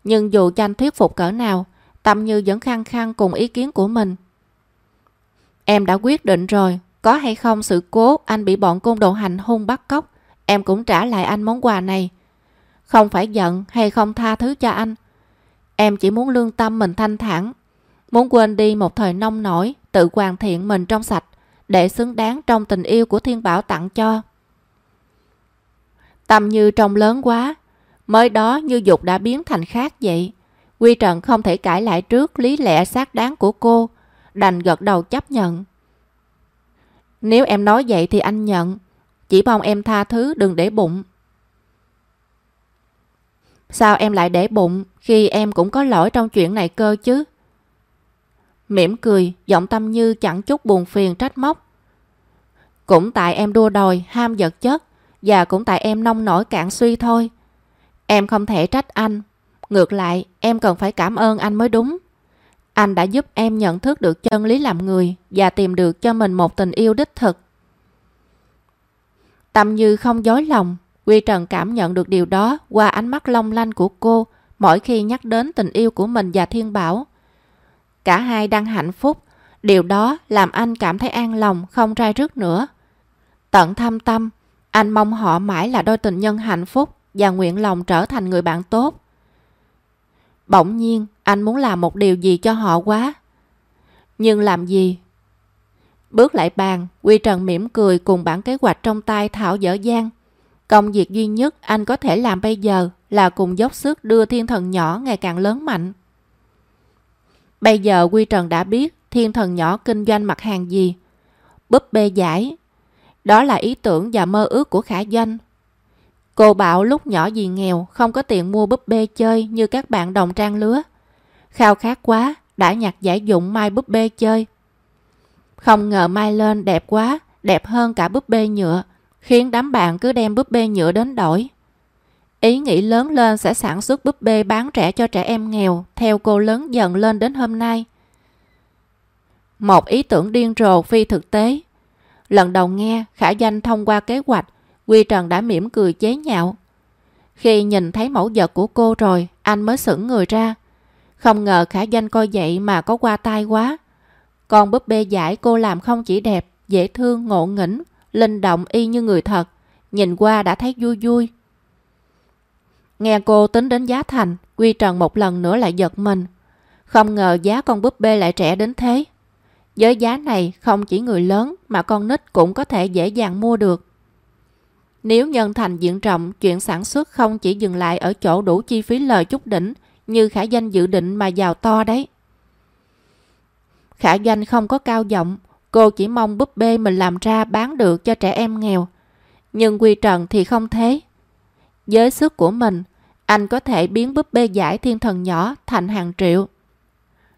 Nhưng dù cho anh thuyết phục cỡ nào, Tâm Như vẫn khăng khăng cùng ý kiến của mình. Em đã quyết định rồi, có hay không sự cố anh bị bọn côn đồ hành hung bắt cóc, em cũng trả lại anh món quà này. Không phải giận hay không tha thứ cho anh. Em chỉ muốn lương tâm mình thanh thản, muốn quên đi một thời nông nổi, tự hoàn thiện mình trong sạch, để xứng đáng trong tình yêu của Thiên Bảo tặng cho. Tâm như trông lớn quá, mới đó như dục đã biến thành khác vậy. Quy Trần không thể cãi lại trước lý lẽ xác đáng của cô, đành gật đầu chấp nhận. Nếu em nói vậy thì anh nhận. Chỉ mong em tha thứ đừng để bụng. Sao em lại để bụng khi em cũng có lỗi trong chuyện này cơ chứ? Mỉm cười, giọng tâm như chẳng chút buồn phiền trách móc. Cũng tại em đua đòi, ham vật chất và cũng tại em nông nổi cạn suy thôi. Em không thể trách anh. Ngược lại, em cần phải cảm ơn anh mới đúng. Anh đã giúp em nhận thức được chân lý làm người và tìm được cho mình một tình yêu đích thực. Tâm Như không dối lòng, Quy Trần cảm nhận được điều đó qua ánh mắt long lanh của cô mỗi khi nhắc đến tình yêu của mình và Thiên Bảo. Cả hai đang hạnh phúc, điều đó làm anh cảm thấy an lòng không ra rước nữa. Tận thâm tâm, anh mong họ mãi là đôi tình nhân hạnh phúc và nguyện lòng trở thành người bạn tốt. Bỗng nhiên, anh muốn làm một điều gì cho họ quá. Nhưng làm gì? Bước lại bàn, Quy Trần mỉm cười cùng bản kế hoạch trong tay Thảo dở dang. Công việc duy nhất anh có thể làm bây giờ là cùng dốc sức đưa thiên thần nhỏ ngày càng lớn mạnh. Bây giờ Quy Trần đã biết thiên thần nhỏ kinh doanh mặt hàng gì. Búp bê giải. Đó là ý tưởng và mơ ước của Khả Doanh Cô bảo lúc nhỏ gì nghèo, không có tiền mua búp bê chơi như các bạn đồng trang lứa. Khao khát quá, đã nhặt giải dụng mai búp bê chơi. Không ngờ mai lên đẹp quá, đẹp hơn cả búp bê nhựa, khiến đám bạn cứ đem búp bê nhựa đến đổi. Ý nghĩ lớn lên sẽ sản xuất búp bê bán rẻ cho trẻ em nghèo, theo cô lớn dần lên đến hôm nay. Một ý tưởng điên rồ phi thực tế. Lần đầu nghe Khả Danh thông qua kế hoạch, Quy Trần đã mỉm cười chế nhạo. Khi nhìn thấy mẫu vật của cô rồi, anh mới sững người ra. Không ngờ Khả Danh coi vậy mà có qua tai quá. Còn búp bê giải cô làm không chỉ đẹp, dễ thương, ngộ nghĩnh, linh động y như người thật. Nhìn qua đã thấy vui vui. Nghe cô tính đến giá thành, Quy Trần một lần nữa lại giật mình. Không ngờ giá con búp bê lại rẻ đến thế. Với giá này không chỉ người lớn mà con nít cũng có thể dễ dàng mua được. Nếu nhân thành diện rộng, chuyện sản xuất không chỉ dừng lại ở chỗ đủ chi phí lời chút đỉnh như khả danh dự định mà giàu to đấy. Khả danh không có cao giọng, cô chỉ mong búp bê mình làm ra bán được cho trẻ em nghèo. Nhưng Quy Trần thì không thế. Với sức của mình, anh có thể biến búp bê giải thiên thần nhỏ thành hàng triệu.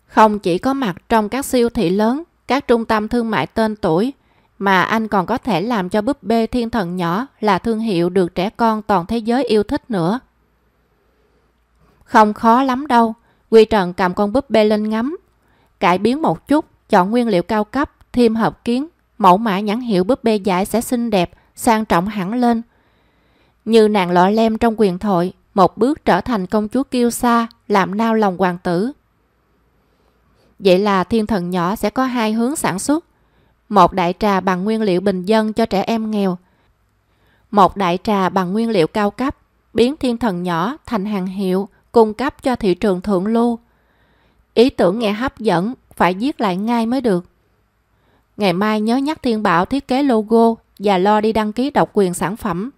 Không chỉ có mặt trong các siêu thị lớn, các trung tâm thương mại tên tuổi, mà anh còn có thể làm cho búp bê thiên thần nhỏ là thương hiệu được trẻ con toàn thế giới yêu thích nữa. Không khó lắm đâu, Quy Trần cầm con búp bê lên ngắm, cải biến một chút, chọn nguyên liệu cao cấp, thêm hợp kiến, mẫu mã nhãn hiệu búp bê giải sẽ xinh đẹp, sang trọng hẳn lên. Như nàng lọ lem trong quyền thoại, một bước trở thành công chúa kiêu sa, làm nao lòng hoàng tử. Vậy là thiên thần nhỏ sẽ có hai hướng sản xuất. Một đại trà bằng nguyên liệu bình dân cho trẻ em nghèo. Một đại trà bằng nguyên liệu cao cấp, biến thiên thần nhỏ thành hàng hiệu, cung cấp cho thị trường thượng lưu. Ý tưởng nghe hấp dẫn, phải viết lại ngay mới được. Ngày mai nhớ nhắc Thiên Bảo thiết kế logo và lo đi đăng ký độc quyền sản phẩm.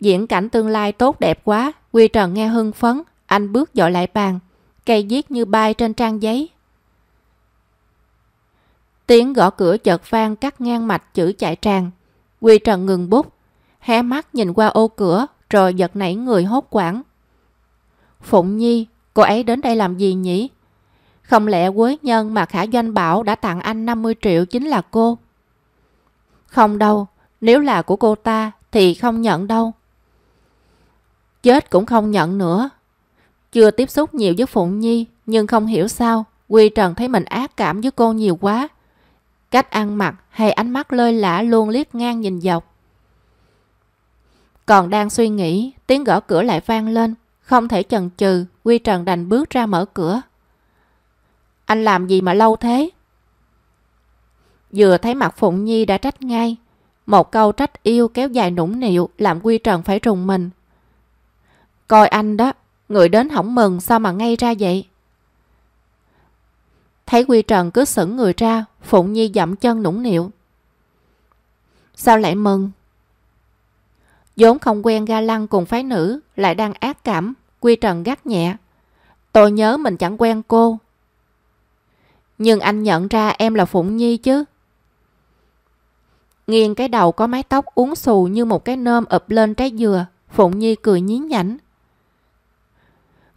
Diễn cảnh tương lai tốt đẹp quá, Quy Trần nghe hưng phấn, anh bước dội lại bàn, cây viết như bay trên trang giấy. Tiếng gõ cửa chợt vang cắt ngang mạch chữ chạy tràn. Quy Trần ngừng bút, hé mắt nhìn qua ô cửa rồi giật nảy người hốt quảng. Phụng Nhi, cô ấy đến đây làm gì nhỉ? Không lẽ quế nhân mà Khả Doanh bảo đã tặng anh 50 triệu chính là cô? Không đâu, nếu là của cô ta thì không nhận đâu. Chết cũng không nhận nữa. Chưa tiếp xúc nhiều với Phụng Nhi, nhưng không hiểu sao, Quy Trần thấy mình ác cảm với cô nhiều quá. Cách ăn mặc hay ánh mắt lơi lã luôn liếc ngang nhìn dọc. Còn đang suy nghĩ, tiếng gõ cửa lại vang lên. Không thể chần chừ, Quy Trần đành bước ra mở cửa. Anh làm gì mà lâu thế? Vừa thấy mặt Phụng Nhi đã trách ngay. Một câu trách yêu kéo dài nũng nịu làm Quy Trần phải trùng mình. Coi anh đó, người đến hỏng mừng sao mà ngay ra vậy? Thấy Quy Trần cứ sững người ra, Phụng Nhi dậm chân nũng nịu. Sao lại mừng? vốn không quen ga lăng cùng phái nữ, lại đang ác cảm, Quy Trần gắt nhẹ. Tôi nhớ mình chẳng quen cô. Nhưng anh nhận ra em là Phụng Nhi chứ. Nghiêng cái đầu có mái tóc uốn xù như một cái nơm ập lên trái dừa, Phụng Nhi cười nhí nhảnh.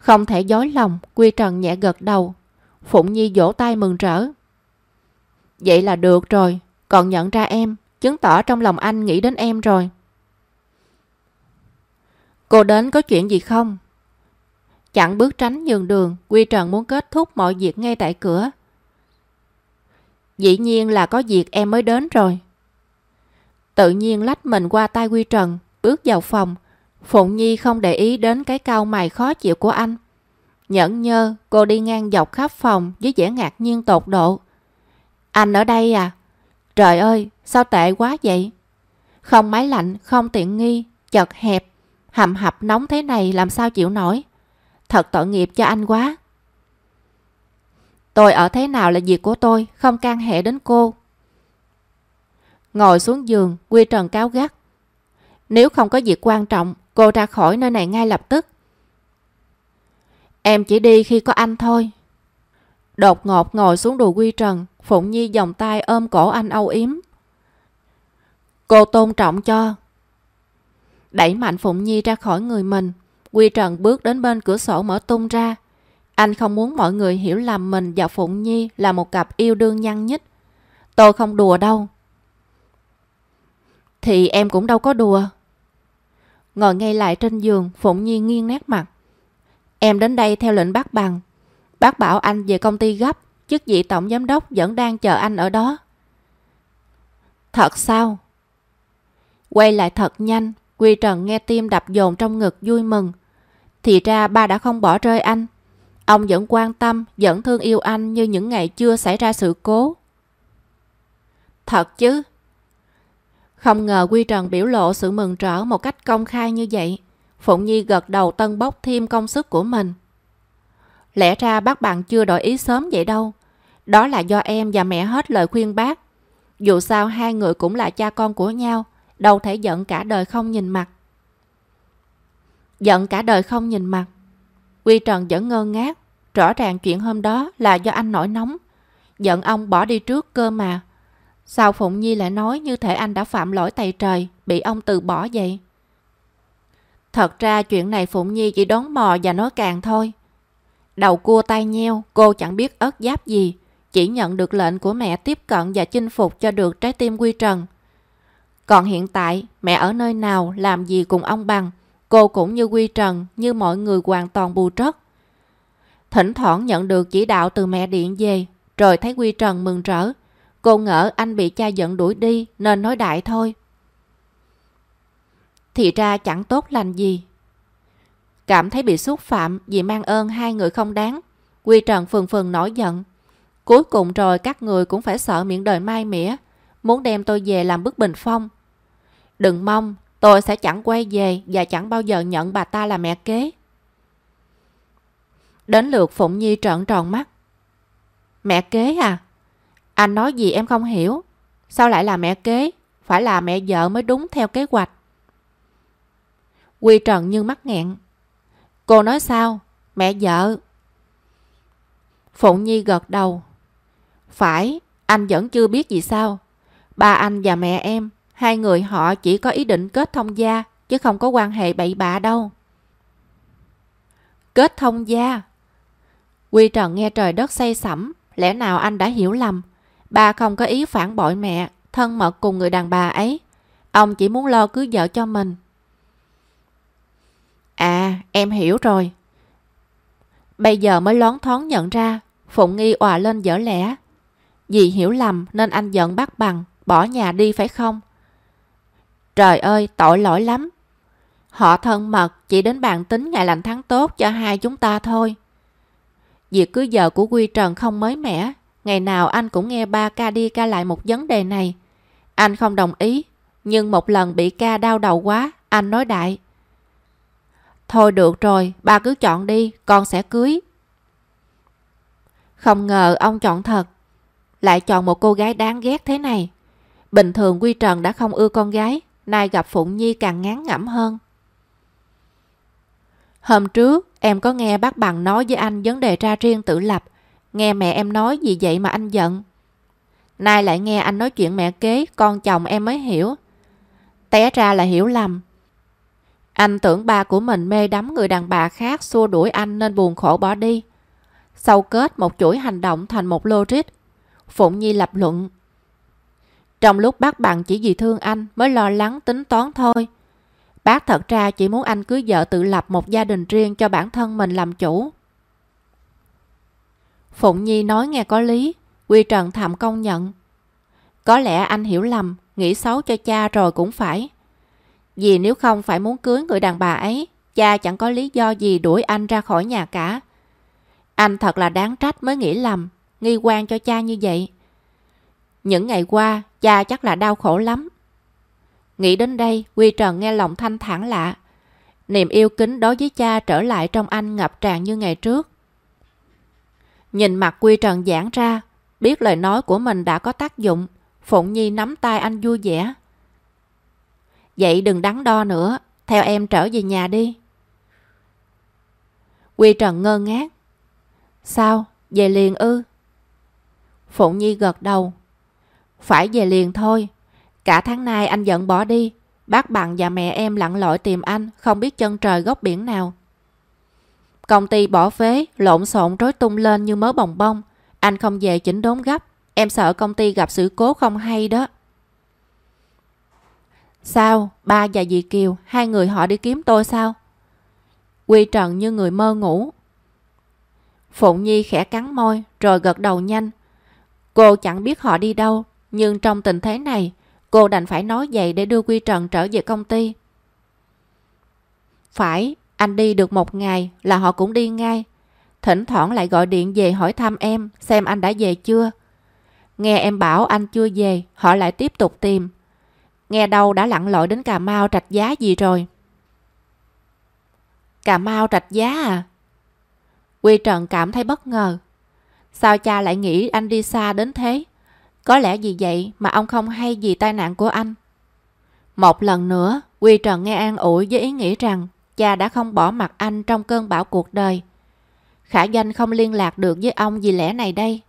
Không thể dối lòng, Quy Trần nhẹ gật đầu. Phụng Nhi vỗ tay mừng rỡ. Vậy là được rồi, còn nhận ra em, chứng tỏ trong lòng anh nghĩ đến em rồi. Cô đến có chuyện gì không? Chẳng bước tránh nhường đường, Quy Trần muốn kết thúc mọi việc ngay tại cửa. Dĩ nhiên là có việc em mới đến rồi. Tự nhiên lách mình qua tay Quy Trần, bước vào phòng. Phụng Nhi không để ý đến cái cao mày khó chịu của anh. Nhẫn nhơ, cô đi ngang dọc khắp phòng với vẻ ngạc nhiên tột độ. Anh ở đây à? Trời ơi, sao tệ quá vậy? Không máy lạnh, không tiện nghi, chật hẹp, hầm hập nóng thế này làm sao chịu nổi. Thật tội nghiệp cho anh quá. Tôi ở thế nào là việc của tôi, không can hệ đến cô. Ngồi xuống giường, Quy Trần cáo gắt. Nếu không có việc quan trọng, cô ra khỏi nơi này ngay lập tức. Em chỉ đi khi có anh thôi. Đột ngột ngồi xuống đùi Quy Trần, Phụng Nhi vòng tay ôm cổ anh âu yếm. Cô tôn trọng cho. Đẩy mạnh Phụng Nhi ra khỏi người mình, Quy Trần bước đến bên cửa sổ mở tung ra. Anh không muốn mọi người hiểu lầm mình và Phụng Nhi là một cặp yêu đương nhăn nhít Tôi không đùa đâu. Thì em cũng đâu có đùa. Ngồi ngay lại trên giường, Phụng Nhi nghiêng nét mặt. Em đến đây theo lệnh bác bằng. Bác bảo anh về công ty gấp, chức vị tổng giám đốc vẫn đang chờ anh ở đó. Thật sao? Quay lại thật nhanh, Quy Trần nghe tim đập dồn trong ngực vui mừng. Thì ra ba đã không bỏ rơi anh. Ông vẫn quan tâm, vẫn thương yêu anh như những ngày chưa xảy ra sự cố. Thật chứ? Không ngờ Quy Trần biểu lộ sự mừng rỡ một cách công khai như vậy. Phụng Nhi gật đầu tân bốc thêm công sức của mình. Lẽ ra bác bạn chưa đổi ý sớm vậy đâu. Đó là do em và mẹ hết lời khuyên bác. Dù sao hai người cũng là cha con của nhau, đâu thể giận cả đời không nhìn mặt. Giận cả đời không nhìn mặt. Quy Trần vẫn ngơ ngác. Rõ ràng chuyện hôm đó là do anh nổi nóng. Giận ông bỏ đi trước cơ mà. Sao Phụng Nhi lại nói như thể anh đã phạm lỗi tày trời, bị ông từ bỏ vậy? Thật ra chuyện này Phụng Nhi chỉ đón mò và nói càng thôi. Đầu cua tay nheo, cô chẳng biết ớt giáp gì, chỉ nhận được lệnh của mẹ tiếp cận và chinh phục cho được trái tim Quy Trần. Còn hiện tại, mẹ ở nơi nào, làm gì cùng ông bằng, cô cũng như Quy Trần, như mọi người hoàn toàn bù trất. Thỉnh thoảng nhận được chỉ đạo từ mẹ điện về, rồi thấy Quy Trần mừng rỡ. Cô ngỡ anh bị cha giận đuổi đi nên nói đại thôi. Thì ra chẳng tốt lành gì. Cảm thấy bị xúc phạm vì mang ơn hai người không đáng. Quy Trần phừng phừng nổi giận. Cuối cùng rồi các người cũng phải sợ miệng đời mai mỉa, muốn đem tôi về làm bức bình phong. Đừng mong, tôi sẽ chẳng quay về và chẳng bao giờ nhận bà ta là mẹ kế. Đến lượt Phụng Nhi trợn tròn mắt. Mẹ kế à? Anh nói gì em không hiểu. Sao lại là mẹ kế? Phải là mẹ vợ mới đúng theo kế hoạch. Quy Trần như mắc nghẹn. Cô nói sao? Mẹ vợ. Phụng Nhi gật đầu. Phải, anh vẫn chưa biết gì sao. Ba anh và mẹ em, hai người họ chỉ có ý định kết thông gia, chứ không có quan hệ bậy bạ đâu. Kết thông gia? Quy Trần nghe trời đất say sẩm, lẽ nào anh đã hiểu lầm. Ba không có ý phản bội mẹ, thân mật cùng người đàn bà ấy. Ông chỉ muốn lo cưới vợ cho mình. À, em hiểu rồi. Bây giờ mới lón thoáng nhận ra, Phụng Nghi òa lên dở lẽ. Vì hiểu lầm nên anh giận bắt bằng, bỏ nhà đi phải không? Trời ơi, tội lỗi lắm. Họ thân mật chỉ đến bàn tính ngày lành tháng tốt cho hai chúng ta thôi. Việc cưới vợ của Quy Trần không mới mẻ. Ngày nào anh cũng nghe ba ca đi ca lại một vấn đề này. Anh không đồng ý, nhưng một lần bị ca đau đầu quá, anh nói đại. Thôi được rồi, ba cứ chọn đi, con sẽ cưới. Không ngờ ông chọn thật, lại chọn một cô gái đáng ghét thế này. Bình thường Quy Trần đã không ưa con gái, nay gặp Phụng Nhi càng ngán ngẩm hơn. Hôm trước, em có nghe bác Bằng nói với anh vấn đề ra riêng tự lập. Nghe mẹ em nói gì vậy mà anh giận. Nay lại nghe anh nói chuyện mẹ kế, con chồng em mới hiểu. Té ra là hiểu lầm. Anh tưởng ba của mình mê đắm người đàn bà khác xua đuổi anh nên buồn khổ bỏ đi. Sau kết một chuỗi hành động thành một logic. Phụng Nhi lập luận. Trong lúc bác bằng chỉ vì thương anh mới lo lắng tính toán thôi. Bác thật ra chỉ muốn anh cưới vợ tự lập một gia đình riêng cho bản thân mình làm chủ. Phụng Nhi nói nghe có lý, Quy Trần thầm công nhận. Có lẽ anh hiểu lầm, nghĩ xấu cho cha rồi cũng phải. Vì nếu không phải muốn cưới người đàn bà ấy, cha chẳng có lý do gì đuổi anh ra khỏi nhà cả. Anh thật là đáng trách mới nghĩ lầm, nghi quan cho cha như vậy. Những ngày qua, cha chắc là đau khổ lắm. Nghĩ đến đây, Quy Trần nghe lòng thanh thản lạ. Niềm yêu kính đối với cha trở lại trong anh ngập tràn như ngày trước. Nhìn mặt Quy Trần giãn ra, biết lời nói của mình đã có tác dụng. Phụng Nhi nắm tay anh vui vẻ. Vậy đừng đắn đo nữa, theo em trở về nhà đi. Quy Trần ngơ ngác. Sao, về liền ư? Phụng Nhi gật đầu. Phải về liền thôi. Cả tháng nay anh giận bỏ đi. Bác bằng và mẹ em lặn lội tìm anh, không biết chân trời góc biển nào. Công ty bỏ phế, lộn xộn rối tung lên như mớ bồng bông. Anh không về chỉnh đốn gấp. Em sợ công ty gặp sự cố không hay đó. Sao? Ba và dì Kiều, hai người họ đi kiếm tôi sao? Quy Trần như người mơ ngủ. Phụng Nhi khẽ cắn môi rồi gật đầu nhanh. Cô chẳng biết họ đi đâu, nhưng trong tình thế này, Cô đành phải nói vậy để đưa Quy Trần trở về công ty. Phải, anh đi được một ngày là họ cũng đi ngay. Thỉnh thoảng lại gọi điện về hỏi thăm em xem anh đã về chưa. Nghe em bảo anh chưa về, họ lại tiếp tục tìm. Nghe đâu đã lặn lội đến Cà Mau trạch giá gì rồi. Cà Mau trạch giá à? Quy Trần cảm thấy bất ngờ. Sao cha lại nghĩ anh đi xa đến thế? Có lẽ vì vậy mà ông không hay gì tai nạn của anh. Một lần nữa, Quy Trần nghe an ủi với ý nghĩ rằng cha đã không bỏ mặt anh trong cơn bão cuộc đời. Khả danh không liên lạc được với ông vì lẽ này đây.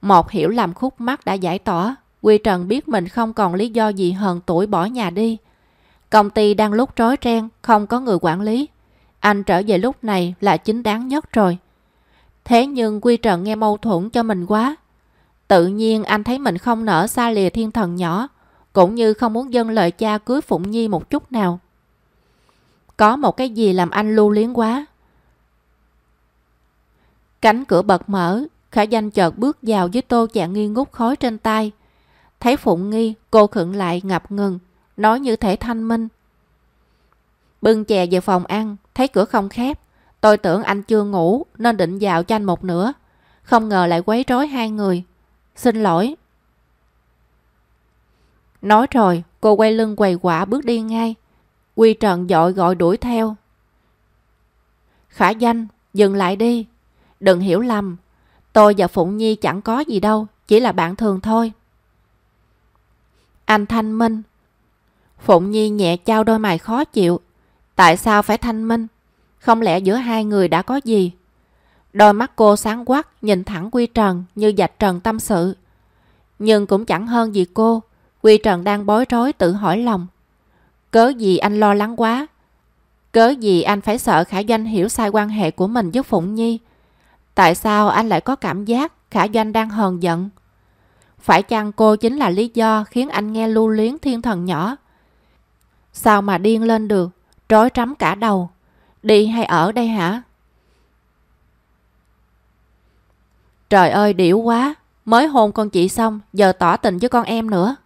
Một hiểu lầm khúc mắt đã giải tỏa. Quy Trần biết mình không còn lý do gì hờn tuổi bỏ nhà đi. Công ty đang lúc rối ren, không có người quản lý. Anh trở về lúc này là chính đáng nhất rồi. Thế nhưng Quy Trần nghe mâu thuẫn cho mình quá. Tự nhiên anh thấy mình không nỡ xa lìa thiên thần nhỏ, cũng như không muốn dâng lời cha cưới Phụng Nhi một chút nào. Có một cái gì làm anh lưu luyến quá. Cánh cửa bật mở, Khả danh chợt bước vào với tô chạng nghi ngút khói trên tay. Thấy Phụng Nghi, cô khựng lại ngập ngừng, nói như thể thanh minh. Bưng chè về phòng ăn, thấy cửa không khép. Tôi tưởng anh chưa ngủ nên định vào cho anh một nửa. Không ngờ lại quấy rối hai người. Xin lỗi. Nói rồi, cô quay lưng quầy quả bước đi ngay. Quy Trần dội gọi đuổi theo. Khả danh, dừng lại đi. Đừng hiểu lầm, tôi và Phụng Nhi chẳng có gì đâu, chỉ là bạn thường thôi. Anh Thanh Minh. Phụng Nhi nhẹ trao đôi mày khó chịu. Tại sao phải Thanh Minh? Không lẽ giữa hai người đã có gì? Đôi mắt cô sáng quắc nhìn thẳng Quy Trần như dạch trần tâm sự. Nhưng cũng chẳng hơn gì cô. Quy Trần đang bối rối tự hỏi lòng. Cớ gì anh lo lắng quá? Cớ gì anh phải sợ Khả Doanh hiểu sai quan hệ của mình với Phụng Nhi? Tại sao anh lại có cảm giác Khả Doanh đang hờn giận? Phải chăng cô chính là lý do khiến anh nghe lưu luyến thiên thần nhỏ? Sao mà điên lên được, rối rắm cả đầu. Đi hay ở đây hả? Trời ơi điểu quá, mới hôn con chị xong, giờ tỏ tình với con em nữa.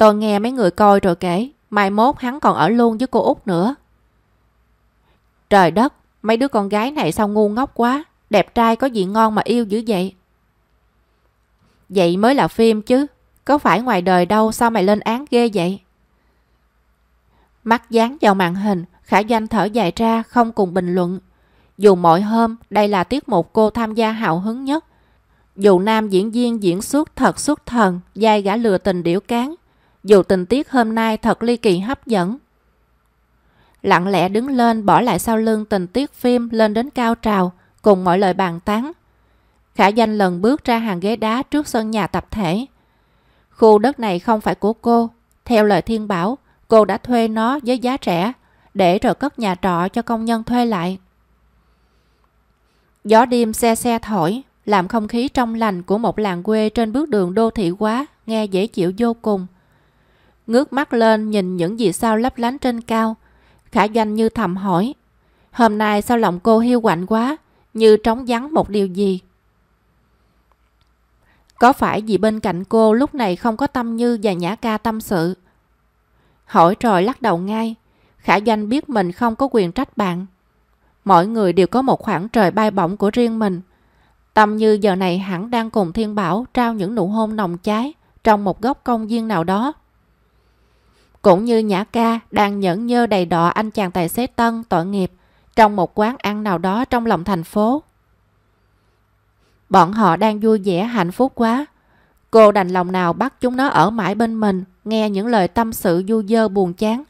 Tôi nghe mấy người coi rồi kể, mai mốt hắn còn ở luôn với cô út nữa. Trời đất, mấy đứa con gái này sao ngu ngốc quá, đẹp trai có gì ngon mà yêu dữ vậy? Vậy mới là phim chứ, có phải ngoài đời đâu sao mày lên án ghê vậy? Mắt dán vào màn hình, Khả Doanh thở dài ra không cùng bình luận. Dù mỗi hôm đây là tiết mục cô tham gia hào hứng nhất. Dù nam diễn viên diễn xuất thật xuất thần, dai gã lừa tình điểu cán. Dù tình tiết hôm nay thật ly kỳ hấp dẫn. Lặng lẽ đứng lên bỏ lại sau lưng tình tiết phim lên đến cao trào cùng mọi lời bàn tán. Khả danh lần bước ra hàng ghế đá trước sân nhà tập thể. Khu đất này không phải của cô. Theo lời thiên bảo, cô đã thuê nó với giá rẻ để rồi cất nhà trọ cho công nhân thuê lại. Gió đêm xe xe thổi, làm không khí trong lành của một làng quê trên bước đường đô thị quá, nghe dễ chịu vô cùng. Ngước mắt lên nhìn những gì sao lấp lánh trên cao, khả doanh như thầm hỏi. Hôm nay sao lòng cô hiu quạnh quá, như trống vắng một điều gì? Có phải vì bên cạnh cô lúc này không có tâm như và nhã ca tâm sự? Hỏi rồi lắc đầu ngay, Khả Doanh biết mình không có quyền trách bạn. Mỗi người đều có một khoảng trời bay bổng của riêng mình. Tâm Như giờ này hẳn đang cùng Thiên Bảo trao những nụ hôn nồng cháy trong một góc công viên nào đó. Cũng như Nhã Ca đang nhẫn nhơ đầy đọ anh chàng tài xế Tân tội nghiệp trong một quán ăn nào đó trong lòng thành phố. Bọn họ đang vui vẻ hạnh phúc quá. Cô đành lòng nào bắt chúng nó ở mãi bên mình, nghe những lời tâm sự du dơ buồn chán.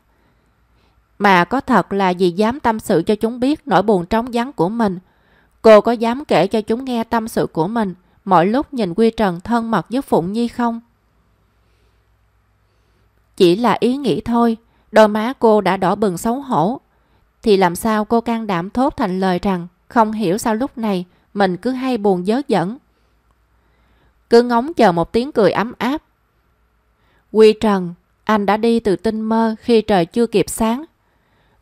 Mà có thật là gì dám tâm sự cho chúng biết nỗi buồn trống vắng của mình. Cô có dám kể cho chúng nghe tâm sự của mình mỗi lúc nhìn Quy Trần thân mật với Phụng Nhi không? Chỉ là ý nghĩ thôi, đôi má cô đã đỏ bừng xấu hổ. Thì làm sao cô can đảm thốt thành lời rằng không hiểu sao lúc này mình cứ hay buồn dớ dẫn. Cứ ngóng chờ một tiếng cười ấm áp. Quy Trần, anh đã đi từ tinh mơ khi trời chưa kịp sáng.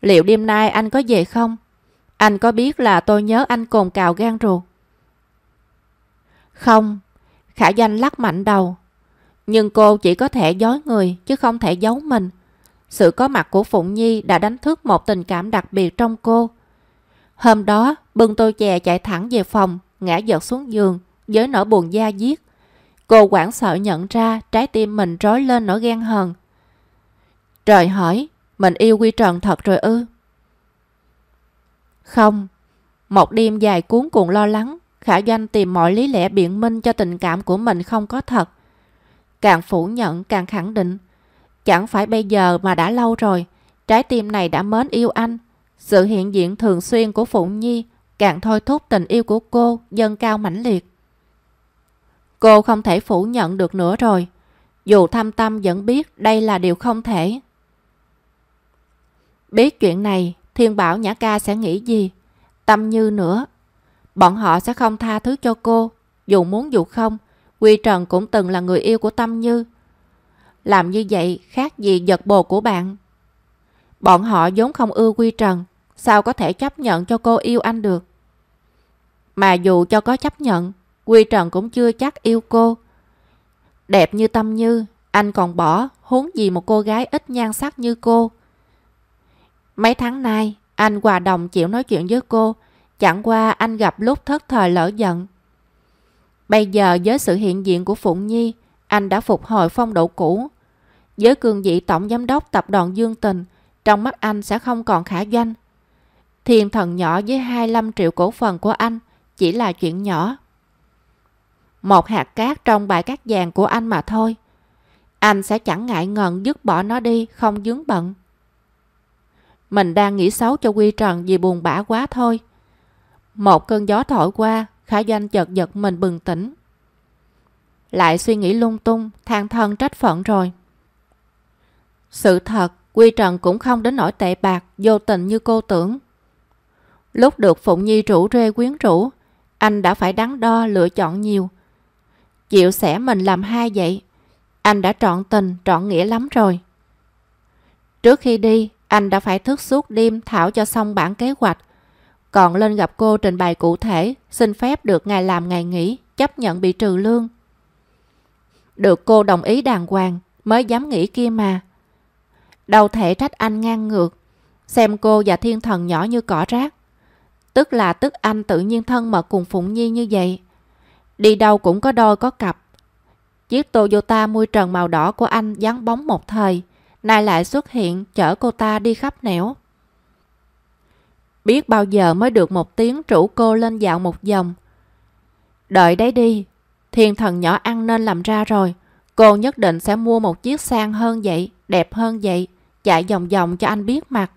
Liệu đêm nay anh có về không? Anh có biết là tôi nhớ anh cồn cào gan ruột? Không. Khả danh lắc mạnh đầu. Nhưng cô chỉ có thể dối người chứ không thể giấu mình. Sự có mặt của Phụng Nhi đã đánh thức một tình cảm đặc biệt trong cô. Hôm đó, bưng tô chè chạy thẳng về phòng, ngã giật xuống giường, với nỗi buồn da diết. Cô quảng sợ nhận ra trái tim mình rối lên nỗi ghen hờn. Trời hỏi, mình yêu Quy Trần thật rồi ư? Không, một đêm dài cuốn cuộn lo lắng, Khả Doanh tìm mọi lý lẽ biện minh cho tình cảm của mình không có thật. Càng phủ nhận càng khẳng định. Chẳng phải bây giờ mà đã lâu rồi, trái tim này đã mến yêu anh. Sự hiện diện thường xuyên của Phụng Nhi càng thôi thúc tình yêu của cô dâng cao mãnh liệt. Cô không thể phủ nhận được nữa rồi. Dù thâm tâm vẫn biết đây là điều không thể. Biết chuyện này, Thiên Bảo Nhã Ca sẽ nghĩ gì? Tâm Như nữa. Bọn họ sẽ không tha thứ cho cô. Dù muốn dù không, Quy Trần cũng từng là người yêu của Tâm Như. Làm như vậy khác gì giật bồ của bạn. Bọn họ vốn không ưa Quy Trần, sao có thể chấp nhận cho cô yêu anh được? Mà dù cho có chấp nhận, Quy Trần cũng chưa chắc yêu cô. Đẹp như Tâm Như, anh còn bỏ, huống gì một cô gái ít nhan sắc như cô. Mấy tháng nay, anh hòa đồng chịu nói chuyện với cô, chẳng qua anh gặp lúc thất thời lỡ giận. Bây giờ với sự hiện diện của Phụng Nhi, anh đã phục hồi phong độ cũ. Với cương vị tổng giám đốc tập đoàn Dương Tình, trong mắt anh sẽ không còn khả doanh. Thiên thần nhỏ với 25 triệu cổ phần của anh chỉ là chuyện nhỏ. Một hạt cát trong bãi cát vàng của anh mà thôi. Anh sẽ chẳng ngại ngần dứt bỏ nó đi, không dướng bận. Mình đang nghĩ xấu cho Quy Trần vì buồn bã quá thôi. Một cơn gió thổi qua, Khả Doanh chợt giật mình bừng tỉnh. Lại suy nghĩ lung tung, than thân trách phận rồi. Sự thật, Quy Trần cũng không đến nỗi tệ bạc, vô tình như cô tưởng. Lúc được Phụng Nhi rủ rê quyến rũ, anh đã phải đắn đo lựa chọn nhiều. Chịu sẻ mình làm hai vậy, anh đã trọn tình, trọn nghĩa lắm rồi. Trước khi đi, anh đã phải thức suốt đêm thảo cho xong bản kế hoạch. Còn lên gặp cô trình bày cụ thể, xin phép được ngày làm ngày nghỉ, chấp nhận bị trừ lương. Được cô đồng ý đàng hoàng, mới dám nghĩ kia mà. Đâu thể trách anh ngang ngược, xem cô và thiên thần nhỏ như cỏ rác. Tức là tức anh tự nhiên thân mật cùng Phụng Nhi như vậy. Đi đâu cũng có đôi có cặp. Chiếc Toyota mui trần màu đỏ của anh dán bóng một thời, nay lại xuất hiện chở cô ta đi khắp nẻo. Biết bao giờ mới được một tiếng rủ cô lên dạo một vòng. Đợi đấy đi, thiên thần nhỏ ăn nên làm ra rồi. Cô nhất định sẽ mua một chiếc sang hơn vậy, đẹp hơn vậy, chạy vòng vòng cho anh biết mặt.